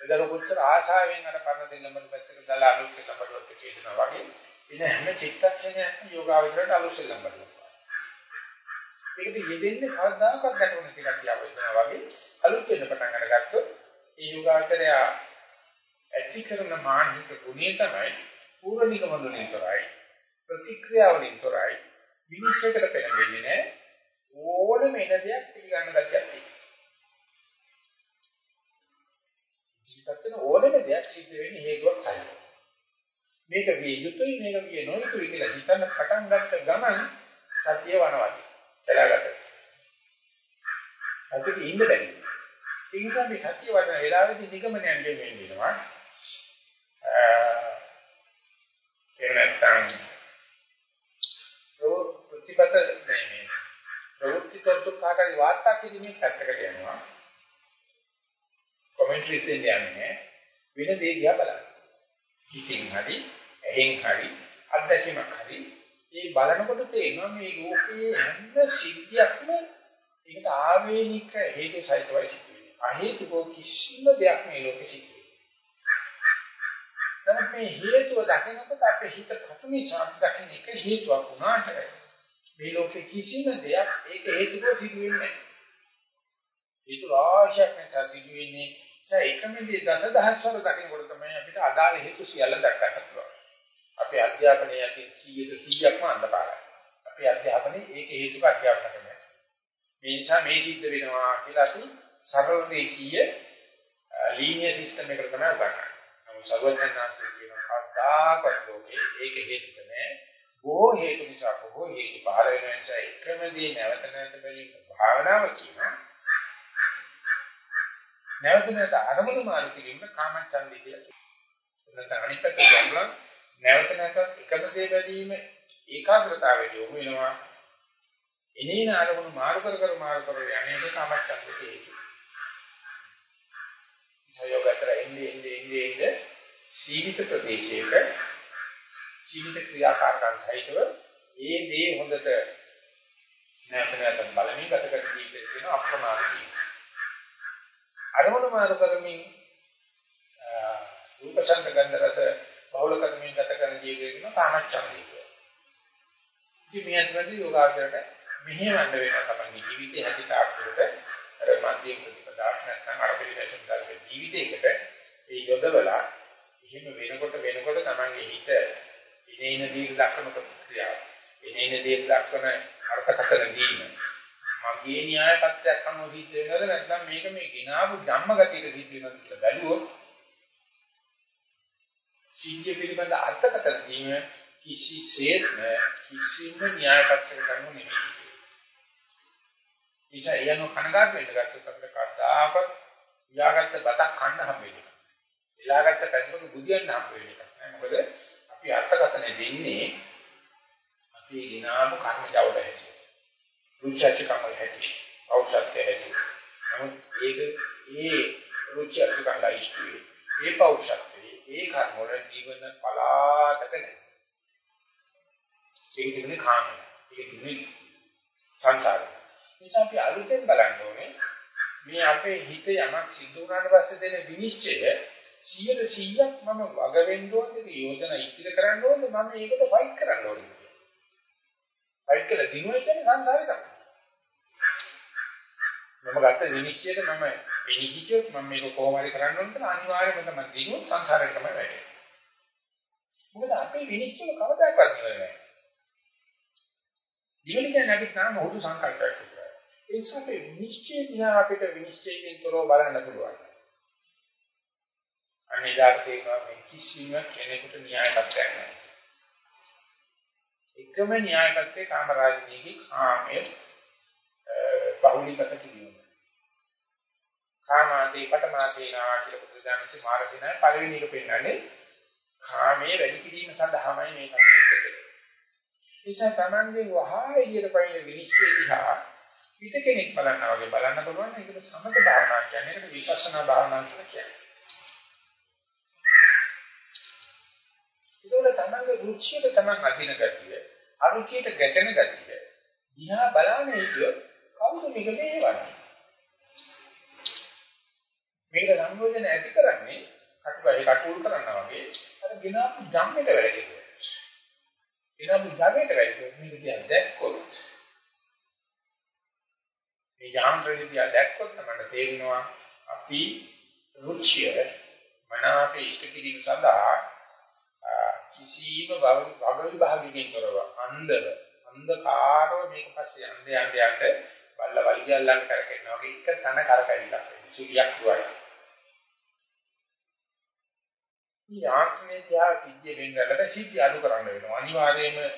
එදර කොච්චර ආශාවෙන් අර පරණ සෙල්ලම් බඩු පැත්තට දාලා අලුත් සෙල්ලම් බඩුවක් කියනවා වගේ ඉතින් හැම චිත්තක්ෂණයක්ම යෝගාවචරයට අලුත් සෙල්ලම් බඩුවක්. ඒකට යෙදෙන්නේ කවදාකවත් ගැටුණ ටිකක් කියව වෙනවා වගේ. අලුත් වෙන පටන් අරගත්තොත් ඒ යෝගාචරය ඇති කරන මානසික ගුණය තමයි පූර්ව නිගමන වලින් තොරයි ප්‍රතික්‍රියා වලින් තොරයි විනිශ්චයකට පෙළඹෙන්නේ නැහැ. ඕනම එන දෙයක් පිළිගන්න ගැටියක් තියෙනවා. ජීවිතේන ඕනම දෙයක් සිද්ධ වෙන්නේ හේතුවක් සහිතව මේක විය යුතුයි මේක විය නොයුතුයි කියලා හිතන්න පටන් ගත්ත ගමන් සතිය වනවදී. කලාගත අදිට ඉන්න බැරි ඒ නිසා මේ සතිය වඩන වෙලාවේදී නිගමනයන්ගෙන් වෙන්නවා එහෙම නැත්නම් ප්‍රතිපත නෙමෙයි. ප්‍රවෘත්ති තත්ත්ව කාටරි වාර්තා කිරීමේ පැත්තකට යනවා. කොමෙන්ටරිස් දෙන්නේ වෙන දේ දිහා බලන්න. හිතින් හරි, ඇහෙන් හරි, අත්දැකීමක් හරි මේ බලනකොට තේරෙනවා මේ ලෝකයේ හැම සිද්ධියක්ම ඒකට ආවේනික හේතු සහිතවයි සිද්ධ වෙන්නේ. අහේතුක කිසිම දෙයක් මේ ලෝකෙ සිද්ධ නමුත් මේ හේතුව දකිනකොට අපේ හිත පතු නිසා දකින්න එක හේතුවක් වුණාට මේ ලෝකේ කිසිම දෙයක් ඒක හේතුව සිදු වෙන්නේ නැහැ. හේතු රාශියක් නිසා සිදු වෙන්නේ ඒ එකම දේ දසදහස්වර දකිනකොට තමයි අපිට අදාළ හේතු සියල්ල දක්වන්න පුළුවන්. අපේ අධ්‍යාපනයේ යටි 100%ක්ම අන්ධකාරයි. අපේ අධ්‍යාපනයේ ඒක හේතුක අධ්‍යාපන කරනවා. මේ නිසා මේ සිද්ධ වෙනවා කියලා අපි සරල රේඛීය ලීනියර් සිස්ටම් එකකට තමයි උගන්වන්නේ. සර්වඥාන්සේ කියන කවදාකවත් ලෝකේ ඒක හේතුක නෑ. බොහෝ හේතු නිසා බොහෝ හේතු පහළ වෙන නිසා එකම දේ නැවත නැවත බැලීම භාවනාව කියනවා. නැවත නැවත අරමුණු මාරු කිරීම කාමච්ඡන්දය කියලා කියනවා. නැත්නම් අනිත් පැත්තට ගමලා නැවත නැවත එකම දේ බැලීම ඒකාග්‍රතාවයට යොමු වෙනවා. එනේන අරමුණු මාරු කර කර මාරු කර යන්නේ කාමච්ඡන්දයට හේතුයි. සයෝගතර එන්නේ එන්නේ එන්නේ එන්නේ සීමිත ප්‍රදේශයක සීමිත ක්‍රියාකාරකම් සහිතව ඒ දේ හොඳට නැවත නැවත බලමින් ගත කර ජීවිතේ කියන අප්‍රමාදී අරමුණු මාරු කරමින් රූපසංග ගන්ධ රස බහුල කරමින් ගත කරන ජීවිතේ කියන කාමච්ඡන්දය ඉතින් මේ අතරදී යෝගාචරයට මෙහෙවන්න වෙනවා තමයි ජීවිතේ හැදිට ආකාරයට අර මධ්‍යම ප්‍රතිපදාවක් නැත්නම් අර පිළිවෙලින් ගන්න ජීවිතයකට ඒ යොදවලා එහෙම වෙනකොට වෙනකොට තමන්ගේ හිත ඉනේන දීර්ඝ දක්වන ප්‍රතික්‍රියාව ඉනේන දීර්ඝ දක්වන අර්ථකථන දීම මගේ න්‍යාය පත්‍රයක් අනුව සිද්ධ වෙනවද නැත්නම් මේක මේ ගිනාවු ධම්මගතියක සිද්ධ වෙනවද කියලා බැලුවොත් සිද්ධිය පිළිබඳ අර්ථකථන දීම කිසිසේත්ම කිසිම න්‍යාය පත්‍රයක අනුව නෙමෙයි නිසා යන කනගාට වෙන්න ගත්තොත් අපිට කවදාකවත් උයාගත්ත බතක් කන්න හම්බ වෙන්නේ. එලාගත්ත පැන්වල බුදියන්න හම්බ වෙන්නේ නැහැ. මොකද අපි අර්ථකථනය දෙන්නේ අපි ගිනාම කර්ම ජවල හැටි. රුචිච කමල් හැටි. ඖෂධය හැටි. නමුත් ඒක ඒ රුචිච කමල් ඉස්තුවේ. ඒ පෞෂත්වයේ ඒ කර්ම වල ජීවන පලාතක නැහැ. ඒක කියන්නේ කාමය. ඒක කියන්නේ සංසාරය. නිසා අපි අලුතෙන් බලන්න ඕනේ මේ අපේ හිත යමක් සිද්ධ වුණාට පස්සේ දෙන විනිශ්චය 100 100ක් මම වග වෙන්න ඕනද යෝජනා ඉදිරි කරන්න ඕනද මම ඒකට ෆයිට් කරන්න ඕනද ෆයිට් කළා දිනුවා කියන්නේ සංසාරේ තමයි මම ගත්ත විනිශ්චයට මම පිළිහිච්චොත් මම මේක කොහොම හරි කරන්න ඕන කියලා අනිවාර්යයෙන්ම තමයි දිනුවොත් සංසාරේ තමයි වැටෙන්නේ මොකද අපේ විනිශ්චය කවදාකවත් නෙවෙයි ඉවලි කියන්නේ අපි තාම හුදු සංකල්පයක් විතරයි. ඒ නිසා අපේ නිශ්චය දිහා අපිට විනිශ්චයකින් තොරව බලන්න පුළුවන්. අනිදාට කියනවා මේ කිසිම කෙනෙකුට න්‍යාය පත්‍රයක් නැහැ. එකම න්‍යාය පත්‍රේ කාමරාජනීයගේ කාමයේ බහුලීගත කිරීම. කාමාදී පටමාසේනා කියලා බුදුදහමේ මාර්ගිනා පළවෙනි එක පෙන්නන්නේ කාමයේ වැඩි කිරීම සඳහාමයි මේ කටයුතු නිසා Tamanගෙන් වහා එළියට පයින් විනිශ්චය දිහා පිට කෙනෙක් බලනවා වගේ බලන්න පුළුවන් ඒකට සමත භාවනා කියන්නේ ඒකට විපස්සනා භාවනා කියලා කියන්නේ. ඒකවල Tamanගේ රුචියට Taman අදින ගතිය, අරුචියට ගැටෙන ගතිය දිහා බලන්නේ හිටියොත් කවුද මේක දෙවන්නේ? මේක සංයෝජන ඇති කරන්නේ කටුවයි කටුල් කරනවා වගේ අර ගෙනාපු ජම්මෙට වැඩ එනම් ළමයට වැඩි මේක දිහා දැක්කොත් මේ යාන්ත්‍රණය දිහා දැක්කොත් තමයි තේරෙනවා අපි රුචිය මනාපේ ඉෂ්ට කිරීම සඳහා කිසිම වග විභාගකින් තොරව අන්ධව අන්ධකාරව මේක පස්සේ යන්න යන්න යන්න බල්ල වලිගල්ලන් කරකිනවා වගේ එක තන කරකැවිලා සුලියක් දුවයි. මේ ආත්මයේ තියා සිද්ධිය වෙන්නකට සිද්ධිය අඩු කරන්න වෙනවා. අනිවාර්යයෙන්ම මේ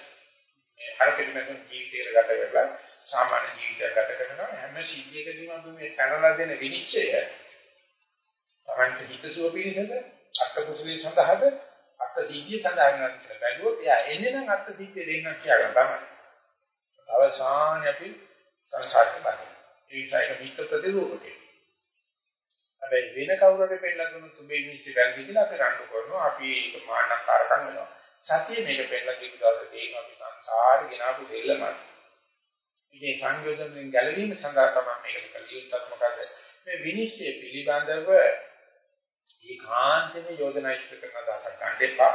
හරකෙට මැද ජීවිතයකට ගත වෙලා සාමාන්‍ය ජීවිතයක් ගත කරනවා හැම සිද්ධියකදීම අපි මේ පැනලා දෙන විනිශ්චය තමන්ට හිතසුව පිළිසඳ අර්ථ කුසලයේ සඳහාද අර්ථ සිද්ධිය සඳහා වෙනවා කියලා බැලුවොත් එයා එන්නේ නම් අර්ථ සිද්ධිය දෙන්නක් කියලා තමයි. අවසානයේ අපි සංසාරේ බලන්නේ. ඒ නිසා ඒක වික ප්‍රතිරූපකේ. හැබැයි වෙන කවුරු හරි පෙන්නලා දුන්නොත් උඹේ මිනිස්සු වැරදි කියලා අපි රණ්ඩු කරනවා. අපි ඒක මාන්නකාරකම් වෙනවා. සතිය මේක පෙන්නලා දීපු දවසේ තේින අපි සංසාරේ ගෙනාවු දෙල්ලමයි. ඉතින් සංයෝජනෙන් ගැලවීම සඳහා තමයි මේක කලියුත්තක් මොකද? මේ විනිශ්චය පිළිබඳව ඒකාන්තම යෝජනා ඉෂ්ට කරන දාසක් ගන්න එපා.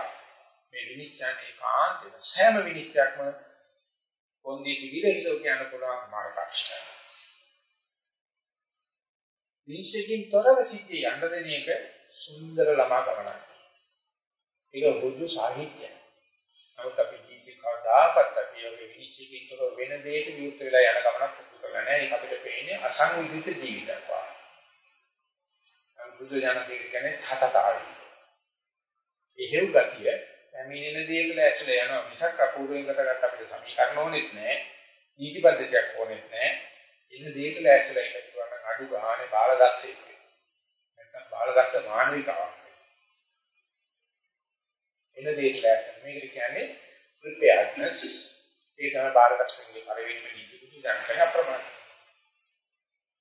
මේ විනිශ්චයන් ඒකාන්තම සෑම විනිශ්චයක්ම කොන්දේසි විරහිතව කියන්න පුළුවන් මාර්ගාක්ෂය. නිශ්චයකින් තොරව සිද්ධිය යන්න දෙන එක සුන්දර ළමා ගමනක්. ඒක බුදු සාහිත්‍යය. නමුත් අපි ජීවිතේ කවදාකවත් අපි ඔය නිශ්චයකින් තොරව වෙන දෙයක විවෘත වෙලා යන ගමනක් පුරුදු කරලා නැහැ. ඒක අපිට පේන්නේ අසංවිධිත ජීවිතයක් වගේ. බුදු දානකේ කියන්නේ හතතාවයි. එහෙව් ගතිය පැමිණෙන දේකල ඇසල යනවා මිසක් අපූර්වයෙන් ගතගත් අපිට සමීකරණ ඕනෙත් නැහැ. නීති පද්ධතියක් ඕනෙත් නැහැ. එන දේකල ඇසල ඉන්න අඩු ගානේ බාලදක්ෂයෙක් නැත්නම් බාලදක්ෂ මානවිකාවක් එන දෙයක් ලෑස්ති මේකට කියන්නේ ප්‍රිපෙයාර්ඩ්නස් ඒ තමයි බාලදක්ෂගේ පරිවෙන්න නීති කුතු දැනගෙන අප්‍රමාද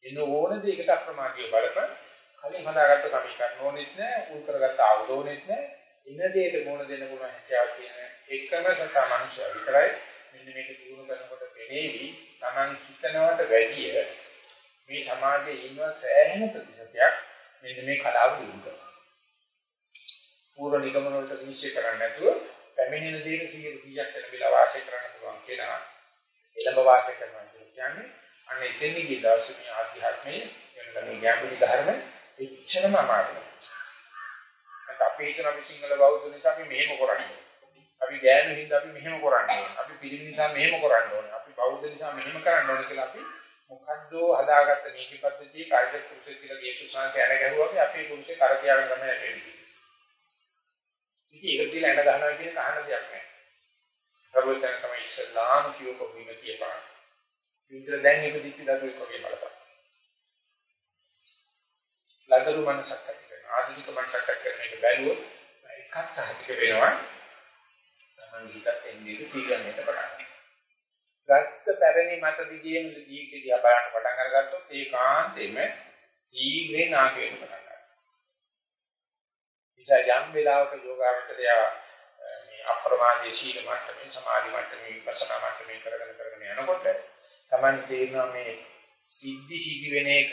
එන ඕන දෙයකට අප්‍රමාදීව බලපන්. කලින් හදාගත්ත සමීකරණ ඕනෙත් නැහැ උල් කරගත්ත අවුලෝනෙත් නැහැ එන දෙයට මොන දෙන්න පුළුවන් හැකියාව තියෙන එකම සතා මනුෂ්‍ය විතරයි මෙන්න මේක දිනු කරනකොට පෙනේවි. Taman හිතනවට වැඩිය මේ සමාජයේ ඉන්න සෑහෙන ප්‍රතිශතයක් මෙන්න මේ කලාව දිනු කරනවා. පූර්ව නිගමන වලට නිශ්චය කරන්නේ නැතුව පැමිණෙන දේට 100 100ක් වෙන විලා වාසය කරන්න පුළුවන් කෙනා එළඹ වාසය කරනවා කියන්නේ අන්න එතෙන් ගිය දවසේ මේ ආධ්‍යාත්මයේ වෙන මේ ගැඹුරු ධර්ම එච්චරම අමාරුයි. නැත්නම් අපි හිතන අපි සිංහල බෞද්ධ නිසා අපි මෙහෙම කරන්නේ. අපි ගෑනු හින්දා අපි මෙහෙම කරන්නේ. අපි පිළිමි නිසා මෙහෙම කරන්න ඕනේ. අපි බෞද්ධ නිසා මෙහෙම කරන්න ඕනේ කියලා අපි මොකද්ද හදාගත්ත නීති පද්ධතිය කායික කුසල කියලා යේසුස් වහන්සේ අර ගැහුවාගේ අපේ කුසලේ කර තියාගෙන තමයි යන්නේ. ඉතින් ඒක දිලා එන ගන්නවා කියන කහන දෙයක් නෑ. සර්වඥයන් තමයි ඉස්ලාම් කියෝ කොහොමද පාන. විතර දැන් ඒක දික්ටි දතු එක්ක වගේ බලපන්. ලදරු මනසක් ඇති කරන ආධුනික මනසක් ඇති කරන එක බැලුවොත් එකක් සහතික වෙනවා. තමයි හිතත් එන්නේ පිළිගන්නට පටන් ගන්නවා. ගත්ත පැරණි මත දිගේම ජීවිතය දිහා බලන්න පටන් අරගත්තොත් ඒකාන්තෙම සීඝ්‍රයෙන් නාක වෙන්න පටන් ගන්නවා. ඉතින් යම් වෙලාවක යෝගාවචරය මේ අප්‍රමාදී සීල මට්ටමේ සමාධි මට්ටමේ විපස්සනා මට්ටමේ කරගෙන කරගෙන යනකොට Taman තේරෙනවා මේ සිද්ධි සිද්ධි වෙන එක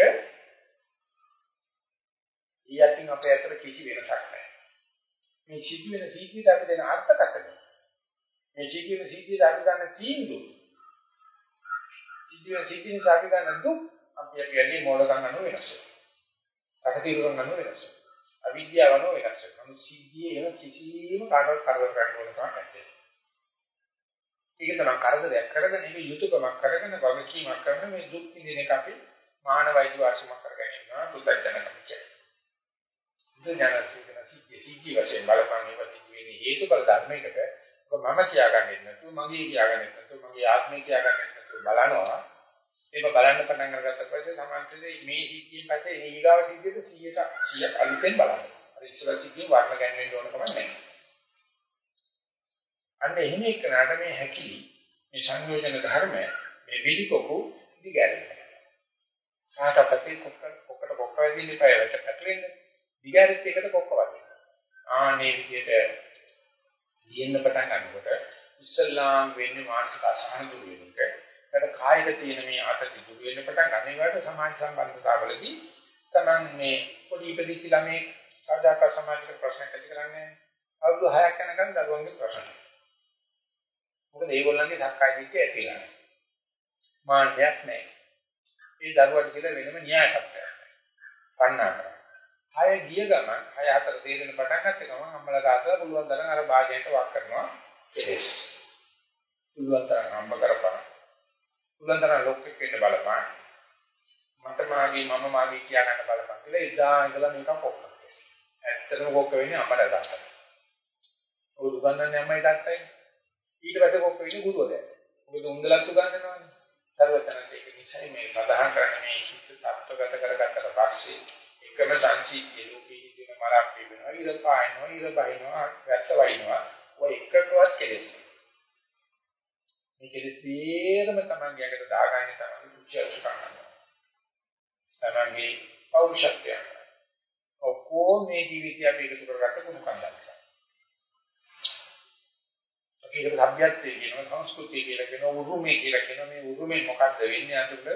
ඊයකින් අපේ අතර කිසි වෙනසක් නැහැ. මේ සිදුවෙන සීතියට අපි දෙන අර්ථකථන. මේ සිදුවෙන සීතියට අපි ගන්න තීන්දුව. සිදුවෙන සීතියෙන් අපි ගන්න දුක් අපි කියන්නේ මොළකම් අනුව වෙනස් වෙනවා. කටතිරුකම් අනුව වෙනස් වෙනවා. අවිද්‍යාව අනුව වෙනස් වෙනවා. නමුත් සිද්ධියේ එහෙම කිසිම කාටවත් කරදර කරන්න ඕන කමක් නැහැ. ඒක තමයි කරදරයක් කරගෙන මේක යුතුයකමක් කරගෙන වගකීමක් කරන මේ දුක් විඳින එක අපි මානවයික වාසියක් කරගෙන ඉන්නවා දුක්ජනකම කියන්නේ. දුක්ජනසිකන සිද්ධි සිද්ධි වශයෙන් බලපං ඒවා සිද්ධ හේතු බල ධර්මයකට ඔබ මම කියාගන්නේ නැතුව මගේ කියාගන්නේ නැතුව මගේ ආත්මය කියාගන්නේ නැතුව බලනවා. ඒක බලන්න පටන් අරගත්ත පස්සේ සමාන්තරේ මේ සිද්ධියෙන් පස්සේ මේ ඊගාව සිද්ධියට 100ට 100ක් අලුතෙන් බලන්න. අර ඉස්සර සිද්ධිය වර්ණ ගැන්වෙන්න ඕන කම නැහැ. අන්න එහෙම එක්කනට මේ හැකිලි මේ සංයෝජන ධර්ම මේ විලිකොකු දිගැරෙනවා. කාටපතේ කොක්ක කොක්කට කොක්ක වෙදින්න පයවට පැටලෙන්නේ. දිගැරෙත් එකට කොක්ක වදිනවා. ආනේ විදිහට ලියන්න පටන් ගන්නකොට ඉස්සල්ලාම් වෙන්නේ මානසික අසහන දුර වෙන එක. ඒකට කායික තියෙන මේ ආතති දුර වෙන පටන් ගන්න ඒකට සමාජ සම්බන්ධතාවලදී තමන් මේ පොඩි ඉපදිච්ච ළමයි සාධාක සමාජික ප්‍රශ්න ඇති කරන්නේ අවුරුදු 6ක් යනකම් දරුවන්ගේ ප්‍රශ්න. මොකද ඒගොල්ලන්ගේ සක්කාය දිට්ඨිය ඇතිලා. මාන්නයක් නැහැ. ඒ දරුවට කියලා වෙනම න්‍යායපත්‍රයක්. කන්නා කරා. හය ගිය ගමන් හය හතර තේරෙන පටන් ගත්ත ගමන් අම්මලා තාත්තලා පුළුවන් තරම් අර භාජනයට වක් කරනවා කෙලස්. පුළුවන් තරම් අම්බ කරපන්. පුළුවන් තරම් ලොක්කෙක් වෙන්න බලපන්. මට මාගේ මම මාගේ කියා ගන්න බලපන් කියලා එදා ඉඳලා මේක කොක්ක. ඇත්තටම කොක්ක වෙන්නේ අම්මලා තාත්තලා. ඔය දුගන්නන්නේ අම්මයි තාත්තයි. ඊට පස්සේ කොක්ක වෙන්නේ ගුරුවරයා. මොකද උන්දලත් උගන්වනවානේ. සර්වතනසේ නිසා මේ සඳහන් කරන්නේ මේ හිත තත්ත්වගත කරගත්තට පස්සේ එකම සංසිද්ධිය ලෝකෙ ඉඳින මරක් වෙනවා ඉර පායනවා ඉර බහිනවා වැස්ස වහිනවා ඔය එකකවත් කෙලෙස් මේ කෙලෙස් දෙයම තමන්ගේ අකට දාගන්නේ තමයි පුච්චයට කරනවා තමන්ගේ පෞරුෂත්වය. ඔක්කොම මේ ජීවිතය අපි එකතු කරගත්ත කුණු කන්දක්. ඒකට සભ્યත්වයේ කියනවා සංස්කෘතිය කියලා කියනවා උරුමේ කියලා කියනවා. මේ උරුමේ මොකක්ද වෙන්නේ? අතට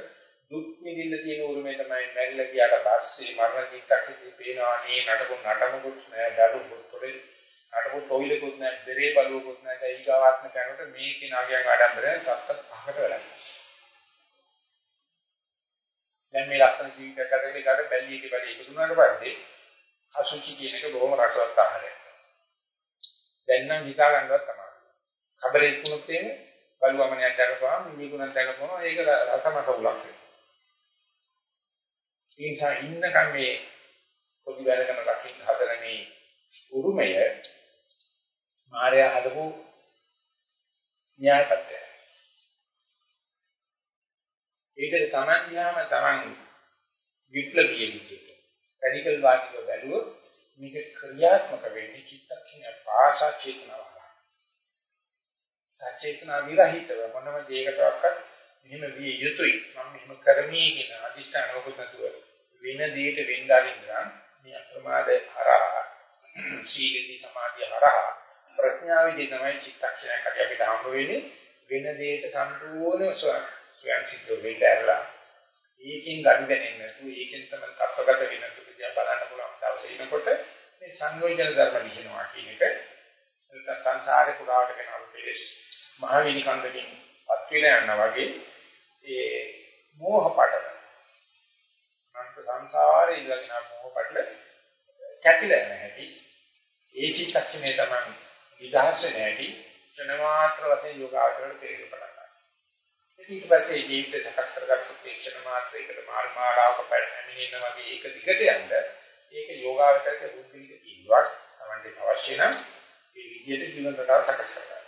දුක් විඳින්න තියෙන උරුමේ තමයි මැරිලා ගියාට පස්සේ මරණ චිත්තක්ෂේපේ පේනවා. නේ නටපො නටමුකුත් නෑ දඩු පොතේ නටපො තොইলකුත් නෑ බෙරේ බලුවකුත් නෑ ඊගාවාත්ම කරනකොට මේ කිනාගයන් ආඩම්බරෙන් සත්ත පහකට වෙලා දැන් මේ ලක්ෂණ ජීවිතයක් ගත කරලා ඊට බැල්ලියක වැඩි ඉදුණාට පස්සේ අසුචි කියන එක බොහොම රසවත් ආහාරයක්. දැන් නම් හිතා ගන්නවත් තමයි. කබරේ තුනත් එන්නේ බලුවමනයක් දක්වපුවාම මිනිගුණක් දක්වපුවාම ඒක රසමස උලක් වෙනවා. ඒ නිසා ඉන්නකම් මේ පොඩි වැඩකම රකින්න හදන මේ උරුමය මායя හදපු න්‍යායපත්‍ය. ඒකද Taman දිහාම Taman විප්ලවීය විදිහට රැඩිකල් වාචික බැලුවොත් මේක ක්‍රියාත්මක වෙන්නේ චිත්තක්ෂණ භාෂා චේතනාව. සචේතනා විරහිතව මොනම දෙයකටවත් මෙහෙම විය යුතුයි මම මෙහෙම කරමි කියන අදිෂ්ඨානවක නැතුව වෙන දෙයක වෙන්න අරින්නම් මේ අප්‍රමාද හරහා සීලදී සමාධිය හරහා ප්‍රඥාවේදී තමයි චිත්තක්ෂණයක් හරි අපිට හම්බ වෙන්නේ. වෙන දෙයක සම්පූර්ණ ස්වයං සිද්ධ වෙන්න ඇරලා. ඒකෙන් ගන්න දෙන්නේ නැතුව ඒකෙන් තමයි තත්ත්වගත වෙන තුදියා බලන්න පුළුවන් දවසේ ඉනකොට මේ සංයෝජන ධර්ම විහිනවා කියන එක. නැත්නම් සංසාරේ පුරාවට වෙන අපේ මහවිනි කන්දකින් පත් වෙලා යනවා වගේ ඒ මෝහ පඩල අනන්ත සංසාරේ ඉඳගෙන මොහ පටල කැපිලා යන හැටි. ඒ චිත්තක්ෂණය තමයි විදහාස නැහැටි ක්ෂණ මාත්‍ර වශයෙන් යෝගාචරයට තේරුම් පටන් ඊට පස්සේ ජීවිතය සකස් කරගත්තු ක්ෂණ මාත්‍රයකට මාර්ග මාලාවක පැමිණෙන වගේ ඒක දිගට යන්න ඒක යෝගාචරයේ බුද්ධිලික තීන්දුවක් තමයි අවශ්‍ය නම් ඒ විදිහට ජීවන රටාව සකස් කරගන්න.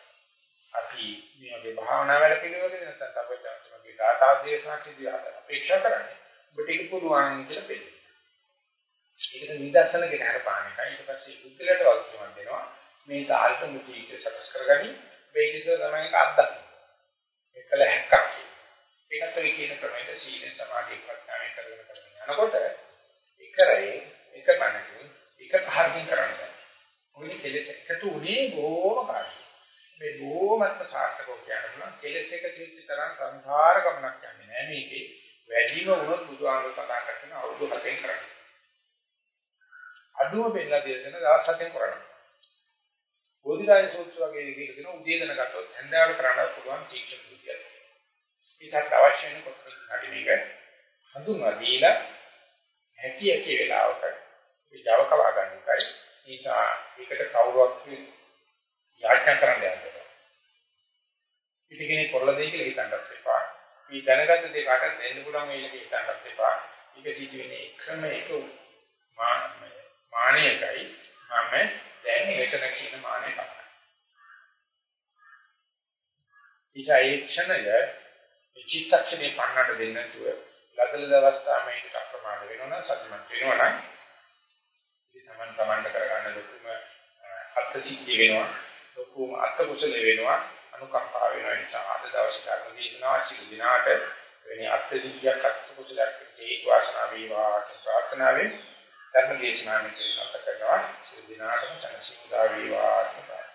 අපි මේ වගේ භාවනා වැඩ පිළිවෙලක නැත්නම් සර්වඥාන්සේගේ ධාතා දේශනා කිදී අපේක්ෂා කරන්නේ ඔබට ඒක පුළුවන් කියලා පෙන්නනවා. ඒකට නිදර්ශනකට හරපාන එකයි. ඊට පස්සේ බුද්ධලට වගකීමක් දෙනවා. මේ තාල්ක මුටි සකස් කරගනි. මේක ඉතින් තමයි අත්දැකීම. ඒකල හැක්කක්. ඒකත් ඔය කියන ක්‍රමයට සීල සමාධි ප්‍රඥාවෙන් කරගෙන කරගෙන යනකොට එකරේ එක මනකින් එක කාර්යයෙන් කරන්නේ. ඔය කෙලෙස් එකතු උනේ බොහොම කාර්යයි. මේ බොහොමත්ම සාර්ථකව කියනවා කෙලෙස් එක සිද්ධ තරම් සංසාර ගමනක් යන්නේ නෑ මේකේ. වැඩිම වුණොත් බුදුආගම සඳහන් කරන අවුරුදු 7න් කරන්නේ. ඉතින් ඊට පස්සේ ජීවිත සකස් කරගත්ත තීක්ෂණ මාත්‍රයකට අපි හම්බ වෙන්නේ වෙන දේට වෙන්න අරින්නවා. අඩුම බෙල්ලා දෙන දවස් හතෙන් කරනවා. බෝධිරාජ සූත්‍ර වගේ විදිහට දෙන උදේ දන ගත්තොත් හන්දාවට කරන්න පුළුවන් තීක්ෂණ බුද්ධියක්. ඒකට අවශ්‍ය වෙන කොටස් හරි මේක හඳුන්වා දීලා හැකි හැකි වෙලාවක මේ Java කවා ගන්න එකයි. නිසා ඒකට කවුරුවත් යාඥා කරන්න යන්න පිටිකෙනේ කරලා දෙයි කියලා හිතන්නත් එපා. මේ දැනගත්ත දේ කාටද දෙන්න පුළුවන් වෙයිද කියලා හිතන්නත් එපා. ඒක සිදු වෙන්නේ එකම එක මානයකයි මම දැන් මෙතන කියන මානය තමයි. ඉතින් ඒ ක්ෂණය චිත්තක්ෂණේ පන්නන්න දෙන්නේ නැතුව ලදලද අවස්ථාව මේකට අප්‍රමාද වෙනවනම් සතුටුමත් වෙනවනම් ඉතින් තමන් තමන්ට කරගන්න ලොකුම අර්ථ සිද්ධිය වෙනවා ලොකුම අර්ථ කුසල වෙනවා අනුකම්පා වෙන නිසා අද දවසේ ධර්ම දේශනාව සිදු දිනාට වෙන අර්ථ සිද්ධියක් අර්ථ කුසලයක් හේතු වාසනා වේවා කියන ප්‍රාර්ථනාවෙන් ධර්ම දේශනාව මෙතන නැවත කරනවා. සිදු දිනාටම සනසිමුදා වේවා කියලා.